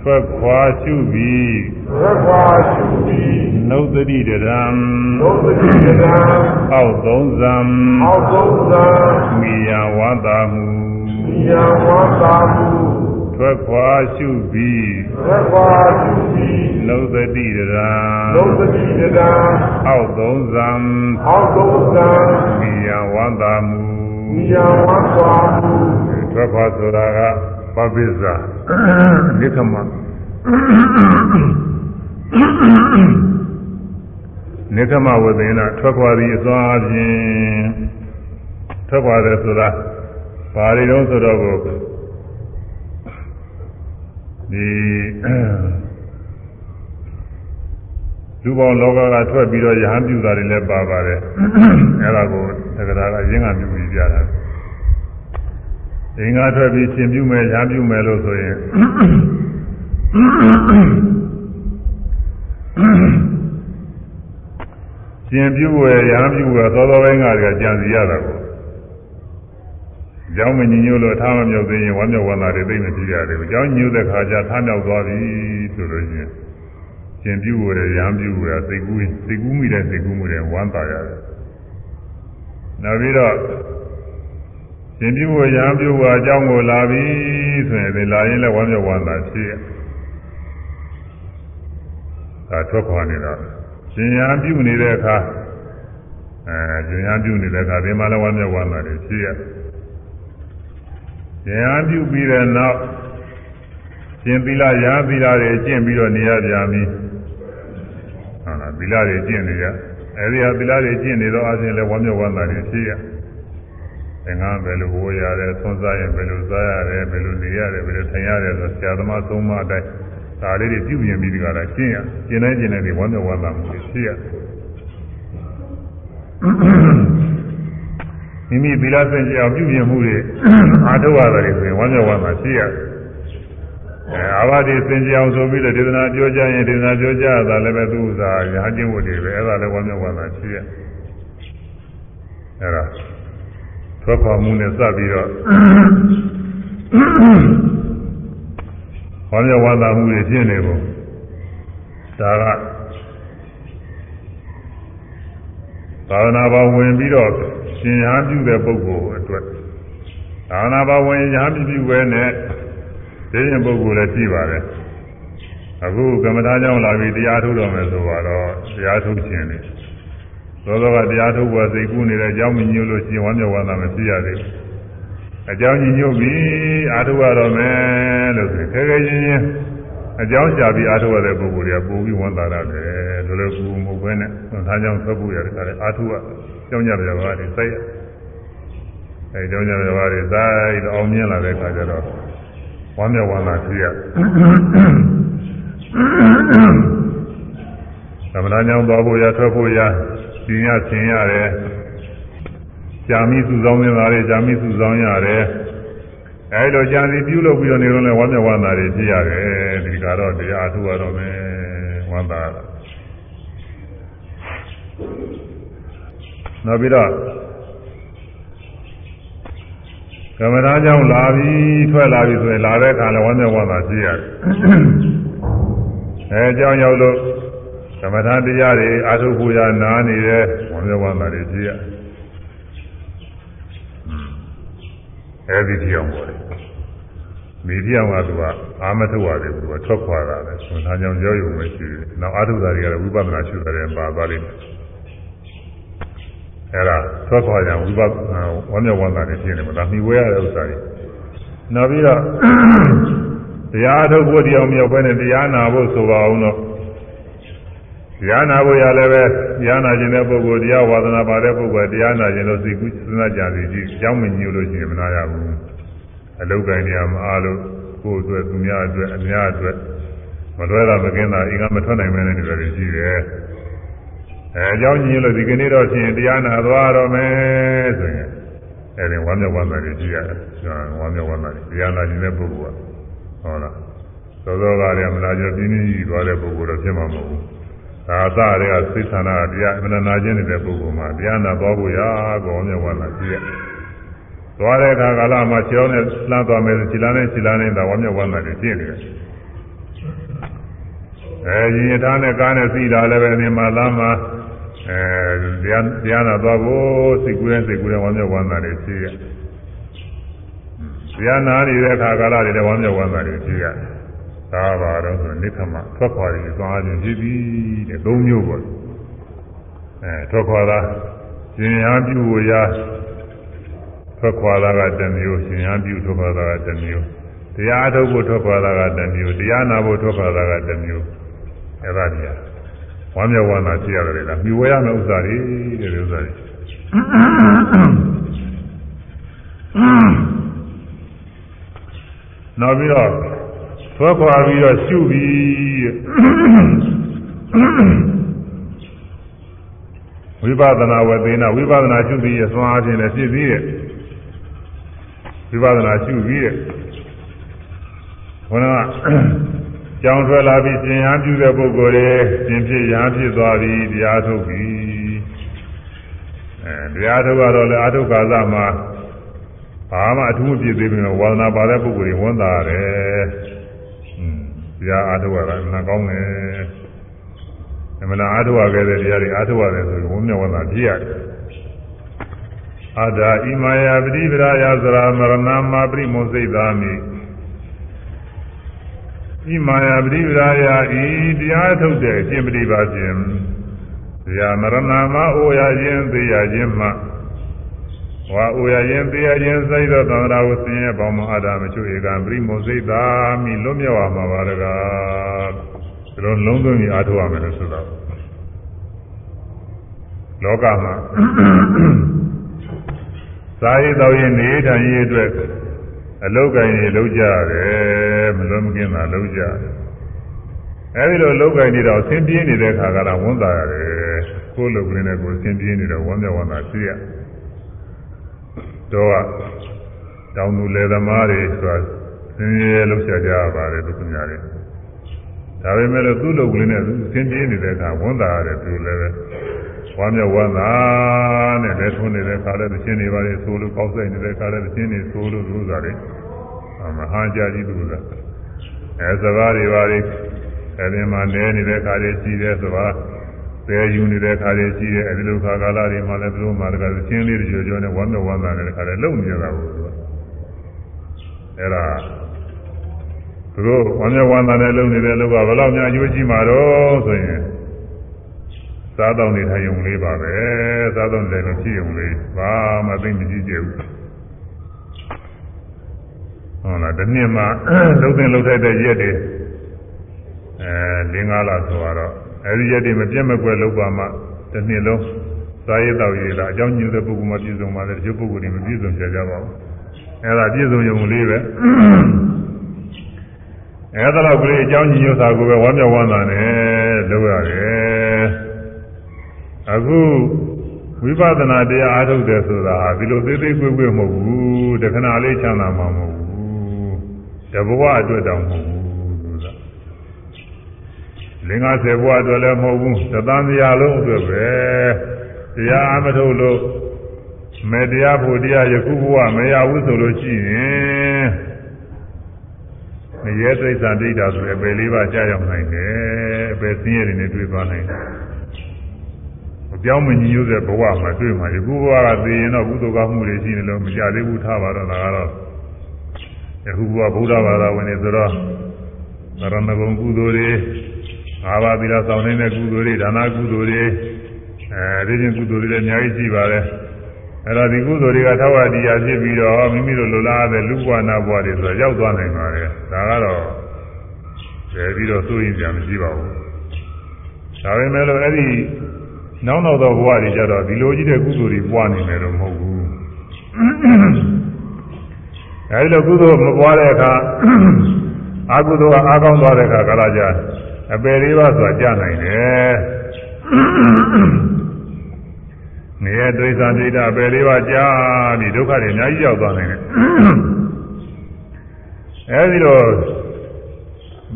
ထွက်ခွာရှုပြီးထွက်ခွာရှုပြီးနုဒတိတရံနုဒတိတရံအောက်သုံးဇံအောက်သုံးဇံမိယံဝန္တာမှုမိယံဝန္တာဟုထွက်ခွာရှုပြီးထွက်ခွာရှုပြီးနုဒတိတရံနုဒတိတရံအောက်သုံးဇံအောက်သုံးဇံမိယံဝန္တာမှုမိယံဝန္တာမှု ထွက်ခွာဆိုတာကပပိစ္ဆာနိခမနိခမဝေဒနာထွက်ခွာသည်အစွမ်းအပြင်ထွက်ခွာတယ်ဆိုတာဘာတွေတော့ဆိုတော့ကိုဒီလူပေါင်းလောကကထွက်ပြီးတော့ယဟန်ပြုတာတွေလည်းပါပါတယ်အဲ့ဒါကိုသက္ကရာကရင်းကမြူပြီးပြတာ အင်္ဂါထွက်ပြီးရှင်ပြုမယ်ညာပြုမယ်လို့ဆိုရင်ရှင်ပြုဝယ်ညာပြုဝယ်သောသောပိုင်းကတည်းကကြံစီရတာကိုကြောင်းမညီညွတ်လို့ထားမမြောက်သေးရင်ဝမ်းမြောက်ဝမ်းသာတွေသိမကြည့်ရတယ်။ကြောင်းညွတ်တဲ့ခါကျထားမြောက်သွားပြီဆိုလို့ချင်းရှင်ပြုဝယ်ညာပြုဝယ်စိတ်ကူးစိတ်ကူးမိတဲ့စိတ်ကူးမှုတွေဝမ်းသာရတယ်။နောက်ပြီးတော့ ရှင်ပြုဝယ်ညာပြုဝယ်အကြောင်းကိုလာပြီဆိုရင်ဒီလာရင်လည်းဝမ်းမြောက်ဝမ်းသာဖြစ်ရ။ဒါထွက်ခွာနေတာရှင်ညာပြုနေတဲ့အခါအဲရှင်ညာပြုနေတဲ့အခါဒီမှာလည်းဝမ်းမြောက်ဝမ်းသာတွေဖြစ်ရ။ဉာဏ်ပြုပြီးတဲ့နောက်ရှင်သီလရာသီလတွေကျင့်ပြီးတော့နေရပြန်ပြီဟုတ်လားသီလတွေကျင့်နေရအဲဒီဟာသီလတွေကျင့်နေတော့အချင်းလည်းဝမ်းမြောက်ဝမ်းသာတွေဖြစ်ရ သင်္ကန်းဘယ်လိုဝေးရတယ်ဆွမ်းစားရင်ဘယ်လိုစားရတယ်ဘယ်လိုနေရတယ်ဘယ်လိုထိုင်ရတယ်ဆိုဆရာသမားသုံးမအတိုင်းဒါလေးတွေပြုပြင်ပြီးဒီကလာကျင့်ရကျင့်တိုင်းကျင့်တိုင်းဒီဝမ်းမြောက်ဝမ်းသာမှုတွေဖြစ်ရမိမိသီလစင်ကြအောင်ပြုပြင်မှုတွေအားထုတ်ရတယ်ဆိုရင်ဝမ်းမြောက်ဝမ်းသာရှိရအဲအာဘတိစင်ကြအောင်ဆိုပြီးတော့ဒေသနာပြောကြရင်ဒေသနာပြောကြတာလည်းပဲသူ့ဥစားညာကျင့်ဝတ်တွေပဲအဲ့ဒါလည်းဝမ်းမြောက်ဝမ်းသာရှိရအဲ့ဒါ ထွက်ခွာမှုနဲ့စပြီးတော့ဝမ်းမြောက်ဝမ်းသာမှုတွေဖြစ်နေပုံဒါကသာသနာ့ဘောင်ဝင်ပြီးတော့ရှင်ရဟပြုတဲ့ပုဂ္ဂိုလ်အတွက်သာနာဘဝင်ရဟပြုပြုပဲနဲ့သိရင်ပုဂ္ဂိုလ်လည်းရှိပါတယ်အခုကမ္မထာကြောင့်လာပြီးတရားထုတ်တော်မယ်ဆိုတော့တရားထုတ်ခြင်းလေ သောသောကတရားထုတ်ဖို့စိတ်ကူးနေတဲ့အကြောင်းမညို့လို့ရှင်ဝမ်းမြောက်ဝမ်းသာမဖြစ်ရသေးဘူးအကြောင်းညို့ပြီးအာထုတ်ရတော့မယ်လို့ဆိုခဲခဲချင်းချင်းအကြောင်းရှာပြီးအာထုတ်ရတဲ့ပုဂ္ဂိုလ်တွေကပိုပြီးဝန်တာရတယ်လိုလိုကူမဟုတ်ဘဲနဲ့သာကြောင့်ဆက်ဖို့ရတယ်ခါလေအာထုတ်ရကျောင်းကြပြပါတွေစိုက်ရအဲကျောင်းကြပြပါတွေစိုက်တော့အောင်မြင်လာတဲ့အခါကျတော့ဝမ်းမြောက်ဝမ်းသာဖြစ်ရသမဏညောင်းသွားဖို့ရထွက်ဖို့ရ ပြင်းရဆင်ရတယ်ကြာမိစုဆောင်နေတာတွေကြာမိစုဆောင်ရတယ်အဲလိုကြာစီပြုလုပ်ပြီးတော့နေတော့လဲဝမ်းမြောက်ဝမ်းသာတွေဖြစ်ရတယ်ဒီကတော့တရားအထုရတော့မယ်ဝမ်းသာတာနောက်ပြီးတော့ကမ္မရာကြောင့်လာပြီထွက်လာပြီဆိုရင်လာတဲ့အခါလည်းဝမ်းမြောက်ဝမ်းသာရှိရတယ်အဲအကြောင်းရောက်လို့က မ္မထာတရားတွေအာထုပူရနားနေတဲ့ဝမ်းမြောက်ဝမ်းသာတွေရှိရအဲဒီတရားပေါ်တယ်မိတရားကသူကအာမထုရတယ်သူကထွက်ခွာတာလေဆွမ်းထားကြောင့်ကြောရုံပဲရှိတယ်နောက်အာထုတာတွေကလည်းဝိပဿနာရှုတယ်ပါသွားလိမ့်မယ်အဲ့ဒါသောခွာကြဝိပဿနာဝမ်းမြောက်ဝမ်းသာနေဖြစ်နေမှာဒါမိဝဲရတဲ့ဥစ္စာတွေနောက်ပြီးတော့တရားထုတ်ဖို့တရားမြောက်ပဲနဲ့တရားနာဖို့ဆိုပါအောင်တော့ တရားနာဖို့ရလည်းပဲတရားနာခြင်းတဲ့ပုဂ္ဂိုလ်တရားဝါဒနာပါတဲ့ပုဂ္ဂိုလ်တရားနာခြင်းလို့စိတ်ကူးစဉ်းစားကြစီကြည့်အကြောင်းမညို့လို့ရှိရင်မနာရဘူးအလုတ်ကိုင်းနေရာမအားလို့ကိုယ်အတွက်သူများအတွက်အများအတွက်မလွဲတာမကင်းတာအင်္ဂါမထွက်နိုင်မဲနဲ့နေတယ်ရှိတယ်အဲအကြောင်းညင်းလို့ဒီကနေ့တော့ဖြင့်တရားနာသွားတော့မယ်ဆိုရင်အဲဒီဝမ်းမြောက်ဝမ်းသာတွေကြည့်ရတယ်ဝမ်းမြောက်ဝမ်းသာတွေတရားနာခြင်းတဲ့ပုဂ္ဂိုလ်ကဟုတ်လားသောသောကလည်းမနာကြပြင်းပြင်းကြီးသွားတဲ့ပုဂ္ဂိုလ်တော့ဖြစ်မှာမဟုတ်ဘူး ဒါအစတွေကသိသနာတရားမနာခြင်းနေတဲ့ပုဂ္ဂိုလ်မှာတရားနာသွားဖို့ရာကောမြောက်ဝမ်းသာကြည့်ရသွားတဲ့အခါကာလမှာခြေောင်းနဲ့လှမ်းသွားမယ်ဆိုခြေလမ်းနဲ့ခြေလမ်းနဲ့ဒါဝမ်းမြောက်ဝမ်းသာတွေဖြစ်နေတယ်အဲရင်ရထားနဲ့ကားနဲ့စီးတာလည်းပဲနေမှာလမ်းမှာအဲတရားတရားနာသွားဖို့စိတ်ကူးတဲ့စိတ်ကူးတဲ့ဝမ်းမြောက်ဝမ်းသာတွေဖြစ်ရတရားနာနေတဲ့အခါကာလတွေလည်းဝမ်းမြောက်ဝမ်းသာတွေဖြစ်ရ ဒါပါတော့ဆိုနိခမထွက်ခွာရည်သွားခြင်းဖြစ်ပြီးတဲ့သုံးမျိုးပေါ့အဲထွက်ခွာတာရှင်ရပြုဝရာထွက်ခွာတာကတစ်မျိုးရှင်ရပြုထွက်ခွာတာကတစ်မျိုးတရားထုတ်ဖို့ထွက်ခွာတာကတစ်မျိုးတရားနာဖို့ထွက်ခွာတာကတစ်မျိုးအဲ့ဒါကြီးဝမ်းမြောက်ဝမ်းသာဖြစ်ရတယ်လားမြှဝဲရမယ့်ဥစ္စာတွေတဲ့ဥစ္စာတွေနောက်ပြီးတော့ ထွက်ခွာပြီးတော့ရှုပြီးဝိပဿနာဝေသေနဝိပဿနာရှုပြီးအစွမ်းအားဖြင့်လည်းဖြစ်ပြီးရဲ့ဝိပဿနာရှုပြီးတဲ့ဘုရားကြောင်းထွက်လာပြီးရှင်ရန်ပြုတဲ့ပုဂ္ဂိုလ်တွေရှင်ဖြစ်ရန်ဖြစ်သွားပြီးတရားထုတ်ပြီးအဲတရားထုတ်ကတော့လေအာထုတ်ကာသမှာဘာမှအထူးမဖြစ်သေးဘူးဝါဒနာပါတဲ့ပုဂ္ဂိုလ်တွေဝန်တာရတယ်။อืมတ ရားအာထုတ်ရတာနာကောင်းတယ်။အမှန်တရားအာထုတ်ရခဲ့တဲ့တရားတွေအာထုတ်ရတယ်ဆိုရင်ဝန်းမြောက်ဝန်တာပြည့်ရတယ်။အာဒာဣမာယပတိပရာယသရာမရဏမပရိမောစိတ်သာမိဣမာယပတိပရာယဤတရားထုတ်တဲ့အရှင်ပฏิပါခြင်းတရားမရဏမအိုရခြင်းသိရခြင်းမှ ဝါအိုရခြင်းသိရခြင်းစိတ်သောသံဃာကိုဆင်းရဲပေါင်းမအာဒာမချွေကံပရိမောစိတ်သာမိလွတ်မြောက်မှာပါတကားဒီလိုလုံးသွင်းပြီးအားထုတ်ရမယ်လို့ဆိုတော့လောကမှာစာရေးတော်ရင်နေထိုင်ရေးအတွက်အလုတ်ကင်တွေလုံးကြရတယ်မလွန်မကင်းတာလုံးကြတယ်အဲဒီလိုလုတ်ကင်နေတော့ဆင်းပြေးနေတဲ့ခါကလာဝန်တာရတယ်ကိုယ်လုတ်ကလေးနဲ့ကိုယ်ဆင်းပြေးနေတော့ဝမ်းမြောက်ဝမ်းသာရှိရတော့ တောင်းသူလေသမားတွေဆိုတာဆင်းရဲလုံးချကြရပါတယ်သူများတွေဒါပေမဲ့လို့သူ့လုတ်ကလေးနဲ့ဆင်းပြေးနေတဲ့အခါဝန်တာရတယ်သူလည်းပဲဝမ်းမြောက်ဝမ်းသာနဲ့လက်ထွန်းနေတဲ့ခါလည်းသင်းနေပါလေဆိုလို့ကောက်ဆိုင်နေတဲ့ခါလည်းသင်းနေဆိုလို့သူစားတယ်မဟာကြာကြီးသူစားအဲစကားတွေပါလေအဲဒီမှာလဲနေတဲ့ခါတွေရှိတယ် ဆိုပါပယ်ယူနေတဲ့ခါတွေရှိတယ်အဲဒီလိုခါကာလတွေမှာလည်းသူတို့မှာတကယ်သင်းလေးတွေကြောကြောနဲ့ဝမ်းမြောက်ဝမ်းသာနေတဲ့ခါတွေလုံနေရတာကိုသူကအဲဒါသူတို့ဝမ်းမြောက်ဝမ်းသာနဲ့လုံနေတဲ့လောကဘယ်လောက်များအကျိုးရှိမှာတော့ဆိုရင်စားတော့နေထိုင်ုံလေးပါပဲစားတော့တယ်လို့ဖြစ်ုံလေးဘာမှသိမကြည့်ကြဘူးဟုတ်လားဒီနှစ်မှာလှုပ်သိလှုပ်ထိုက်တဲ့ရက်တွေအဲ၄၅လဆိုတော့ အဲဒီရက်တွေမပြတ်မကွယ်လှုပ်ပါမှတစ်နှစ်လုံးစားရတော့ရည်လားအကြောင်းညွှန်တဲ့ပုဂ္ဂိုလ်မှပြည့်စုံပါလေတချို့ပုဂ္ဂိုလ်တွေမပြည့်စုံကြကြပါဘူးအဲဒါပြည့်စုံုံလေးပဲအဲဒါတော့ကလေးအကြောင်းညွှန်တာကိုပဲဝမ်းမြောက်ဝမ်းသာနဲ့လုပ်ရတယ်အခုဝိပဿနာတရားအားထုတ်တယ်ဆိုတာဟာဒီလိုသေးသေးကွေ့ကွေ့မဟုတ်ဘူးတခဏလေးချမ်းသာမှာမဟုတ်ဘူးတဘဝအတွက်တောင်မဟုတ်ဘူးဆိုတာ လင်္ကာဆယ်ဘဝအတွက်လည်းမဟုတ်ဘူးသတ္တမယာလုံးအတွက်ပဲတရားအားမထုတ်လို့မေတရားဖို့တရားယခုဘဝမရဘူးဆိုလို့ရှိရင်မရဲသိစ္စာဒိဋ္ဌာဆိုအပယ်လေးပါးကြာရောက်နိုင်တယ်အပယ်ဆင်းရဲတွေနဲ့တွေ့သွားနိုင်တယ်အပြောင်းမညီညွတ်တဲ့ဘဝမှာတွေ့မှာယခုဘဝကသိရင်တော့ကုသိုလ်ကောင်းမှုတွေရှိနေလို့မကြသေးဘူးထားပါတော့ဒါကတော့ယခုဘဝဗုဒ္ဓဘာသာဝင်တွေဆိုတော့သရဏဂုံကုသိုလ်တွေ ငါးပါးသီလဆောင်နေတဲ့ကုသိုလ်တွေဒါနကုသိုလ်တွေအဲဒီချင်းကုသိုလ်တွေလည်းအများကြီးရှိပါတယ်အဲ့တော့ဒီကုသိုလ်တွေကထောက်ဝတရားဖြစ်ပြီးတော့မိမိတို့လိုလားတဲ့လူဘဝနာဘဝတွေဆိုရောက်သွားနိုင်ပါတယ်ဒါကတော့တည်ပြီးတော့စိုးရင်ကြမရှိပါဘူးဒါပေမဲ့လို့အဲ့ဒီနောက်နောက်သောဘဝတွေကြတော့ဒီလိုကြီးတဲ့ကုသိုလ်တွေပွားနေမယ်တော့မဟုတ်ဘူးအဲဒီလိုကုသိုလ်မပွားတဲ့အခါအကုသိုလ်ကအားကောင်းသွားတဲ့အခါကာလကြ အပယ်လေးပါးဆိုတာကြာနိုင်တယ်နေရဒိဋ္ဌာဒိဋ္ဌအပယ်လေးပါးကြာပြီးဒုက္ခတွေအများကြီးရောက်သွားနိုင်တယ်အဲဒီလို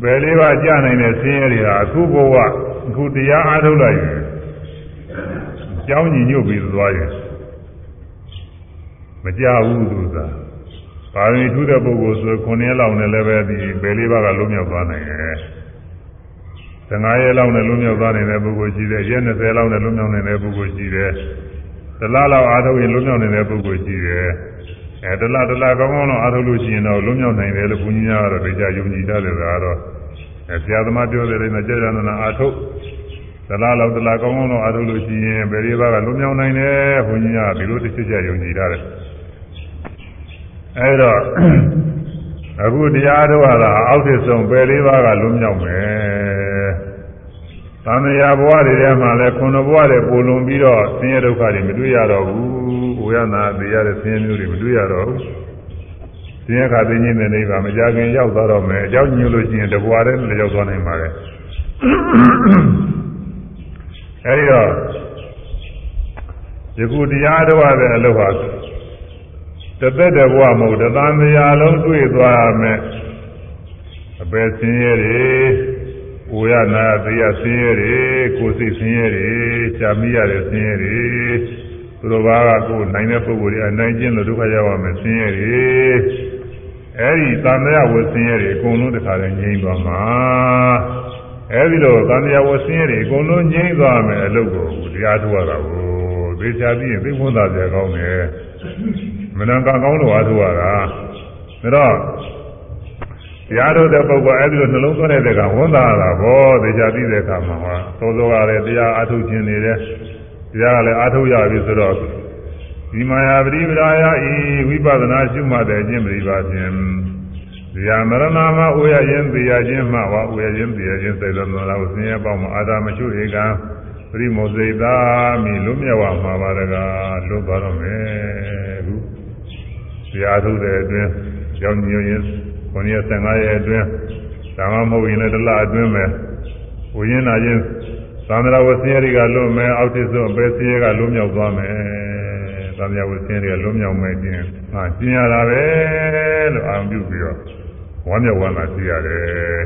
ပယ်လေးပါးကြာနိုင်တဲ့ဆင်းရဲတွေဟာအခုဘဝအခုတရားအားထုတ်လိုက်ရင်ကြောင်းညီညွတ်ပြီးသွားရင်မကြဘူးသူသာပါရမီထူးတဲ့ပုဂ္ဂိုလ်ဆို9ရက်လောက်နဲ့လည်းပဲဒီဘယ်လေးပါးကလုံးမြောက်သွားနိုင်တယ် 15ရက်လောက်နဲ့လုံးမြောက်သွားနိုင်တဲ့ပုဂ္ဂိုလ်ရှိတယ်ရက်20လောက်နဲ့လုံးမြောက်နိုင်တဲ့ပုဂ္ဂိုလ်ရှိတယ်တလားလောက်အားထုတ်ရင်လုံးမြောက်နိုင်တဲ့ပုဂ္ဂိုလ်ရှိတယ်အဲတလားတလားကောင်းကောင်းတော့အားထုတ်လို့ရှိရင်တော့လုံးမြောက်နိုင်တယ်လို့ဘုန်းကြီးများကတော့တရားယုံကြည်တတ်တယ်ဆိုတော့အဲဆရာသမားပြောတဲ့လေးနဲ့ကြာကြာနာနာအားထုတ်သလားလောက်သလားကောင်းကောင်းတော့အားထုတ်လို့ရှိရင်ဘယ်ဒီဘကလွန်မြောက်နိုင်တယ်ဘုန်းကြီးကဒီလိုတစ်ချက်ချက်ယုံကြည်ထားတယ်အဲဒါအခုတရားထုတ်ရတာအောက်ထစ်ဆုံးပယ်လေးပါးကလွန်မြောက်မယ် သံဃာဘဝတွေထဲမှာလည်းခုနဘဝတွေပုံလွန်ပြီးတော့ဆင်းရဲဒုက္ခတွေမတွေ့ရတော့ဘူးဝေယနာသေးရတဲ့ဆင်းရဲမျိုးတွေမတွေ့ရတော့ဘူးဆင်းရဲခါသိခြင်းတဲ့နေပါမကြခင်ရောက်သွားတော့မယ်အကြောင်းညွှန်လို့ရှိရင်တဘဝတည်းလည်းရောက်သွားနိုင်ပါတယ်အဲဒီတော့ယခုတရားတော်ရတဲ့အလုပ်ဟာတသက်တဘဝမဟုတ်တသံတရားလုံးတွေ့သွားရမယ်အပယ်ဆင်းရဲတွေ။ ကိုရနာတရားဆင်းရဲတွေကိုယ်စိတ်ဆင်းရဲတွေရှားမိရတဲ့ဆင်းရဲတွေသူတို့ဘာကကိုယ်နိုင်တဲ့ပုဂ္ဂိုလ်တွေအနိုင်ကျင့်လို့ဒုက္ခရောက်ရမယ်ဆင်းရဲတွေအဲဒီသံဃာဝဆင်းရဲတွေအကုန်လုံးတခါတည်းငြိမ်းသွားမှာအဲဒီလိုသံဃာဝဆင်းရဲတွေအကုန်လုံးငြိမ်းသွားမယ်အလုပ်ကိုတရားထုတ်ရတာကိုသေချာပြီးရင်သိဝန်သာကြကောင်းတယ်မနံကကောင်းလို့အားထုတ်ရတာဒါတော့တ ရားထုတ်တဲ့ပုဂ္ဂိုလ်အဲဒီလိုနှလုံးသွင်းတဲ့ကဝန်သာတာဘောသေချာပြီးတဲ့အခါမှာဟာသို့သောကလည်းတရားအားထုတ်ခြင်းနေတယ်တရားကလည်းအားထုတ်ရပြီဆိုတော့ဒီမာယာပရိပရာယဤဝိပဿနာရှုမှတ်တဲ့အခြင်းပရိပါဖြင့်ဒီယာမရဏမှာဥရရင်သိရခြင်းမှဝဥရရင်သိရခြင်းစေတော်တော်ကိုဆင်းရဲပေါင်းမှာအာသာမရှိဧကံပရိမောဇိတာမိလွမြောက်မှာပါတကားလွတ်သွားတော့မယ်ခုတရားထုတ်တဲ့အတွင်းကြောင်းညွှန်ရင် 9ရက်15ရက်အတွင်းဒါမှမဟုတ်ရင်လည်းတစ်လအတွင်းပဲဝိညာဉ်နာချင်းသံဃာဝဆင်းရဲတွေကလွတ်မယ်အောက်ထစ်ဆုံးအပေဆင်းရဲကလွတ်မြောက်သွားမယ်သံဃာဝဆင်းရဲတွေကလွတ်မြောက်မယ်ခြင်းဟာကျင်ရတာပဲလို့အာရုံပြုပြီးတော့ဝမ်းမြောက်ဝမ်းသာရှိရတယ်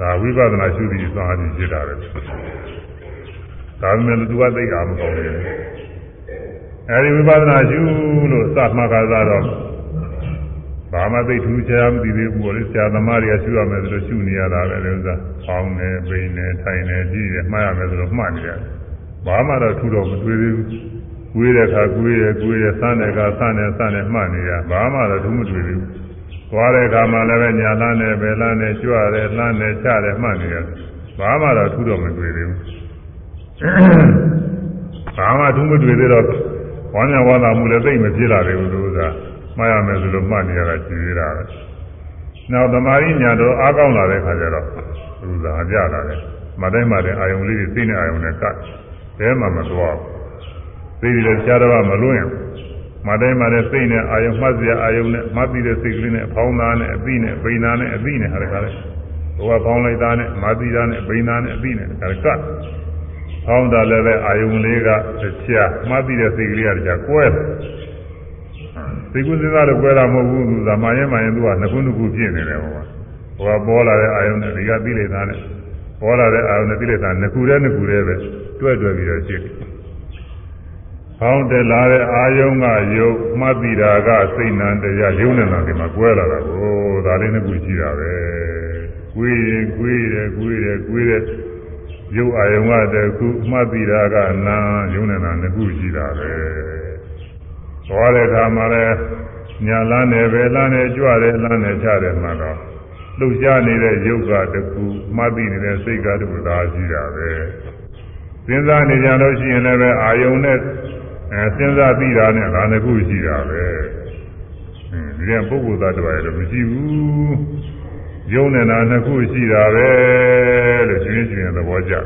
ဒါဝိပဿနာရှုပြီးသွားပြီးဖြစ်တာပဲဒါပေမဲ့သူကသိတာမကောင်းဘူးအဲဒီဝိပဿနာရှုလို့စမှတ်ကားတော့ ဘာမှသိထူးခြားမသိသေးဘူးလေဆရာသမားတွေကရှုရမယ်ဆိုလို့ရှုနေရတာပဲလေဥစ္စာ။ဖောင်းနေ၊ပိန်နေ၊ထိုင်နေ၊ကြည့်နေမှတ်ရမယ်ဆိုလို့မှတ်နေရတယ်။ဘာမှတော့ထူတော့မတွေ့သေးဘူး။ကိုယ်တဲ့အခါကိုယ်ရဲ့ကိုယ်ရဲ့စမ်းတဲ့အခါစမ်းတဲ့စမ်းတဲ့မှတ်နေရ။ဘာမှတော့ထူးမတွေ့သေးဘူး။သွားတဲ့အခါမှလည်းပဲညာလန်းနဲ့ဘယ်လန်းနဲ့ကြွရဲလန်းနဲ့ချတယ်မှတ်နေရ။ဘာမှတော့ထူးတော့မတွေ့သေးဘူး။ဘာမှထူးမတွေ့သေးတော့ဝမ်းမြောက်ဝမ်းသာမှုလည်းသိမဖြစ်လာသေးဘူးလို့ဥစ္စာ။ မှားရမယ်ဆိုလို့မှတ်နေရတာကြည့်ရတာပဲ။နောက်သမာဓိညာတော့အားကောင်းလာတဲ့ခါကျတော့ဘုရားကြလာတယ်။မတိုင်းမတိုင်းအာယုံလေးတွေသိနေအာယုံနဲ့ကတ်။ဘယ်မှမသွားဘူး။သိပြီးတော့ရှားတော့မလွင့်မတိုင်းမတိုင်းသိနေအာယုံမှတ်စရာအာယုံနဲ့မှတ်ပြီးတဲ့စိတ်ကလေးနဲ့ဖောင်းသားနဲ့အသိနဲ့ပိန်သားနဲ့အသိနဲ့ဟာတခါလေ။ဘုရားဖောင်းလိုက်သားနဲ့မသိသားနဲ့ပိန်သားနဲ့အသိနဲ့တခါကတ်။ဖောင်းတာလည်းပဲအာယုံလေးကတရားမှတ်ပြီးတဲ့စိတ်ကလေးကတရားကွဲတယ်။ သိကုသသားတော့ကွဲတာမဟုတ်ဘူးသူကမာရင်မာရင်သူကနှစ်ခုနှစ်ခုဖြစ်နေတယ်ဟောဟိုကပေါ်လာတဲ့အာယုံနဲ့ဒီကသိလိုက်တာနဲ့ပေါ်လာတဲ့အာယုံနဲ့သိလိုက်တာနှစ်ခုတည်းနှစ်ခုတည်းပဲတွဲတွဲပြီးတော့ရှိတယ်။ဖောင်းတယ်လာတဲ့အာယုံကယုတ်မှတ်ပြီးတာကစိတ်နံတရားယုံနေတာဒီမှာကွဲလာတာကိုဒါလေးနှစ်ခုရှိတာပဲ။ကွေးရင်ကွေးတယ်ကွေးတယ်ကွေးတယ်ရုပ်အာယုံကတခုမှတ်ပြီးတာကနာယုံနေတာနှစ်ခုရှိတာပဲ။ သွားတဲ့အခါမှာလည်းညာလန်းနဲ့ပဲလန်းနဲ့ကြွတယ်လန်းနဲ့ချတယ်မှတော့လှုပ်ရှားနေတဲ့ယုတ်ကတခုမှတ်သိနေတဲ့စိတ်ကတခုသာရှိတာပဲစဉ်းစားနေကြလို့ရှိရင်လည်းပဲအာယုံနဲ့အဲစဉ်းစားပြီးတာနဲ့ဒါနှစ်ခုရှိတာပဲဒီတဲ့ပုဂ္ဂိုလ်သားတော်ရဲ့မရှိဘူးယုံနေတာနှစ်ခုရှိတာပဲလို့ရှင်းရှင်းသဘောကျတယ်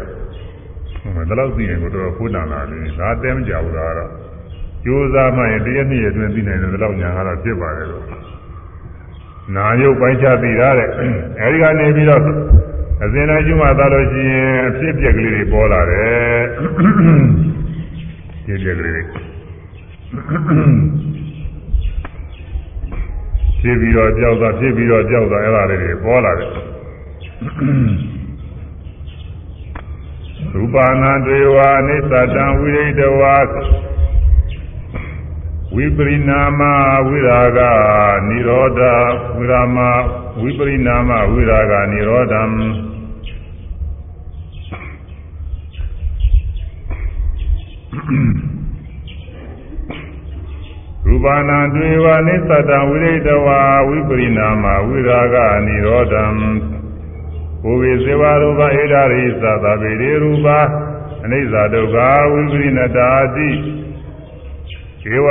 ဟိုမှာဒီလောက်သိရင်ကိုတော့ဖိုးတန်လာတယ်ဒါတဲမကြဘူးလားတော့ ကြိုးစားမှရင်တရက်နှစ်ရက်အတွင်းသိနိုင်တယ်ဒီလောက်ညာကတော့ဖြစ်ပါတယ်လို့နာယုတ်ပိုင်းခြားသိတာတဲ့အဲဒီကနေပြီးတော့အစဉ်တိုင်းကျွမှသာလို့ရှိရင်အဖြစ်ပြက်ကလေးတွေပေါ်လာတယ်ဖြစ်ပြက်ကလေးတွေဖြစ်ပြီးတော့ကြောက်တာဖြစ်ပြီးတော့ကြောက်တာအဲ့ဒါလေးတွေပေါ်လာတယ်ရူပနာတွေဝအနိစ္စတံဝိရိတဝါ ဝိပရိနာမဝိရာဂနိရောဓဝိရာမဝိပရိနာမဝိရာဂနိရောဓံရူပနာတွေဝနိသတံဝိရိတဝါဝိပရိနာမဝိရာဂနိရောဓံဘုဝေဇေဝရူပဧဒရိသသဗေရေရူပအနိစ္စဒုက္ခဝိပရိနတာတိ ဝ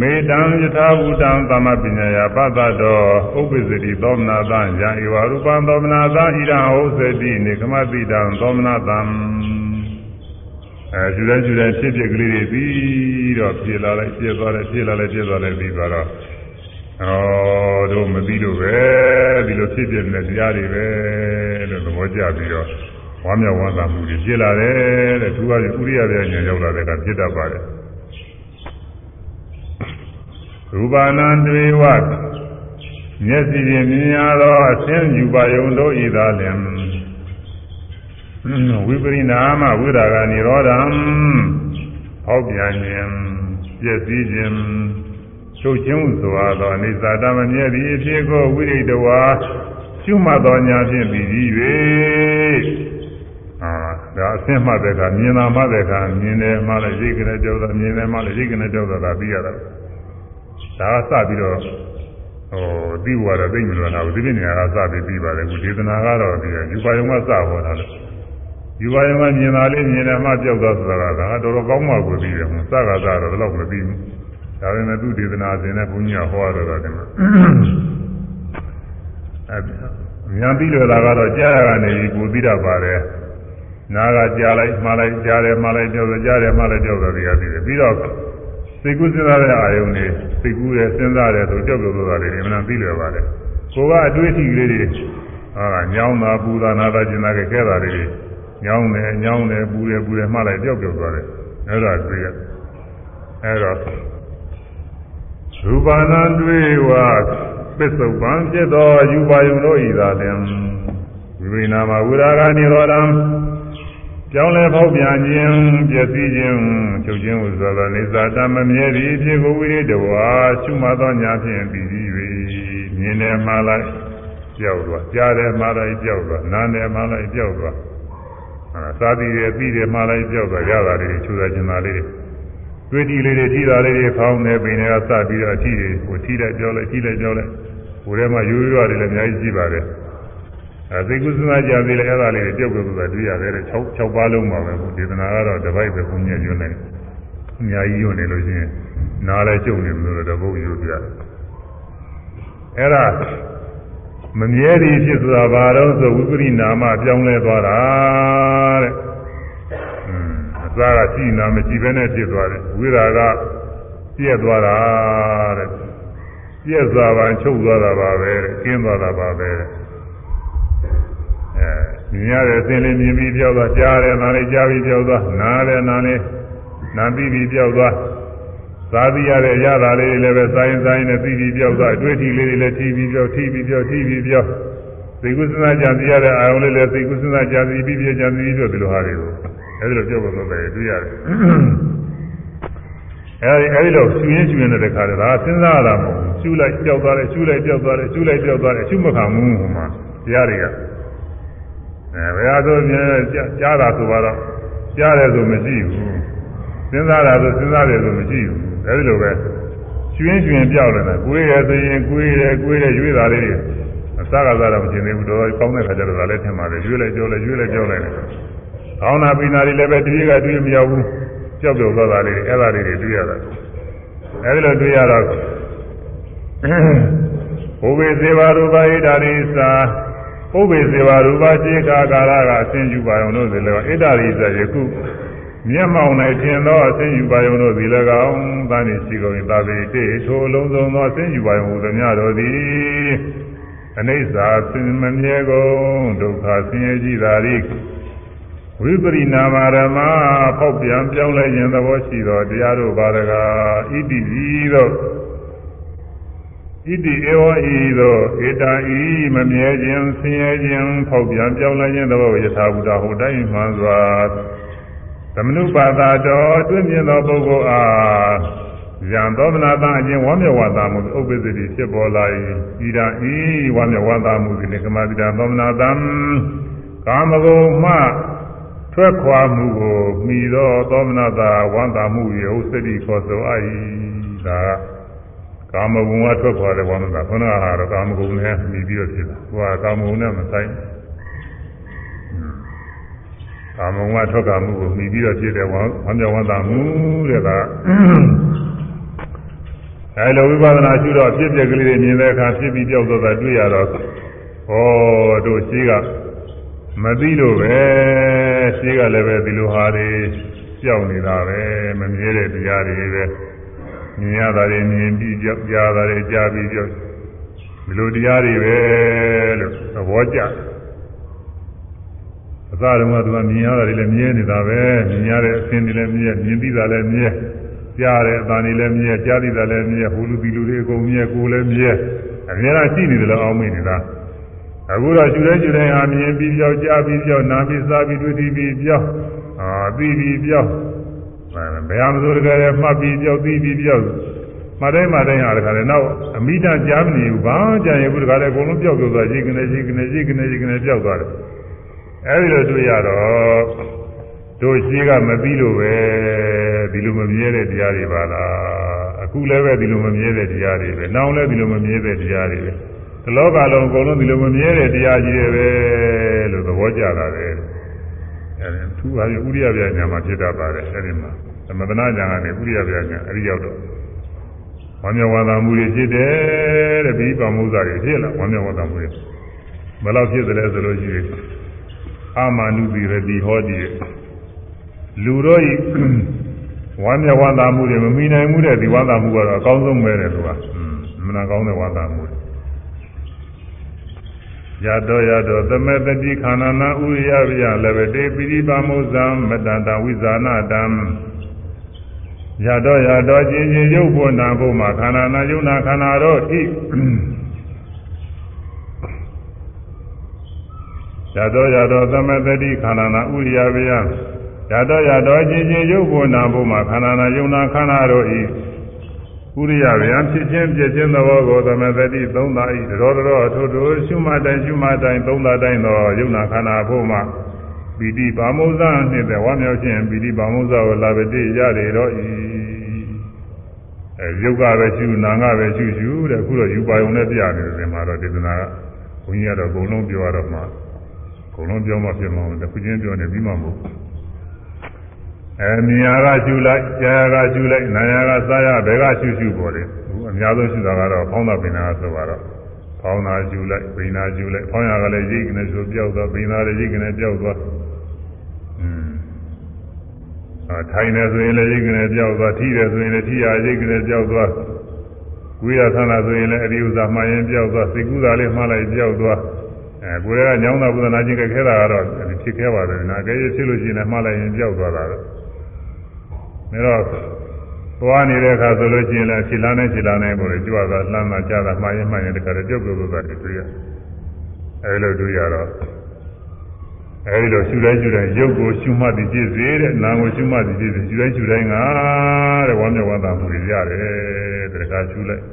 မေတံယထာဘူတံသမပညာယပတ္တတောဥပ္ပဇ္ဇတိသောမနာသံယံဧဝရူပံသောမနာသံဣဒံဟုတ်သတိနေကမတိတံသောမနာသံအဲယူတဲ့ယူတဲ့ဖြစ်ဖြစ်ကလေးတွေပြီးတော့ပြေလာလိုက်ပြေသွားတယ်ပြေလာလိုက်ပြေသွားတယ်ပြီးသွားတော့ဩတို့မသိလို့ပဲဒီလိုဖြစ်ဖြစ်နေတဲ့တရားတွေပဲလို့သဘောကျပြီးတော့ဝမ်းမြောက်ဝမ်းသာမှုတွေပြေလာတယ်တဲ့သူကဥရိယရဲ့ဉာဏ်ရောက်လာတဲ့ကဖြစ်တတ်ပါတယ် ရူပနာတွေဝမျက်စိဖြင့်မြင်ရသောအသင်းယူပါယုံတို့ဤသာလျှင်ဝိပရိနာမဝိရာဂနိရောဓံဟောပြန်ခြင်းပြည့်စည်ခြင်းချုပ်ချင်းစွာသောအိသတမမြဲသည့်အဖြစ်ကိုဝိရိတဝါရှုမှတ်သောညာဖြင့်ပြီး၍အာဒါအဆင့်မှတ်တဲ့အခါမြင်တာမှတ်တဲ့အခါမြင်တယ်မှလည်းရိတ်ကနေကြောက်တာမြင်တယ်မှလည်းရိတ်ကနေကြောက်တာဒါပြီးရတာ ဒါကစပြီးတော့ဟိုသိဝါဒသိမလို့လားဒီပြနေရာကစပြီးပြီးပါတယ်ခုဒေသနာကတော့ဒီယူပါယုံကစဟောတာလေယူပါယုံကမြင်တာလေးမြင်တယ်မှကြောက်တာဆိုတာကတော်တော်ကောင်းမှကိုပြီးတယ်ဟိုစကားကတော့တော့မပြီးဘူးဒါပေမဲ့သူဒေသနာစဉ်နဲ့ဘုန်းကြီးကဟောရတော့တယ်မှာအဲမြန်ပြီးလို့လာကတော့ကြားရကနေကိုသိတတ်ပါတယ်နားကကြားလိုက်မှားလိုက်ကြားတယ်မှားလိုက်ကြောက်တယ်ကြားတယ်မှားလိုက်ကြောက်တယ်တွေကပြီးတယ်ပြီးတော့ စိတ်ကူးစဉ်းစားတဲ့အာယုန်တွေစိတ်ကူးတယ်စဉ်းစားတယ်ဆိုကြောက်ကြောက်လို့တာတွေအမှန်ပြီးလွယ်ပါတယ်ကိုကအတွေ့အထိကလေးတွေဟာညောင်းတာပူတာနာတာကျင်တာကဲကဲတာတွေညောင်းတယ်ညောင်းတယ်ပူတယ်ပူတယ်မှားလိုက်ကြောက်ကြောက်သွားတယ်အဲ့ဒါတွေ့ရအဲ့တော့ရူပနာတွေ့ဝပစ္စုပန်ဖြစ်သောယူပါယုံတို့ဤသာလင်ဝိဝိနာမဝိရာဂနိရောဓံ ကြောင်းလဲဖောက်ပြန်ခြင်းပျက်စီးခြင်းချုပ်ခြင်းဟုဆိုသောနေသာတမမြဲသည့်ဖြစ်ကိုဝိရိတဝါရှုမှတ်သောညာဖြင့်ပြီးပြီး၍မြင်တယ်မှလိုက်ကြောက်သွားကြားတယ်မှလိုက်ကြောက်သွားနားတယ်မှလိုက်ကြောက်သွားအဲသာတိရပြီးတယ်မှလိုက်ကြောက်သွားရတာလေးချူတာကျင်တာလေးတွေ့တီလေးတွေထိတာလေးတွေဖောင်းနေပင်တွေကစပြီးတော့အထီတွေကိုထိလိုက်ကြောက်လိုက်ထိလိုက်ကြောက်လိုက်ဟိုထဲမှာရိုးရိုးတွေလည်းအများကြီးရှိပါတယ် အဲသိကုသနာကြာသေးတယ်အဲ့ဒါလေးတွေပြုတ်ပြုတ်ပြုတ်တွေ့ရတယ်6 6ပါးလုံးပါပဲဘုဒေသနာကတော့တပိုက်ပဲဘုညက်ရွနေအများကြီးရွနေလို့ရှိရင်နားလည်းကျုံနေမလို့တော့ဘုယူပြအဲ့ဒါမမြဲသည်ဖြစ်ဆိုတာဘာတော့ဆိုဝိပရိနာမပြောင်းလဲသွားတာတဲ့อืมအစားကရှိနာမရှိဘဲနဲ့ဖြစ်သွားတယ်ဝိရာကပြည့်သွားတာတဲ့ပြည့်သွားပါချုပ်သွားတာပါပဲတဲ့ကျင်းသွားတာပါပဲတဲ့အဲ မြင်ရတဲ့အစင်းလေးမြင်ပြီးပြောက်သွားကြားတယ်နားလေးကြားပြီးပြောက်သွားနားလည်းနားလေးနားပြီးပြီးပြောက်သွားသာသိရတဲ့ရတာလေးတွေလည်းပဲစိုင်းစိုင်းနဲ့ပြီးပြီးပြောက်သွားအတွေ့အထိလေးတွေလည်းထိပြီးပြောက်ထိပြီးပြောက်ထိပြီးပြောက်သိကုသနာကြံသိရတဲ့အာယုံလေးလည်းသိကုသနာကြံသိပြီးပြကြံသိပြီးပြောဒီလိုဟာတွေကိုအဲဒီလိုပြောဖို့တော့ပဲတွေ့ရတယ်အဲဒီအဲဒီလိုရှူရင်းရှူရင်းတဲ့ခါတည်းဒါစဉ်းစားရတာမဟုတ်ဘူးရှူလိုက်ကြောက်သွားတယ်ရှူလိုက်ကြောက်သွားတယ်ရှူလိုက်ကြောက်သွားတယ်ရှူမခံဘူးဟိုမှာတရားတွေက အဲဘယ်ဟာဆိုမြင်ကြားတာဆိုတော့ကြားတယ်ဆိုမရှိဘူးစဉ်းစားတာဆိုစဉ်းစားတယ်ဆိုမရှိဘူးအဲဒီလိုပဲကျွင်းကျွင်းပြောက်နေတာကိုယ်ရဆိုရင်ကိုယ်ရကိုယ်ရရွေးတာလေးတွေအစကားစားတော့မကျင်သေးဘူးတော့ကောင်းတဲ့ခါကျတော့ဒါလည်းထင်ပါတယ်ရွေးလိုက်ကြောလိုက်ရွေးလိုက်ကြောလိုက်တယ်။ကောင်းတာပိနာတွေလည်းပဲတတိကတွေ့မရောက်ဘူးကြောက်ကြောက်သွားတာလေးအဲ့ဒါလေးတွေတွေ့ရတာ။အဲဒီလိုတွေ့ရတော့ဘုဝေစေဝရူပဣဒာရိ သာပုဗ္ဗေစေဝရူပစေကာကာရကအစဉ်ယူပါအောင်လို့ဆိုလည်းဣဒာရိသာယခုမျက်မှောင်၌ထင်သောအစဉ်ယူပါယုံတို့သည်၎င်းသာနေရှိကုန်သာပေတေထိုအလုံးစုံသောအစဉ်ယူပါယုံဟူသည်များတို့သည်အနိစ္စသင်မမြဲကုန်ဒုက္ခဆင်းရဲကြီးသာရိဝိပရိနာမရမဖောက်ပြန်ပြောင်းလဲခြင်းသဘောရှိသောတရားတို့ပါရကဣတိဤသို့ ဣတိဧဝဤသို့ဧတံဤမမြဲခြင်းဆင်းရဲခြင်းဖောက်ပြန်ပြောင်းလဲခြင်းသဘောယထာဘုဒ္ဓဟူတိုင်းမှန်စွာသမနုပါဒတော်အတွင်းမြင်သောပုဂ္ဂိုလ်အားယံသောမနာတအချင်းဝမ်းမြောက်ဝါသာမှုဥပ္ပစ္စတိဖြစ်ပေါ်လာ၏ဤရာဤဝမ်းမြောက်ဝါသာမှုသည်ကမတိတာသောမနာတံကာမဂုဏ်မှထွက်ခွာမှုကိုမိသောသောမနာတာဝမ်းသာမှု၏ဥစ္စတိခေါ်ဆိုအပ်၏ဒါကာ မဂုဏ်ကထွက်ခွာတဲ့ဝမ်းသာခန္ဓာဟာတော့ကာမဂုဏ်နဲ့မိပြီးတော့ဖြစ်တာဟိုကကာမဂုဏ်နဲ့မဆိုင်ကာမဂုဏ်ကထွက်ခွာမှုကိုမိပြီးတော့ဖြစ်တဲ့ဝမ်းဝမ်းမြောက်ဝမ်းသာမှုတဲ့ကအဲလိုဝိပဿနာရှုတော့ဖြစ်ပြက်ကလေးတွေမြင်တဲ့အခါဖြစ်ပြီးပြောက်သွားတာတွေ့ရတော့ဩတို့ရှိကမသိလို့ပဲရှိကလည်းပဲဒီလိုဟာတွေကြောက်နေတာပဲမမြဲတဲ့တရားတွေပဲ မြင်ရတာတွေမြင်ပြီးကြောက်ကြားတာတွေကြားပြီးကြောက်ဒီလိုတရားတွေပဲလို့သဘောကျအစတုန်းကသူကမြင်ရတာတွေလည်းမြဲနေတာပဲမြင်ရတဲ့အဆင်းတွေလည်းမြဲမြင်ပြီးတာလည်းမြဲကြားတယ်အတန်တွေလည်းမြဲကြားသိတာလည်းမြဲဟိုလူဒီလူတွေအကုန်မြဲကိုယ်လည်းမြဲအများအားရှိနေတယ်လို့အောင်းမိနေတာအခုတော့ယူတဲ့ယူတဲ့အာမြင်ပြီးပြောက်ကြားပြီးပြောက်နာပြီးစားပြီးတွေ့ပြီးပြောက်အာပြီးပြီးပြောက် ဘယ်ဟာမဆိုတကယ်မှတ်ပြီးပြောက်ပြီးပြီးပြောက်မတိုင်းမတိုင်းဟာတခါလေနောက်အမိတကြားမနေဘူးဘာကြံရဘူးတခါလေအကုန်လုံးပြောက်ပြောက်သွားရှိကနေရှိကနေရှိကနေရှိကနေပြောက်သွားတယ်အဲဒီလိုတွေ့ရတော့တို့ရှိကမပြီးလို့ပဲဒီလိုမမြဲတဲ့တရားတွေပါလားအခုလည်းပဲဒီလိုမမြဲတဲ့တရားတွေပဲနောက်လည်းဒီလိုမမြဲတဲ့တရားတွေပဲဒီလောကလုံးအကုန်လုံးဒီလိုမမြဲတဲ့တရားကြီးတွေပဲလို့သဘောကျတာပဲ အဲဒီသူဟာဥရိယပြညာမှာဖြစ်တတ်ပါတယ်အဲဒီမှာသမထနာညာကနေဥရိယပြညာအဲဒီရောက်တော့ဝမ်းမြောက်ဝမ်းသာမှုတွေဖြစ်တယ်တဲ့ပြီးပါမှုစားတွေဖြစ်လာဝမ်းမြောက်ဝမ်းသာမှုတွေဘယ်လောက်ဖြစ်တယ်လဲဆိုလို့ရှိရင်အာမနုပိရတိဟောတိလူတို့ဤဝမ်းမြောက်ဝမ်းသာမှုတွေမမိနိုင်မှုတဲ့ဒီဝမ်းသာမှုကတော့အကောင်းဆုံးပဲတဲ့သူကမနာကောင်းတဲ့ဝမ်းသာမှု ရတောရတောသမတတိခန္ဓာနာဥရိယဗျာလည်းပဲတေပိရိပါမုဇံမတန္တဝိဇာနာတံရတောရတောချင်းချင်းရုပ်ဖို့နာဖို့မှာခန္ဓာနာယုံနာခန္ဓာတော့ဤရတောရတောသမတတိခန္ဓာနာဥရိယဗျာရတောရတောချင်းချင်းရုပ်ဖို့နာဖို့မှာခန္ဓာနာယုံနာခန္ဓာတော့ဤ ဥရိယဗျာဖြစ်ခြင်းပြည့်ခြင်းသဘောကိုသမသတိသုံးသာဤတော်တော်အထုထုရှုမှတ်တိုင်းရှုမှတ်တိုင်းသုံးသာတိုင်းသောယုံနာခန္ဓာဖို့မှာပီတိပါမုဇ္ဇနှင့်တဲ့ဝါမြောက်ခြင်းပီတိပါမုဇ္ဇကိုလာပတိရလေတော့ဤအဲယုတ်ကပဲရှုနာငါပဲရှုရှုတဲ့အခုတော့ယူပါယုံနဲ့ပြနေတယ်ဒီမှာတော့ဒေသနာကဘုန်းကြီးကတော့အကုန်လုံးပြောရတော့မှအကုန်လုံးပြောမှဖြစ်မှာတခုချင်းပြောနေပြီးမှမဟုတ် အဲမြင်ရကရှုလိုက်ကြားရကရှုလိုက်နာရကစားရဘယ်ကရှုရှုပေါ်တယ်အခုအများဆုံးရှုတာကတော့ဖောင်းတာပင်နာဆိုတော့ဖောင်းတာရှုလိုက်ပင်နာရှုလိုက်ဖောင်းရကလည်းရိတ်ကနေဆိုပြောက်သွားပင်နာလည်းရိတ်ကနေပြောက်သွားอืมအာထိုင်နေဆိုရင်လည်းရိတ်ကနေပြောက်သွားထိတယ်ဆိုရင်လည်းထိရရိတ်ကနေပြောက်သွားကိုယ်ရဆန္ဒဆိုရင်လည်းအရိဥသာမှရင်ပြောက်သွားစိတ်ကူးတာလေးမှားလိုက်ပြောက်သွားအဲကိုယ်ကညောင်းတာဘုဒ္ဓနာချင်းခဲတာကတော့ဖြစ်ခဲ့ပါတယ်နာကဲဖြစ်လို့ရှိရင်လည်းမှားလိုက်ရင်ပြောက်သွားတာတော့ ဒါတော့သွားနေတဲ့အခါဆိုလို့ရှိရင်လည်းခြေလမ်းနဲ့ခြေလမ်းနဲ့ပေါ်ကြွတာလှမ်းတာကြားတာမှားရင်မှန်ရင်တခါတည်းပြုတ်ပြုတ်သွားတယ်တွေ့ရအဲဒီလိုတွေ့ရတော့အဲဒီလိုရှုတိုင်းရှုတိုင်းရုပ်ကိုရှုမှတ်ပြီးပြည့်စေတဲ့နာမ်ကိုရှုမှတ်ပြီးပြည့်စေရှုတိုင်းရှုတိုင်းကတဲ့ဝမ်းမြောက်ဝမ်းသာမှုတွေရတယ်တခါရှုလိုက်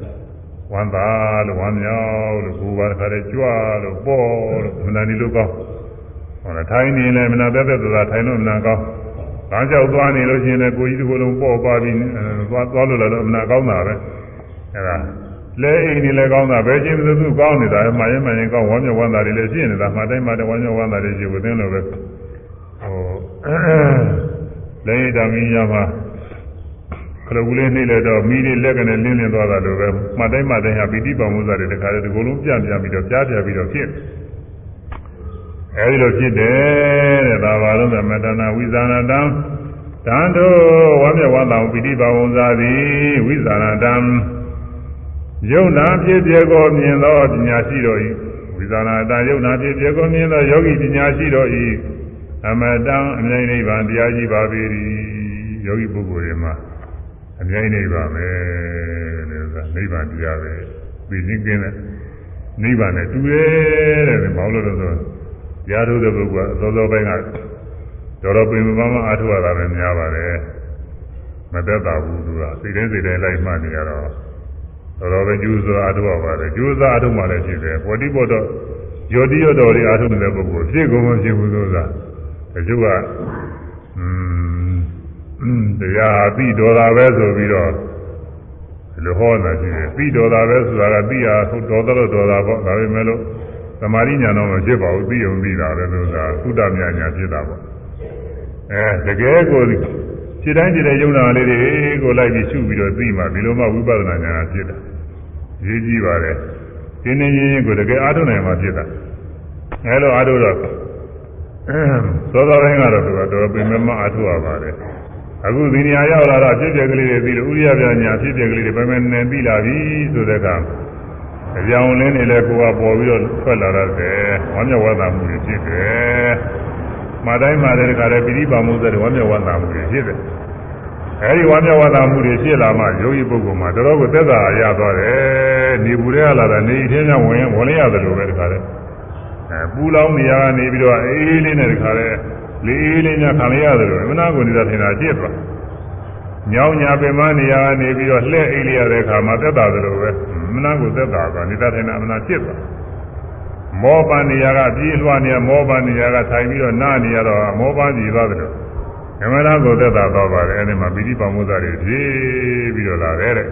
ဝမ်းသာလို့ဝမ်းမြောက်လို့ကိုယ်ပါတခါတည်းကြွလို့ပေါ်လို့မနာနေလို့ကောင်းဟောလားထိုင်နေလဲမနာသက်သက်သာထိုင်လို့မနာကောင်း။ ဒါကြောက်သွားနေလို့ရှိရင်လည်းကိုကြီးတစ်ခုလုံးပေါ့ပါပြီးသွားသွားလို့လည်းအမှန်ကောင်းတာပဲ။အဲဒါလဲအိမ်နေလည်းကောင်းတာပဲချင်းသူသူကောင်းနေတာမှရင်မှရင်ကောင်းဝမ်းမြောက်ဝမ်းသာတွေလည်းရှိနေတာမှတိုင်းမှတိုင်းဝမ်းမြောက်ဝမ်းသာတွေရှိဝသင်းလို့ပဲ။ဟိုလဲတာမင်းရမှာခလဘူးလေးနှိမ့်လဲတော့မိလေးလက်ကနေလင်းလင်းသွားတာလိုပဲမှတိုင်းမှတိုင်းဟာပိဋိပါမုဇ္ဇတွေတခါတည်းဒီကုလုံးပြန့်ပြန့်ပြီးတော့ကြားပြပြီးတော့ဖြစ်တယ်။ အဲဒီလိုဖြစ်တယ်တဲ့ဒါပါလို့သမတနာဝိဇာဏတံတန်တို့ဝမ်းမြောက်ဝမ်းသာပိဋိပါဝံသာသည်ဝိဇာဏတံယုံနာဖြစ်ပြကိုမြင်သောပညာရှိတော်၏ဝိဇာဏတံယုံနာဖြစ်ပြကိုမြင်သောယောဂီပညာရှိတော်၏အမတံအမြဲနိဗ္ဗာန်တရားကြီးပါပေ၏ယောဂီပုဂ္ဂိုလ်တွေမှာအမြဲနိဗ္ဗာန်ပဲလို့ဆိုတာနိဗ္ဗာန်တရားပဲသိချင်းကင်းတဲ့နိဗ္ဗာန်နဲ့တူတယ်တဲ့ဘာလို့လဲဆိုတော့ ရားထုတ်တဲ့ပုဂ္ဂိုလ်ကအစောစောပိုင်းကတော်တော်ပင်ပန်းမအားထုတ်ရတာပဲများပါတယ်မသက်သာဘူးသူကစိတ်တိုင်းစိတ်တိုင်းလိုက်မှတ်နေရတော့တော်တော်ပဲကျူးစွာအားထုတ်ရပါတယ်ကျူးစွာအားထုတ်မှလည်းဖြစ်တယ်ပေါ်တိပေါ်တော့ယောတိယောတော်တွေအားထုတ်နေတဲ့ပုဂ္ဂိုလ်ဖြစ်ကုန်မဖြစ်ဘူးဆိုတာတချို့ကอืมတရားပြီးတော်တာပဲဆိုပြီးတော့ဒီလိုဟောတာရှိတယ်ပြီးတော်တာပဲဆိုတာကပြီးရတော်တော်တော်တာပေါ့ဒါပေမဲ့လို့သ မာဓိညာတော့မဖြစ်ပါဘူးသိုံသိတာလည်းလို့သာသုတမြညာဖြစ်တာပေါ့အဲတကယ်ကိုခြေတိုင်းခြေတိုင်းယုံနာလေးတွေကိုလိုက်ပြီးရှုပြီးတော့သိမှဒီလိုမှဝိပဿနာညာဖြစ်တာရေးကြည့်ပါလေတင်းနေရင်ကိုတကယ်အားထုတ်နိုင်မှဖြစ်တာအဲလိုအားထုတ်တော့သောသောတိုင်းကတော့သူကတော်ပင်မမအားထုတ်ရပါတယ်အခုဒီနေရာရောက်လာတော့ဖြစ်ပြက်ကလေးတွေပြီးလို့ဥရိယပြညာဖြစ်ပြက်ကလေးတွေပဲမဲနေပြီးလာပြီဆိုတဲ့က အကြောင်းလင်းနေလဲကိုကပေါ်ပြီးတော့ထွက်လာတယ်ဝမ်းမြောက်ဝမ်းသာမှုတွေဖြစ်တယ်။မှာတိုင်းမှာတဲ့ခါတည်းပိဋိပါမှုတွေဝမ်းမြောက်ဝမ်းသာမှုတွေဖြစ်တယ်။အဲဒီဝါမျက်ဝါသာမှုတွေဖြစ်လာမှယောဂီပုဂ္ဂိုလ်မှာတော်တော်ကိုသက်သာရသွားတယ်နေပူတွေကလာတာနေအထင်းများဝင်ဝင်လိုက်ရတယ်လို့ပဲတခါလဲအဲပူလောင်နေရကနေပြီးတော့အေးလေးနဲ့တခါလဲလေးအေးလေးများခံလိုက်ရတယ်လို့အမနာကိုနေတာထင်တာကြည့်သွား ညောင်းညာပင်မနေရကနေပြီးတော့လှဲ့အိတ်လိုက်ရတဲ့အခါမှာသက်သာတယ်လို့ပဲမနာကိုသက်သာသွားနေတာထင်တာအမနာကြည့်သွားမောပန်နေရကပြေးလွှားနေရမောပန်နေရကထိုင်ပြီးတော့နားနေရတော့မောပန်ကြည့်သွားတယ်လို့ဓမ္မနာကိုသက်သာသွားပါတယ်အဲဒီမှာပိဋိပါမုဇ္ဇတွေဖြည်းပြီးတော့လာတယ်တဲ့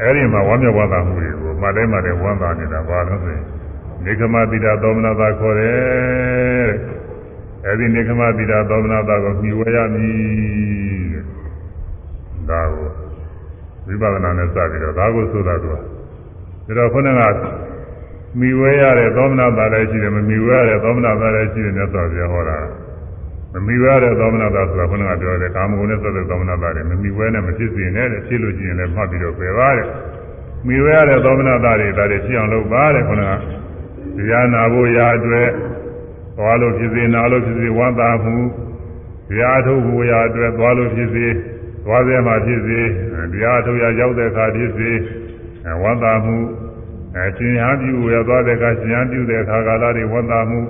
အဲဒီမှာဝမ်းမြောက်ဝမ်းသာမှုတွေကိုမှတ်တိုင်းမှတ်တိုင်းဝမ်းသာနေတာဘာလို့ဆိုရင်နေကမတိတာသောမနာသာခေါ်တယ်တဲ့အဲဒီနေကမတိတာသောမနာသာကိုမြှဝဲရမည်တဲ့ ဒါကိုဝိပဿနာနဲ့စပြီးတော့ဒါကိုဆိုတာသူကဒါတော့ခုနကမြှဝဲရတဲ့သောမနာသာလည်းရှိတယ်မမြှဝဲရတဲ့သောမနာသာလည်းရှိတယ်မြတ်စွာဘုရားဟောတာမမီဝဲတဲ့သောမနာတာဆိုတာခုနကပြောတယ်ကာမဂုဏ်နဲ့သက်တဲ့သောမနာတာတွေမမီဝဲနဲ့မဖြစ်စေနဲ့တဲ့ဖြစ်လို့ရှိရင်လည်းမှတ်ပြီးတော့ပယ်ပါတဲ့မီဝဲရတဲ့သောမနာတာတွေဒါတွေဖြစ်အောင်လုပ်ပါတဲ့ခုနကတရားနာဖို့ရာအတွက်သွားလို့ဖြစ်စေနာလို့ဖြစ်စေဝမ်းသာမှုတရားထုတ်ဖို့ရာအတွက်သွားလို့ဖြစ်စေ သွားစေမှဖြစ်စေတရားထုတ်ရရောက်တဲ့အခါဖြစ်စေဝမ်းသာမှုအဲရှင်ဟန်ပြုရသွားတဲ့အခါရှင်ဟန်ပြုတဲ့အခါကာလတွေဝမ်းသာမှု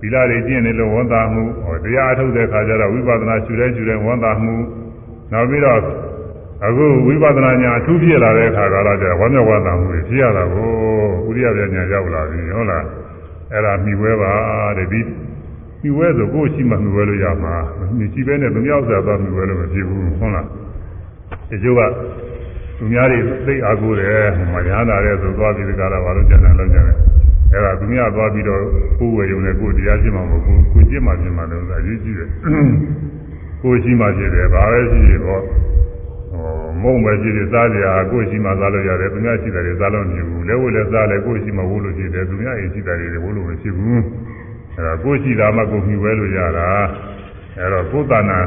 သီလတွေကျင့်နေလို့ဝန်တာမှုဟောတရားအထုတ်တဲ့ခါကျတော့ဝိပဿနာရှုတဲ့ရှုတဲ့ဝန်တာမှုနောက်ပြီးတော့အခုဝိပဿနာညာအထူးဖြစ်လာတဲ့အခါကလာကျဝမ်းမြောက်ဝမ်းသာမှုတွေဖြစ်ရတာကိုဥရိယပြညာရောက်လာပြီဟုတ်လားအဲ့ဒါမိဝဲပါတဲ့ဒီ မိဝဲဆိုကိုယ်ရှိမှမိဝဲလို့ရမှာမရှိဘဲနဲ့သူများဥစ္စာသွားမိဝဲလို့မဖြစ်ဘူးဟုတ်လားဒီကျိုးကသူများတွေသိအားကိုးတယ်မရဟန္တာတဲ့ဆိုသွားပြီးဒီကလာဘာလို့ကြံတယ်လို့ကြံတယ်အဲ့ဒါသူများသွားပြီးတော့ကိုယ်ဝယ်ရုံနဲ့ကိုယ်တရားရှင်းမှာမဟုတ်ဘူးကိုယ်ရှင်းမှရှင်းမှာလို့အရေးကြီးတယ်ကိုယ်ရှိမှရှင်းတယ်ဘာပဲရှိရှိတော့ဟောမုံပဲရှိတယ်စားကြရာကိုယ်ရှိမှစားလို့ရတယ်သူများရှိတယ်တွေစားလို့မဖြစ်ဘူးလက်ဝဲလက်စားလဲကိုယ်ရှိမှဝိုးလို့ရှိတယ်သူများအိမ်ရှိတယ်တွေဝိုးလို့မဖြစ်ဘူး အဲ့ဒါကိုယ်ရှိတာမှကိုယ်မြှဝဲလို့ရတာအဲ့တော့ကိုယ်တဏ္ဍာ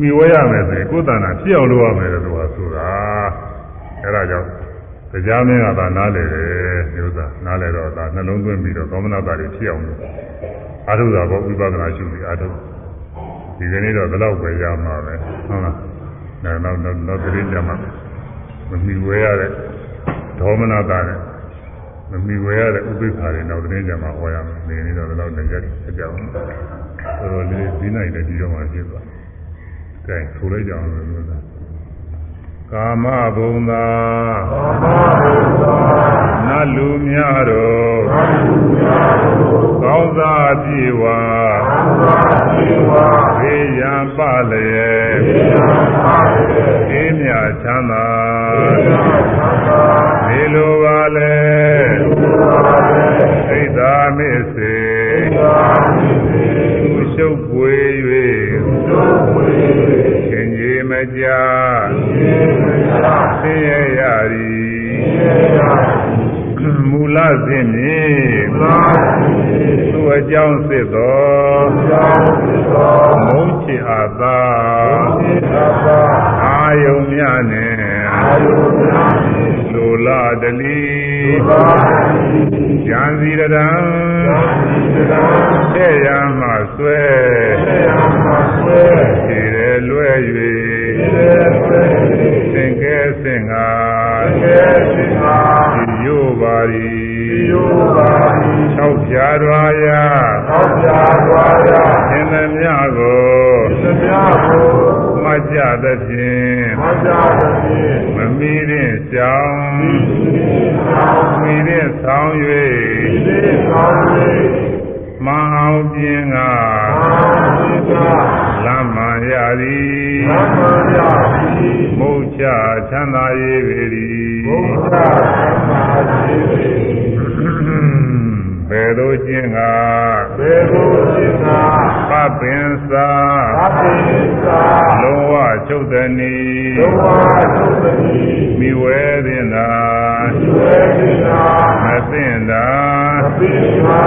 မြှဝဲရမယ်ဆိုရင်ကိုယ်တဏ္ဍာဖြစ်အောင်လုပ်ရမယ်လို့ဆိုတာအဲ့ဒါကြောင့်တရားမင်းကသာနားလေတယ်မျိုးသားနားလေတော့ဒါနှလုံးသွင်းပြီးတော့သောမနာတာတွေဖြစ်အောင်လို့အာထုတာဘောဝိပဿနာရှုပြီးအာထုဒီကနေ့တော့ဘယ်တော့ပဲရမှာပဲဟုတ်လားနောက်နောက်နောက်တရင်ကြမှာမမီဝဲရတဲ့ဒေါမနတာနဲ့ မမီဝဲရတဲ့ဥပိ္ပခါတွေနောက်တရင်ကြမှာဟောရမယ်ဒီနေ့တော့ဘယ်တော့လည်းကြည့်ကြအောင်ဆိုတော့လေဒီနိုင်လည်းဒီတော့မှဖြစ်သွားတယ်ကဲဆိုလိုက်ကြအောင်လို့မျိုးသားကာမဘုံသာကာမဘုံသာနတ်လူများတော်နတ်လူများတော်ကောင်းစားပြေဝါကောင်းစားပြေဝါဘေးရန်ပလျက်ဘေးရန်ပလျက်အေးမြချမ်းသာအေးမြချမ်းသာ နေလိုပါလေနေလိုပါလေသိတာမေစေသိတာမေစေသူရှုပ်ပွေ၍သူရှုပ်ပွေ၍ခင်ကြီးမကြခင်ကြီးဆင်းရဲရသည်မူလစဉ်ဖြင့်သူအကြောင်းစစ်သောမုန်းချစ်အပ်သာအာယုံများနှင့် လိုလာတလီဉာဏ်စီရတံတဲ့ရမှဆွဲခြေရလွဲ၍သင်ကဲစင်ငါရိုးပါရီ၆ဖြာတော်ရာသင်သမျှကို မကြသဖြင့်မမီတဲ့ကြောင်းမီတဲ့ဆောင်း၍မအောင်ပြင်းကလမ်းမှန်ရသည်မုတ်ချချမ်းသာရေးပေသည် ဘယ်သို့ကျင့်ကဘယ်သို့ကျင့်ကပပင်စာပပင်စာလုံးဝချုပ်သည်နီလုံးဝချုပ်သည်နီမိဝဲတင်သာမိဝဲတင်သာမသိင်သာမသိင်သာ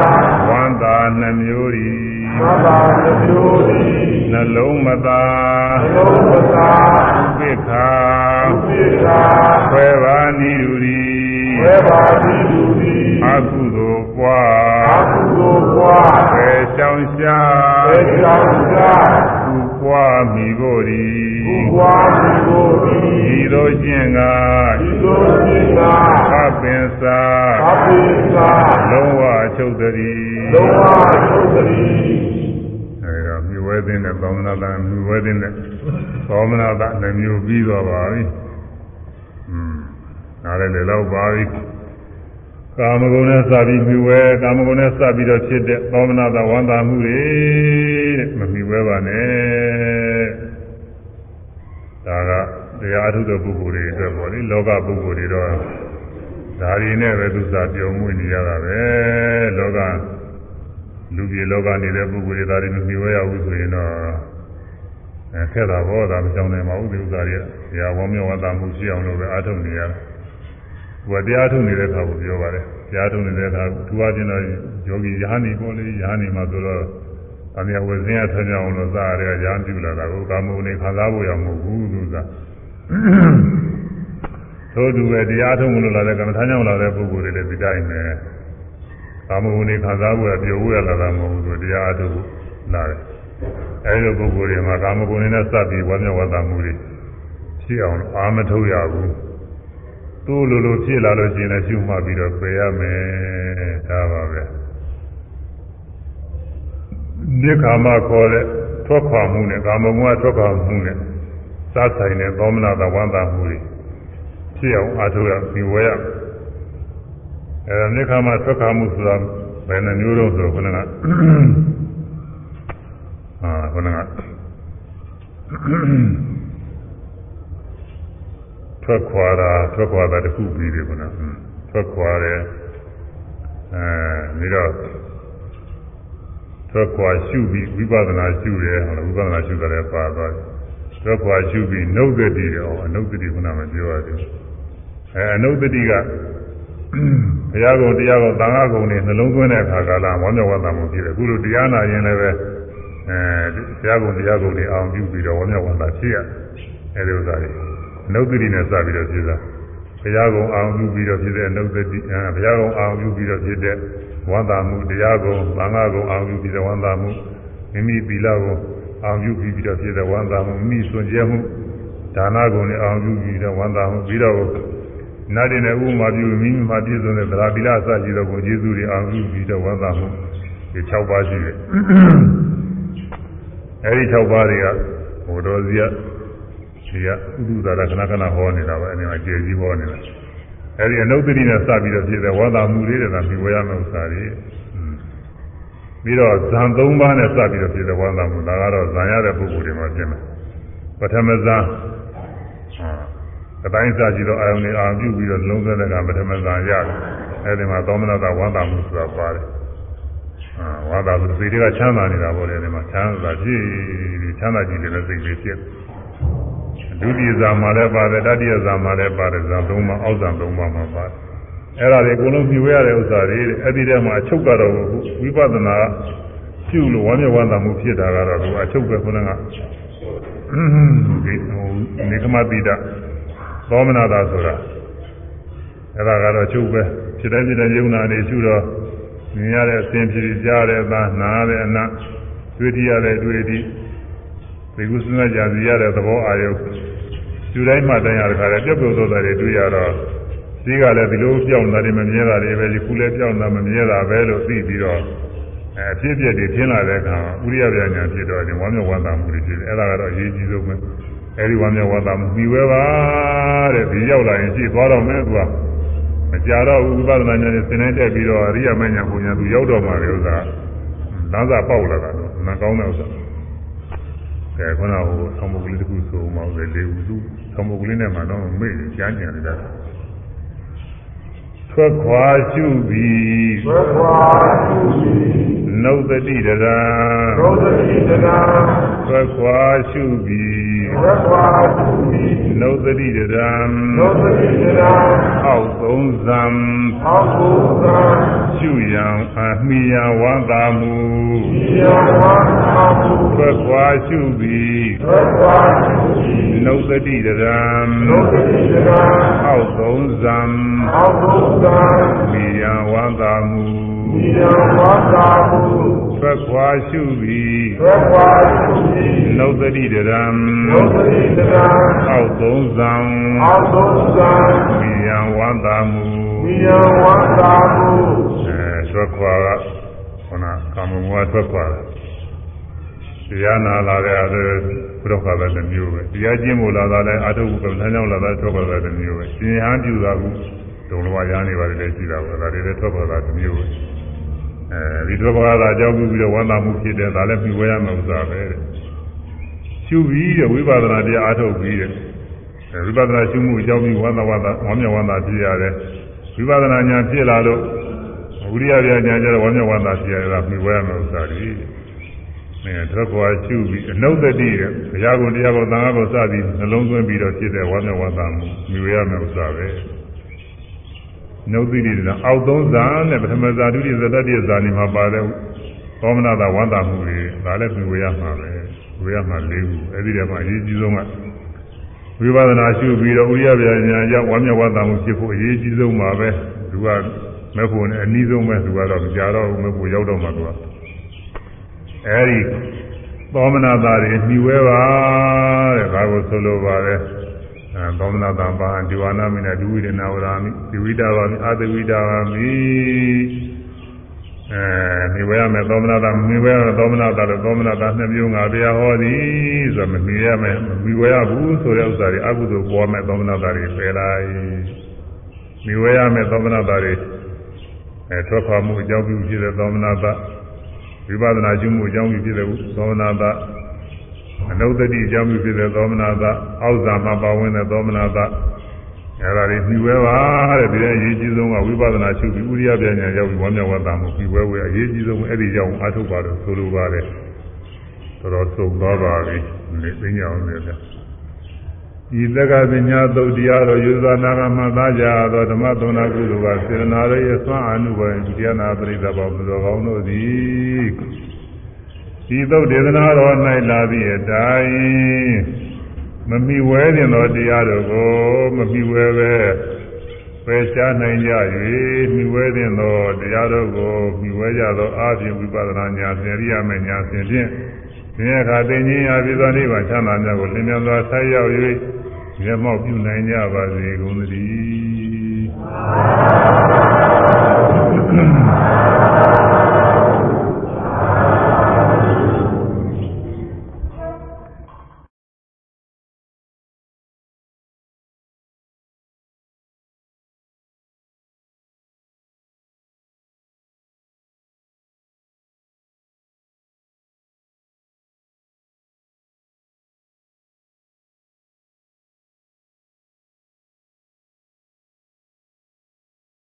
ဝန္တာနှမျိုးဤဝန္တာနှမျိုးဤနှလုံးမသာနှလုံးမသာဥပိ္ခာဥပိ္ခာခွဲပါနိယူရီ ခွဲပါနိယူရီအကုသိုလ်ပွားအကုသိုလ်ပွားပဲရှောင်ရှားပဲရှောင်ရှားပူပွားမိဖို့ဒီဘုရားမိကိုဒီဤသို့ခြင်းကဒီလိုရှိတာအပင်စာအပိသာလုံးဝချုပ်တည်းလုံးဝသုတ္တိအဲဒါမြဝဲသိတဲ့သောမနာတန်မြဝဲသိတဲ့သောမနာတနှမျိုးပြီးတော့ပါပြီ။อืม နားလည်းလည်းတော့ပါပြီ။ကာမဂုဏ်နဲ့စပြီးမြဝဲကာမဂုဏ်နဲ့စပြီးတော့ဖြစ်တဲ့သောမနာတဝန္တာမှုတွေတဲ့မမြဝဲပါနဲ့။ဒါကတရားအထုတဲ့ပုဂ္ဂိုလ်တွေအတွက်ပေါ့လေလောကပုဂ္ဂိုလ်တွေတော့ဒါရီနဲ့ပဲသူစားပြုံးမွေးနေရတာပဲလောကလူပြည်လောကနေတဲ့ပုဂ္ဂိုလ်တွေဒါတွေမမြင်ရဘူးဆိုရင်တော့အဲခက်တာဘောဒါမကြောင်နိုင်ပါဘူးဒီဥစ္စာတွေကတရားဝေါမြောဝတ္တမှုရှိအောင်လို့ပဲအားထုတ်နေရတယ်။ သူကတရားထုတ်နေတဲ့အခါကိုပြောပါတယ်။တရားထုတ်နေတဲ့အခါသူအချင်းတော့ယောဂီယဟန်ဒီပေါ်လေယဟန်ဒီမှာဆိုတော့အမြဲဝဇင်းရဆင်းအောင်လို့စားရတဲ့ရဟန်းပြုလာတာကိုကာမုန်နေခံစားဖို့ရမဟုတ်ဘူးသူက။သို့တူပဲတရားထုတ်မလို့လာတဲ့ကမ္မထာကြောင့်လာတဲ့ပုဂ္ဂိုလ်တွေလည်းဒီတိုင်းပဲ။ကာမဂုဏ်တွေခံစားဖို့ရပြောဖို့ရလာတာမဟုတ်ဘူးသူတရားအထုတ်လာတယ်အဲဒီလိုပုဂ္ဂိုလ်တွေမှာကာမဂုဏ်တွေနဲ့စပ်ပြီးဝါမျက်ဝါသမှုတွေဖြစ်အောင်အာမထုတ်ရဘူး သူ့လိုလိုဖြစ်လာလို့ရှိရင်လည်းရှုမှတ်ပြီးတော့ပယ်ရမယ်ဒါပါပဲဒီခါမှခေါ်တဲ့ထွက်ခွာမှုနဲ့ကာမဂုဏ်ကထွက်ခွာမှုနဲ့စဆိုင်တဲ့သောမနာတဝန္တာမှုတွေဖြစ်အောင်အားထုတ်ရပြီးဝဲရမယ်အဲဒါမြစ်ခါမှာထွက်ခါမှုဆိုတာဘယ်နှမျိုးတော့ဆိုတော့ခဏကအာခဏက ထွက်ခွာတာထွက်ခွာတာတစ်ခုပြီးတယ်ခဏထွက်ခွာတယ်အဲပြီးတော့ထွက်ခွာရှုပြီးဝိပဿနာရှုတယ်ဟုတ်လားဝိပဿနာရှုတယ်ပါသွားတယ်ထွက်ခွာရှုပြီးနှုတ်သက်တည်တယ်ဟောအနုတ်တည်ခုနမပြောရသေးဘူးအဲအနုတ်တည်ကဘုရားကုံတရားကုံသံဃာကုံတွေနှလုံးသွင်းတဲ့အခါကာလဝမ်းမြောက်ဝမ်းသာမှုဖြစ်တယ်အခုလိုတရားနာရင်လည်းပဲအဲဘုရားကုံတရားကုံတွေအောင်ပြုပြီးတော့ဝမ်းမြောက်ဝမ်းသာဖြစ်ရအဲဒီဥစ္စာတွေ အနုတ္တိနဲ့စပြီးတော့ဖြစ်တာဘုရားကုံအောင်ပြုပြီးတော့ဖြစ်တဲ့အနုတ္တိအဲဘုရားကုံအောင်ပြုပြီးတော့ဖြစ်တဲ့ဝမ်းသာမှုတရားကုံသံဃာကုံအောင်ပြုပြီးတော့ဝမ်းသာမှုမိမိသီလကုံအောင်ပြုပြီးတော့ဖြစ်တဲ့ဝမ်းသာမှုမိမိစွန့်ကြဲမှုဒါနကုံနဲ့အောင်ပြုပြီးတော့ဝမ်းသာမှုပြီးတော့နာတင်တဲ့ဥမာပြုမိမိမှာပြည့်စုံတဲ့သရာတိလအစရှိသောကိုကျေးဇူးတွေအောင်ပြုပြီးတော့ဝမ်းသာမှုဒီ6ပါးရှိတယ်အဲဒီ6ပါးတွေကဘုတော်စီက ဒီကဥဒုသာရခဏခဏဟောနေတာပဲအဲဒီမှာကျေကြီးဟောနေတာအဲဒီအနုတ္တိနဲ့စပြီးတော့ဖြစ်တဲ့ဝါသာမှုလေးတွေကပြီးဝရမယ့်ဥစ္စာတွေပြီးတော့ဇံ၃ပါးနဲ့စပြီးတော့ဖြစ်တဲ့ဝါသာမှုဒါကတော့ဇံရတဲ့ပုဂ္ဂိုလ်တွေမှာဖြစ်မယ်ပထမဇံအတိုင်းစားကြည့်တော့အာယုန်တွေအာပြုပြီးတော့လုံးသွင်းတဲ့ကပထမဇံရတယ်အဲဒီမှာသောမနတာဝါသာမှုဆိုတာပါတယ်အာဝါသာဆိုစိတ်တွေကချမ်းသာနေတာပေါ့လေဒီမှာချမ်းသာကြည့်ချမ်းသာကြည့်တဲ့စိတ်တွေဖြစ် ဒုတိယဇာမှာလည်းပါတယ်တတိယဇာမှာလည်းပါတယ်ဇာသုံးပါးအောက်ဇာသုံးပါးမှာပါတယ်အဲ့ဒါတွေအကုန်လုံးပြည့်ဝရတဲ့ဥစ္စာတွေအဲ့ဒီထဲမှာအချုပ်ကတော့ဝိပဿနာပြုလို့ဝမ်းမြောက်ဝမ်းသာမှုဖြစ်တာကတော့သူအချုပ်ပဲခုနကဒီဟိုနေကမတိတာသောမနာတာဆိုတာအဲ့ဒါကတော့အချုပ်ပဲဖြစ်တဲ့ဖြစ်တဲ့ယုံနာနေရှုတော့မြင်ရတဲ့အစဉ်ဖြစ်ကြားတဲ့အသာနားတဲ့အနတွေ့ထရတဲ့တွေ့ထီ ဒီကုသနာကြာစီရတဲ့သဘောအာယုကျူတိုင်းမှတိုင်ရတဲ့ခါလဲပြုတ်ပြုတ်သောတာတွေတွေ့ရတော့ဒီကလည်းဒီလိုပြောင်းတာတွေမမြဲတာတွေပဲဒီခုလည်းပြောင်းတာမမြဲတာပဲလို့သိပြီးတော့အဲအဖြစ်အပျက်တွေထင်းလာတဲ့အခါဥရိယပြညာဖြစ်တော့ဒီဝမ်းမြောက်ဝမ်းသာမှုတွေဖြစ်တယ်အဲ့ဒါကတော့အရေးကြီးဆုံးပဲအဲဒီဝမ်းမြောက်ဝမ်းသာမှုပြီးဝဲပါတဲ့ဒီရောက်လာရင်ရှိသွားတော့မယ်သူကမကြတော့ဥပဒနာညာနဲ့သင်တိုင်းတက်ပြီးတော့အရိယမညာပုံညာသူရောက်တော့မှလေဥစ္စာလမ်းစာပေါက်လာတာတော့မကောင်းတဲ့ဥစ္စာ ကဲခုနကဟိုသံဃာကလေးတခုဆိုမှပဲလေဦးသူသံဃာကလေးနဲ့မှတော့မေ့ကြားကြနေတာထွ က်ခွာရှုပြီးသွေခွာသူစီနှုတ်တတိတရံရောသတိတနာထွက်ခွာရှုပြီးသွေခွာသူစီနှုတ်တတိတရံရောသတိတနာအောက်သုံးဇံအောက်ကိုသံရှုရန်အမိယဝန္တာမှုဒီယဝါသာမှုထွက်ခွာရှုပြီးသွေခွာသူစီ နှုတ်တတိတရံရောသတိတနာအောက်သုံးဇံအောက်ကိုသံမိယဝန္တာမှုဒီယဝါသာမှုထွက်ခွာရှုပြီးသက်ခွာရှိသည်နုဒတိတရံဒုတိယတံအောက်သုံးဆောင်အာသုံးသံဝိယံဝန္တာမူဝိယံဝန္တာမှုအဲထွက်ခွာကခန္ဓာကာမဂုဏ်ကထွက်ခွာတယ်တရားနာလာတဲ့အဲ ဘုရားခါတဲ့တစ်မျိုးပဲတရားကျင့်ဖို့လာတာလည်းအထုပ်ကံထမ်းကြောင်းလာတာထွက်ခွာတဲ့တစ်မျိုးပဲရှင်ဟန်ပြုတာကဒုံလဘရားနေပါတယ်လည်းရှိတာပဲဒါတွေလည်းထွက်ခွာတာတစ်မျိုးပဲအဲဒီထွက်ခွာတာအကြောင်းပြုပြီးတော့ဝန္တာမှုဖြစ်တယ်ဒါလည်းပြီးဝဲရမယ့်ဥစ္စာပဲတဲ့ရှုပြီးတဲ့ဝိပဿနာတရားအထုတ်ပြီးတဲ့အဲဝိပဿနာရှုမှုအကြောင်းပြီးဝန္တာဝန္တာဝမ်းမြောက်ဝန္တာဖြစ်ရတယ်ဝိပဿနာဉာဏ်ဖြစ်လာလို့ဝိရိယပြညာကျတော့ဝမ်းမြောက်ဝမ်းသာဖြစ်ရတာပြီးဝဲရမယ့်ဥစ္စာတွေ အဲထွက်ခွာရှုပြီးအနုတ္တိတဲ့ဘုရားကုံတရားကုံသံဃာကုံစသည်နှလုံးသွင်းပြီးတော့ဖြစ်တဲ့ဝမ်းမြောက်ဝမ်းသာမှုပြီးဝဲရမယ့်ဥစ္စာပဲနုတ္တိတဲ့အောက်သုံးဇာနဲ့ပထမဇာဒုတိယဇာတတိယဇာနေမှာပါတဲ့သောမနာတာဝမ်းသာမှုတွေဒါလည်းပြီးဝဲရမှာပဲဝဲရမှာ၄ခုအဲဒီတည်းမှာအရေးကြီးဆုံးကဝိပဿနာရှုပြီးတော့ဥရိယပြညာရောက်ဝမ်းမြောက်ဝမ်းသာမှုဖြစ်ဖို့အရေးကြီးဆုံးပါပဲသူကမဲ့ဖို့နဲ့အနည်းဆုံးပဲသူကတော့မကြတော့ဘူးမဲ့ဖို့ရောက်တော့မှသူက အဲဒီသောမနာတာတွေနှီးဝဲပါတဲ့ဒါကိုဆိုလိုပါတယ်အဲသောမနာတာပါဒီဝါနာမိနဲ့ဒုဝိဒနာဝရာမိဒီဝိတာဝါမိအာသဝိတာဝါမိအဲနှီးဝဲရမယ်သောမနာတာနှီးဝဲရမယ်သောမနာတာလို့သောမနာတာနှစ်မျိုးငါတရားဟောသည်ဆိုတော့မနှီးရမယ်မနှီးဝဲရဘူးဆိုတဲ့ဥစ္စာတွေအကုသိုလ်ပေါ်မယ်သောမနာတာတွေပယ်လိုက်နှီးဝဲရမယ်သောမနာတာတွေအဲထွက်ခွာမှုအကြောင်းပြုဖြစ်တဲ့သောမနာတာ ဝိပဿနာကျူးမှုအကြောင်းပြုဖြစ်တဲ့သောမနာတာအနုတ္တိအကြောင်းပြုဖြစ်တဲ့သောမနာတာအောက်ဇာမှာပါဝင်တဲ့သောမနာတာအဲဒါတွေပြီးဝဲပါတဲ့ဒီအရေးကြီးဆုံးကဝိပဿနာရှုပြီးဥရိယပြညာရောက်ပြီးဝမ်းမြောက်ဝမ်းသာမှုပြီးဝဲဝဲအရေးကြီးဆုံးအဲ့ဒီကြောင့်အထုတ်ပါလို့ဆိုလိုပါတယ်တော်တော်သုံသွားပါပြီနေသိညာအောင်လေ ဤသက္ကပညာသုတ်တရားတော်ယူဇာနာကမှသားကြသောဓမ္မသုံးနာကုသိုလ်ကစေရနာရဲ့အစွမ်းအမှုပဲတရားနာပရိသတ်ပေါင်းသူတော်ကောင်းတို့သည်ဤသုတ်ဒေသနာတော်၌လာသည့်အတိုင်းမမိဝဲတင်သောတရားတော်ကိုမမိဝဲပဲပယ်ရှားနိုင်ကြ၍မိဝဲတင်သောတရားတော်ကိုမိဝဲကြသောအာဖြင့်ဝိပဿနာဉာဏ်ဖြင့်ရိယာမေဉာဏ်ဖြင့်ဖြင့်ဒီအခါသိဉ္ဇင်းရာပြည်သောနိဗ္ဗာန်ချမ်းသာများကိုလင်းမြန်စွာဆက်ရောက်၍ မျက်မှောက်ပြုနိုင်ကြပါစေကုန်သတည်း